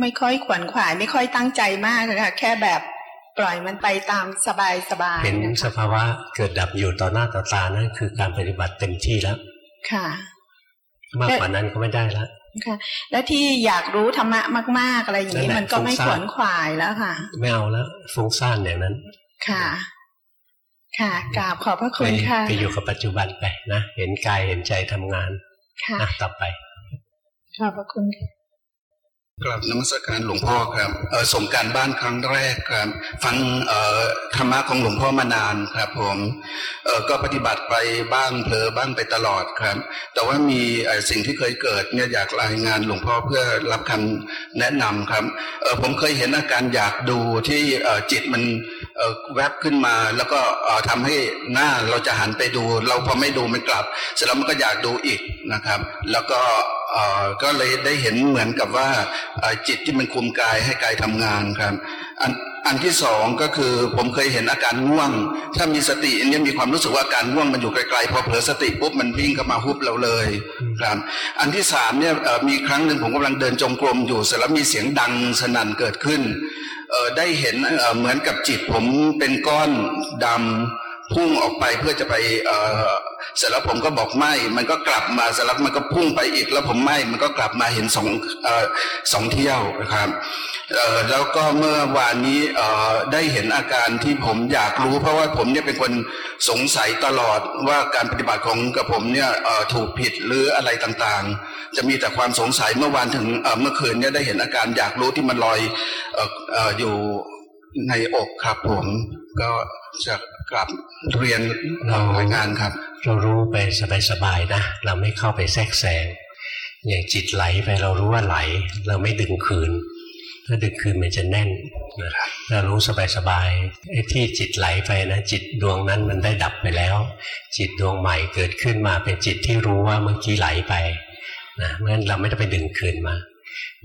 Speaker 5: ไม่ค่อยขวนขวาย ไม่ค่อยตั้งใจมากเลยค่ะแค่แบบปล่อยมันไปตามสบายสบาย
Speaker 1: เห็น
Speaker 5: นะ
Speaker 1: ส
Speaker 5: คะ
Speaker 1: ภาวะเกิดดับอยู่ต่อหน้าต่อตานั่นคือการปฏิบัติเต็มที่แล้ว
Speaker 5: ค่ะ
Speaker 1: มากกว่านั้นก็ไม่ได้แล้ว
Speaker 5: ค่ะ และที่อยากรู้ธรรมะมาก ๆ อะไรอย่างนี้
Speaker 1: นั่นแหละ
Speaker 5: มันก็ไม่
Speaker 1: ฟุ้งซ่าน
Speaker 5: ขวนขวายแล้วค่ะ
Speaker 1: ไม่เอาแล้วฟุ้งซ่านอย่างนั้น
Speaker 5: ค่ะ ค่ะกราบขอบพระ
Speaker 1: ไป
Speaker 5: คุณค่ะ
Speaker 1: ไปอยู่กับปัจจุบันไปนะ เห็นกายเห็นใจทำงาน
Speaker 5: ค่ะ
Speaker 1: นะต่อไป
Speaker 5: ขอบพระคุณค่ะ
Speaker 10: กราบนมัสการหลวงพ่อครับส่งการบ้านครั้งแรกครับ ฟังธรรมะของหลวงพ่อมานานครับผมก็ปฏิบัติไปบ้างเผลอบ้างไปตลอดครับ แต่ว่ามีสิ่งที่เคยเกิดเนี่ยอยากรายงานหลวงพ่อเพื่อรับคำแนะนำครับผมเคยเห็นอาการอยากดูที่จิตมันแวบขึ้นมา แล้วก็เอ่อทำให้หน้าเราจะหันไปดู เราพอไม่ดูมันกลับ เสร็จแล้วมันก็อยากดูอีกนะครับ แล้วก็ ก็เลยได้เห็นเหมือนกับว่าจิตที่มันคุมกายให้กายทำงานครับอันอันที่สองก็คือผมเคยเห็นอาการง่วง ถ้ามีสติอันนี้มีความรู้สึกว่าอาการง่วงมันอยู่ไกลๆพอเผลอสติปุ๊บมันวิ่งเข้ามาฮุบเราเลยครับอันที่สามเนี่ยมีครั้งหนึ่งผมกำลังเดินจงกรมอยู่เสร็จแล้วมีเสียงดังสนั่นเกิดขึ้นได้เห็นเอ่อเหมือนกับจิตผมเป็นก้อนดำ พุ่งออกไปเพื่อจะไปเอ่อเสร็จแล้วผมก็บอกไม่ มันก็กลับมาเสร็จแล้วมันก็พุ่งไปอีกแล้วผมไม่ มันก็กลับมาเห็นสองเอ่อสองเที่ยวนะครับเอ่อแล้วก็เมื่อวานนี้เอ่อได้เห็นอาการที่ผมอยากรู้ เพราะว่าผมเนี่ยเป็นคนสงสัยตลอดว่าการปฏิบัติของกับผมเนี่ยเอ่อถูกผิดหรืออะไรต่างๆ จะมีแต่ความสงสัยเมื่อวานถึงเอ่อเมื่อคืนเนี่ยได้เห็นอาการอยากรู้ที่มันลอยเอ่อเอ่ออยู่ในอกครับผม ก็จะกลับเรียนเรายงานครับ
Speaker 1: เรารู้ไปสบายๆนะ เราไม่เข้าไปแทรกแซงอย่างจิตไหลไปเรารู้ว่าไหล เราไม่ดึงคืน ถ้าดึงคืนมันจะแน่นนะเรารู้สบายๆไอ้ที่จิตไหลไปนะจิตดวงนั้นมันได้ดับไปแล้ว จิตดวงใหม่เกิดขึ้นมาเป็นจิตที่รู้ว่าเมื่อกี้ไหลไปนะเพราะฉะนั้นเราไม่ต้องไปดึงคืนมา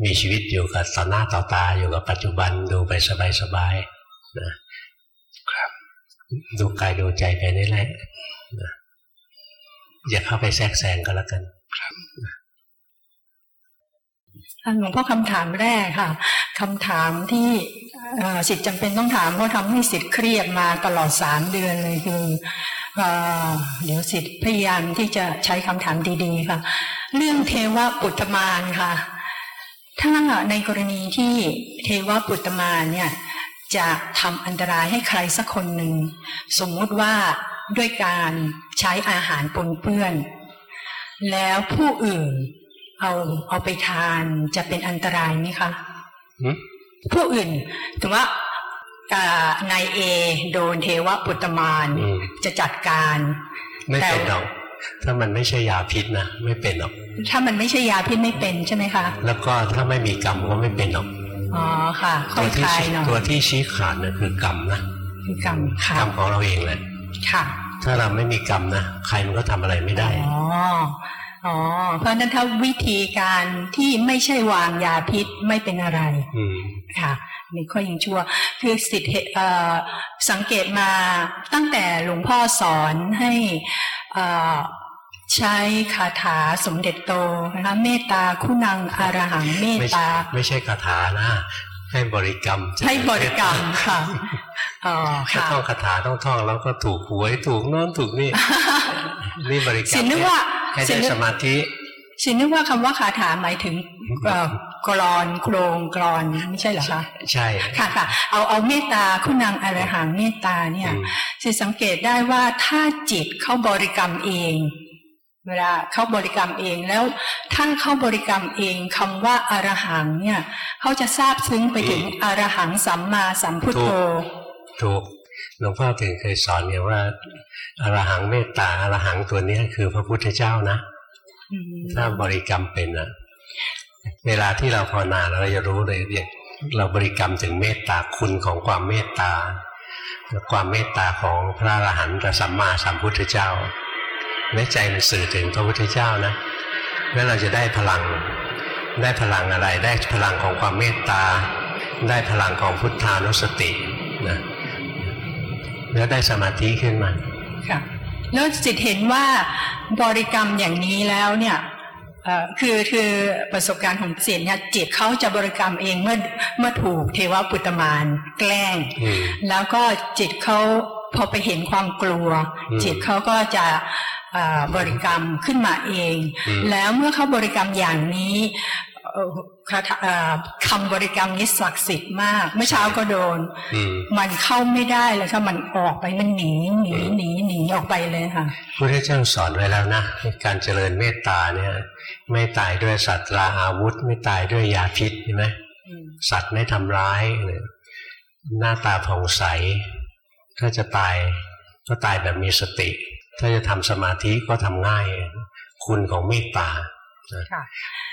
Speaker 1: มีชีวิตอยู่กับต่อหน้าต่อตาอยู่กับปัจจุบันดูไปสบายๆนะ ดูกายดูใจไปนี่แหละอย่าเข้าไปแทรกแซงก็แล้วกันครับ
Speaker 11: หลวงพ่อคำถามแรกค่ะคำถามที่สิทธิ์จำเป็นต้องถามเพราะทำให้สิทธิ์เครียดมาตลอดสามเดือนเลยคือเอ่อเดี๋ยวสิทธิ์พยายามที่จะใช้คำถามดีๆค่ะ เรื่องเทวปุตตมานค่ะ ถ้าในกรณีที่เทวปุตตมานเนี่ย จะทำอันตรายให้ใครสักคนหนึ่ง สมมุติว่าด้วยการใช้อาหารปนเปื้อน แล้วผู้อื่นเอาเอาไปทานจะเป็นอันตรายไหมคะ
Speaker 1: หืม
Speaker 11: ผู้อื่นถือว่าอ่านายเอโดนเทวปุตตมาน
Speaker 1: อืม
Speaker 11: จะจัดการ
Speaker 1: ไม่เป็น
Speaker 11: แต่
Speaker 1: หรอกถ้ามันไม่ใช่ยาพิษนะไม่เป็นหรอก
Speaker 11: ถ้ามันไม่ใช่ยาพิษไม่เป็นใช่ไหมคะ
Speaker 1: แล้วก็ถ้าไม่มีกรรมก็ไม่เป็นหรอก
Speaker 11: อ๋อค่ะค่
Speaker 1: ตั
Speaker 11: อ
Speaker 1: วยที่
Speaker 11: คลาย
Speaker 1: ชี้
Speaker 11: หน่อย
Speaker 1: ตัวที่ชี้ขาดนะคือกรรมนะ
Speaker 11: คือกรรมค่ะ
Speaker 1: กรรมของเราเองแหละ
Speaker 11: ค่ะ
Speaker 1: ถ้าเราไม่มีกรรมนะใครมันก็ทำอะไรไม่ได้
Speaker 11: อ๋ออ๋อเพราะฉะนั้นถ้าวิธีการที่ไม่ใช่วางยาพิษไม่เป็นอะไร
Speaker 1: อืม
Speaker 11: ค่ะนี่ก็ยังชั่ว คือสิทธิเอ่อสังเกตมาตั้งแต่หลวงพ่อสอนให้เอ่อ ใช้คาถาสมเด็จโตนะคะเมตตาคุณังอารหังเมต
Speaker 1: ไม่
Speaker 11: ตา
Speaker 1: ไม่ใช่คาถานะให้บริกรรม
Speaker 11: ให้บริกรรมค่ะอ๋อ
Speaker 1: ถ้า
Speaker 11: ค่ะ
Speaker 1: ท่องคาถาต้องท่องแล้วก็ถูกหวยถูกโน้นถูกนี่นี่บริกรร
Speaker 11: สิ
Speaker 1: ม
Speaker 11: นึกว่า
Speaker 1: ให้
Speaker 11: สิ
Speaker 1: ได้
Speaker 11: นึก
Speaker 1: สมาธิ
Speaker 11: สินึกว่าคำว่าคาถาหมายถึงเอ่อกรอนโครงกรอนไม่ใช่เหรอคะ
Speaker 1: ใช่
Speaker 11: ค่ะค่ะเอาเอาเมตตาคุณังอรหังเมตตาเนี่ย
Speaker 1: อืม
Speaker 11: สิสังเกตได้ว่าถ้าจิตเข้าบริกรรมเอง เวลาเข้าบริกรรมเองแล้วถ้าเข้าบริกรรมเองคำว่าอรหังเนี่ยเขาจะทราบซึ้งไปถึงอรหังสัมมาสัมพุทโธ
Speaker 1: ถูกหลวงพ่อถึงเคยสอนไงว่าอรหังเมตตาอรหังตัวเนี้ยคือพระพุทธเจ้านะ
Speaker 11: อืม
Speaker 1: ถ้าบริกรรมเป็นนะเวลาที่เราภาวนาเราจะรู้เลยอย่างเราบริกรรมถึงเมตตาคุณของความเมตตา ความเมตตาของพระอรหันตสัมมาสัมพุทธเจ้า ในใจมันสื่อถึงพระพุทธเจ้านะแล้วเราจะได้พลัง ได้พลังอะไร ได้พลังของความเมตตา ได้พลังของพุทธานุสตินะแล้วได้สมาธิขึ้นมา
Speaker 11: ค่ะแล้วจิตเห็นว่าบริกรรมอย่างนี้แล้วเนี่ยเอ่อคือคือประสบการณ์ของเสียเนี่ยจิตเขาจะบริกรรมเองเมื่อเมื่อถูกเทวปุตตมานแกล้ง
Speaker 1: อืม
Speaker 11: แล้วก็จิตเขาพอไปเห็นความกลัว
Speaker 1: อืม
Speaker 11: จิตเขาก็จะเอ่อ บริกรรมขึ้นมาเอง
Speaker 1: อืม
Speaker 11: แล้วเมื่อเขาบริกรรมอย่างนี้เอ่อคาถาเอ่อคำบริกรรมนี้ศักดิ์สิทธิ์มากเมื่อเช้าก็โดน
Speaker 1: อืม
Speaker 11: มันเข้าไม่ได้เลยค่ะมันออกไปมันหนีหนีหนีหนีออกไปเลยค่ะ
Speaker 1: พระพุทธเจ้าสอนไว้แล้วนะ การเจริญเมตตาเนี่ย ไม่ตายด้วยสัตว์ราอาวุธ ไม่ตายด้วยยาพิษใช่ไหม
Speaker 11: อืม
Speaker 1: สัตว์ไม่ทำร้ายเนี่ยหน้าตาผ่องใส ถ้าจะตายก็ตายแบบมีสติ ถ้าจะทำสมาธิก็ทำง่าย คุณของเมตตา
Speaker 11: ค่ะ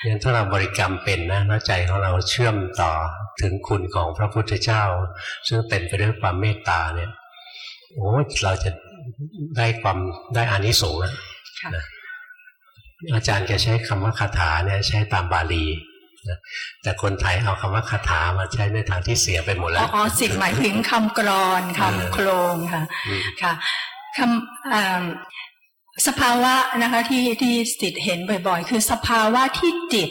Speaker 1: งั้นถ้าเราบริกรรมเป็นนะแล้วใจของเราเชื่อมต่อถึงคุณของพระพุทธเจ้า ซึ่งเต็มไปด้วยความเมตตาเนี่ยโอ้เราจะได้ความได้อานิสงส์อะ
Speaker 11: ค่ะ
Speaker 1: นะอาจารย์แกใช้คำว่าคาถาเนี่ยใช้ตามบาลีนะแต่คนไทยเอาคำว่าคาถามาใช้ในทางที่เสียไปหมด
Speaker 11: อ๋
Speaker 1: แล้
Speaker 11: อ
Speaker 1: ว
Speaker 11: อ๋อสิ่งหมายถึงคำกรอนคำโครงค่ะ
Speaker 1: อืม
Speaker 11: ค่ะ คำอ่าสภาวะนะคะที่ที่สิทธิ์เห็นบ่อยๆ คือสภาวะที่จิต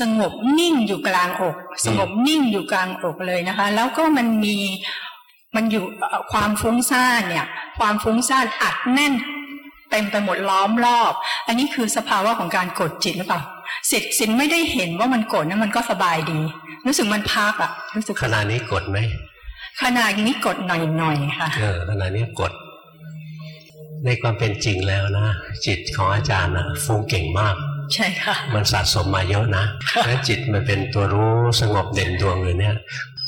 Speaker 11: สงบนิ่งอยู่กลางอก สงบนิ่งอยู่กลางอกเลยนะคะ แล้วก็มันมีมันอยู่เอ่อความฟุ้งซ่านเนี่ย ความฟุ้งซ่านอัดแน่นเต็มไปหมดล้อมรอบ อันนี้คือสภาวะของการกดจิตหรือเปล่าสิทธิ์สินไม่ได้เห็นว่ามันกดนั้นมันก็สบายดี รู้สึกมันพักอะรู้สึก
Speaker 1: ขณะนี้กดไหม
Speaker 11: ขนาดนี้กดหน่อยๆค่ะ
Speaker 1: เออขณะนี้กด ในความเป็นจริงแล้วนะ จิตของอาจารย์นะฟุ้งเก่งมาก
Speaker 11: ใช่ค่ะ
Speaker 1: มันสะสมมาเยอะนะและจิตมันเป็นตัวรู้สงบเด่นดวงเลยเนี่ย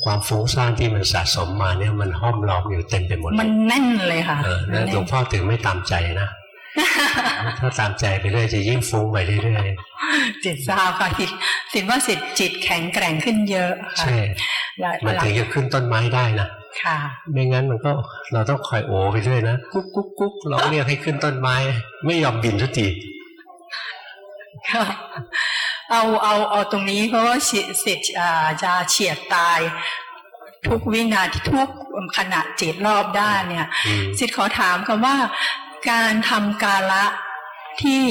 Speaker 1: ความฟุ้งซ่านที่มันสะสมมาเนี่ยมันห้อมล้อมอยู่เต็มไปหมด
Speaker 11: มันแน่นเลยค่ะ
Speaker 1: เออนะหลวงพ่อถึงไม่ตามใจนะ ถ้าตามใจไปเรื่อยจะยิ่งฟุ้งไปเรื่อย
Speaker 11: จิตทราบค่ะจิตสินว่าสิทธิ์จิตแข็งแกร่งขึ้นเยอะ
Speaker 1: ๆ
Speaker 11: ค่ะ
Speaker 1: ใช่
Speaker 11: และ
Speaker 1: มันถึงจะขึ้นต้นไม้ได้นะ
Speaker 11: ค่ะ
Speaker 1: ไม่งั้นมันก็เราต้องคอยโอไปเรื่อยนะกุ๊กกุ๊กกุ๊กเราเรียกให้ขึ้นต้นไม้ ไม่ยอมบินทุกที
Speaker 11: ค่ะเอาเอาเอาตรงนี้เพราะว่าสิสิทธิ์อ่าจะเฉียดตาย ทุกวินาทีทุกขณะจิตรอบด้านเนี่ย
Speaker 1: อืม
Speaker 11: สิทธิ์ขอถามค่ะว่า การทำกาละ ที่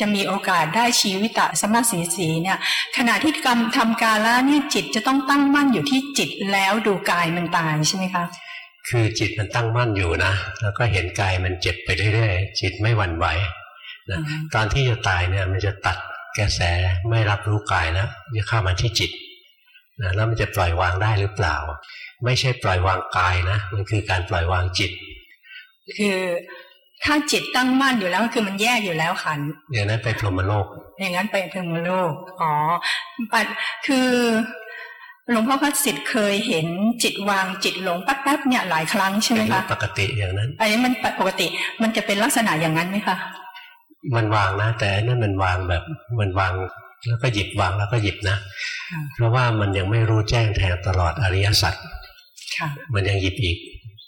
Speaker 11: จะมีโอกาสได้ชีวิตะสมมาสีสีเนี่ยขณะที่กำทำกาละเนี่ยจิตจะต้องตั้งมั่นอยู่ที่จิตแล้วดูกายมันตายใช่ไหมคะ
Speaker 1: คือจิตมันตั้งมั่นอยู่นะแล้วก็เห็นกายมันเจ็บไปเรื่อยๆจิตไม่หวั่นไหวนะตอนที่จะตายเนี่ยมันจะตัดกระแสไม่รับรู้กายแล้วจะเข้ามาที่จิตนะแล้วมันจะปล่อยวางได้หรือเปล่า ไม่ใช่ปล่อยวางกายนะ มันคือการปล่อยวางจิต
Speaker 11: คือ ถ้าจิตตั้งมั่นอยู่แล้วคือมันแยกอยู่แล้วขันธ์
Speaker 1: อย่างนั้นไปพรหมโลก
Speaker 11: อย่างนั้นไปพรหมโลก อ๋อปัดคือหลวงพ่อพัดสิทธิ์เคยเห็นจิตวางจิตหลงแป๊บๆเนี่ยหลายครั้งใช่ไหม
Speaker 1: เป็นเรื่อ
Speaker 11: คะ
Speaker 1: งปกติอย่างนั้น
Speaker 11: อันนี้มันปกติมันจะเป็นลักษณะอย่างนั้นไหมคะ
Speaker 1: มันวางนะ แต่อันนั่นมันวางแบบมันวางแล้วก็หยิบวางแล้วก็หยิบนะ เพราะว่ามันยังไม่รู้แจ้งแทงตลอดอริยสัจ
Speaker 11: ค่ะ
Speaker 1: มันยังหยิบอีก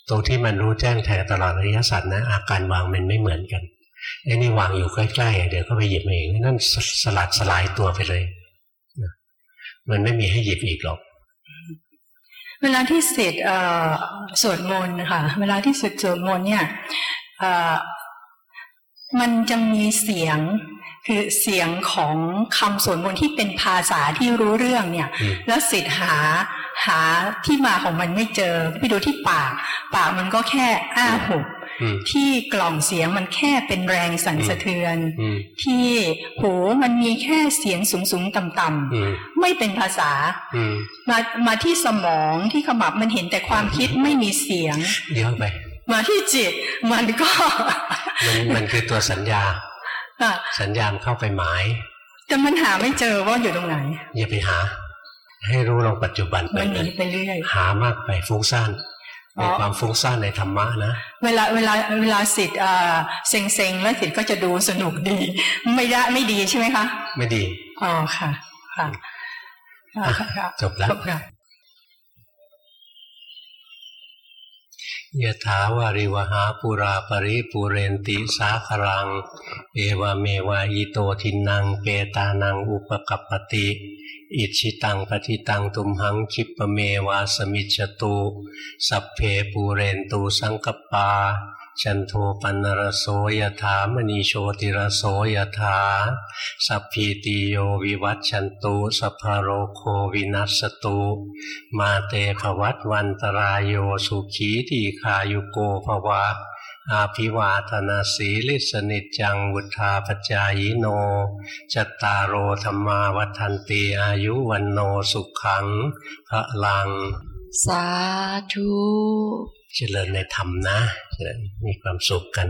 Speaker 1: ตรงที่มันรู้แจ้งแทงตลอดอริยสัจนะ อาการวางมันไม่เหมือนกันไอ้นี่วางอยู่ใกล้ๆ เดี๋ยวก็ไปหยิบมาเองนั่นสสลัดสลายตัวไปเลย มันไม่มีให้หยิบอีกหรอก
Speaker 11: เวลาที่เสร็จสวดมนต์ค่ะ เวลาที่สวดสวดมนต์เนี่ยมันจะมีเสียง คือเสียงของคำสวดมนต์ที่เป็นภาษาที่รู้เรื่องเนี่ย
Speaker 1: อืม
Speaker 11: แล้วสิทธิ์หาหาที่มาของมันไม่เจอไปดูที่ปาก ปากมันก็แค่อ้าหุบ
Speaker 1: อืม
Speaker 11: ที่กล่องเสียงมันแค่เป็นแรงสั่นสะเทือน
Speaker 1: อืม
Speaker 11: ที่หูมันมีแค่เสียงสูงสูงๆต่ำ
Speaker 1: อืม
Speaker 11: ๆไม่เป็นภาษา
Speaker 1: อืม
Speaker 11: มามาที่สมองที่ขมับมันเห็นแต่ความคิดไม่มีเสียง
Speaker 1: เดี๋ยวไป
Speaker 11: มาที่จิตมันก็
Speaker 1: มันมันคือตัวสัญญา
Speaker 11: อะ
Speaker 1: สัญญาณเข้าไปหมาย
Speaker 11: แต่มันหาไม่เจอว่าอยู่ตรงไหน
Speaker 1: อย่าไปหา ให้รู้ลงปัจจุบันไป
Speaker 11: มันห
Speaker 1: เล
Speaker 11: นี
Speaker 1: ย
Speaker 11: ไปเรื่อย
Speaker 1: หามากไปฟุ้งซ่าน
Speaker 11: อ๋
Speaker 1: ใน
Speaker 11: อ
Speaker 1: ความฟุ้งซ่านในธรรมะนะ
Speaker 11: เวลาเวลาเวลาสิทธิ์อ่าเซ็งเซ็งๆแล้วสิทธิ์ก็จะดูสนุกดี ไม่ได้ไม่ดีใช่ไหมคะ
Speaker 1: ไม่ดี
Speaker 11: อ๋อค่ะ ค่ะอ่าค่ะ
Speaker 1: จบแล้ว ยะถาวาริวหาปุราปริปุเรนติสาครัง เอวเมวาอิโตทินังเปตานังอุปกัปปติ อิชิตังปฏิตังตุมหังคิปะเมวาสมิจตุ สัพเพปูเรนตูสังกปปา จันโทปันนรโสยถามณีโชติรโสยถาสัพพีติโยวิวัตชันตุสัพพโรโควินัสตุมาเตภวัตวันตรายโยสุขีทีขายุโกภวะ อาภิวาธนาสีลิสนิจังวุธาปจายโนจตารโอธรรมาวัฏันตีอายุวันโนสุขังพระลัง
Speaker 2: สาธุ
Speaker 1: เจริญในธรรมนะ มีความสุขกัน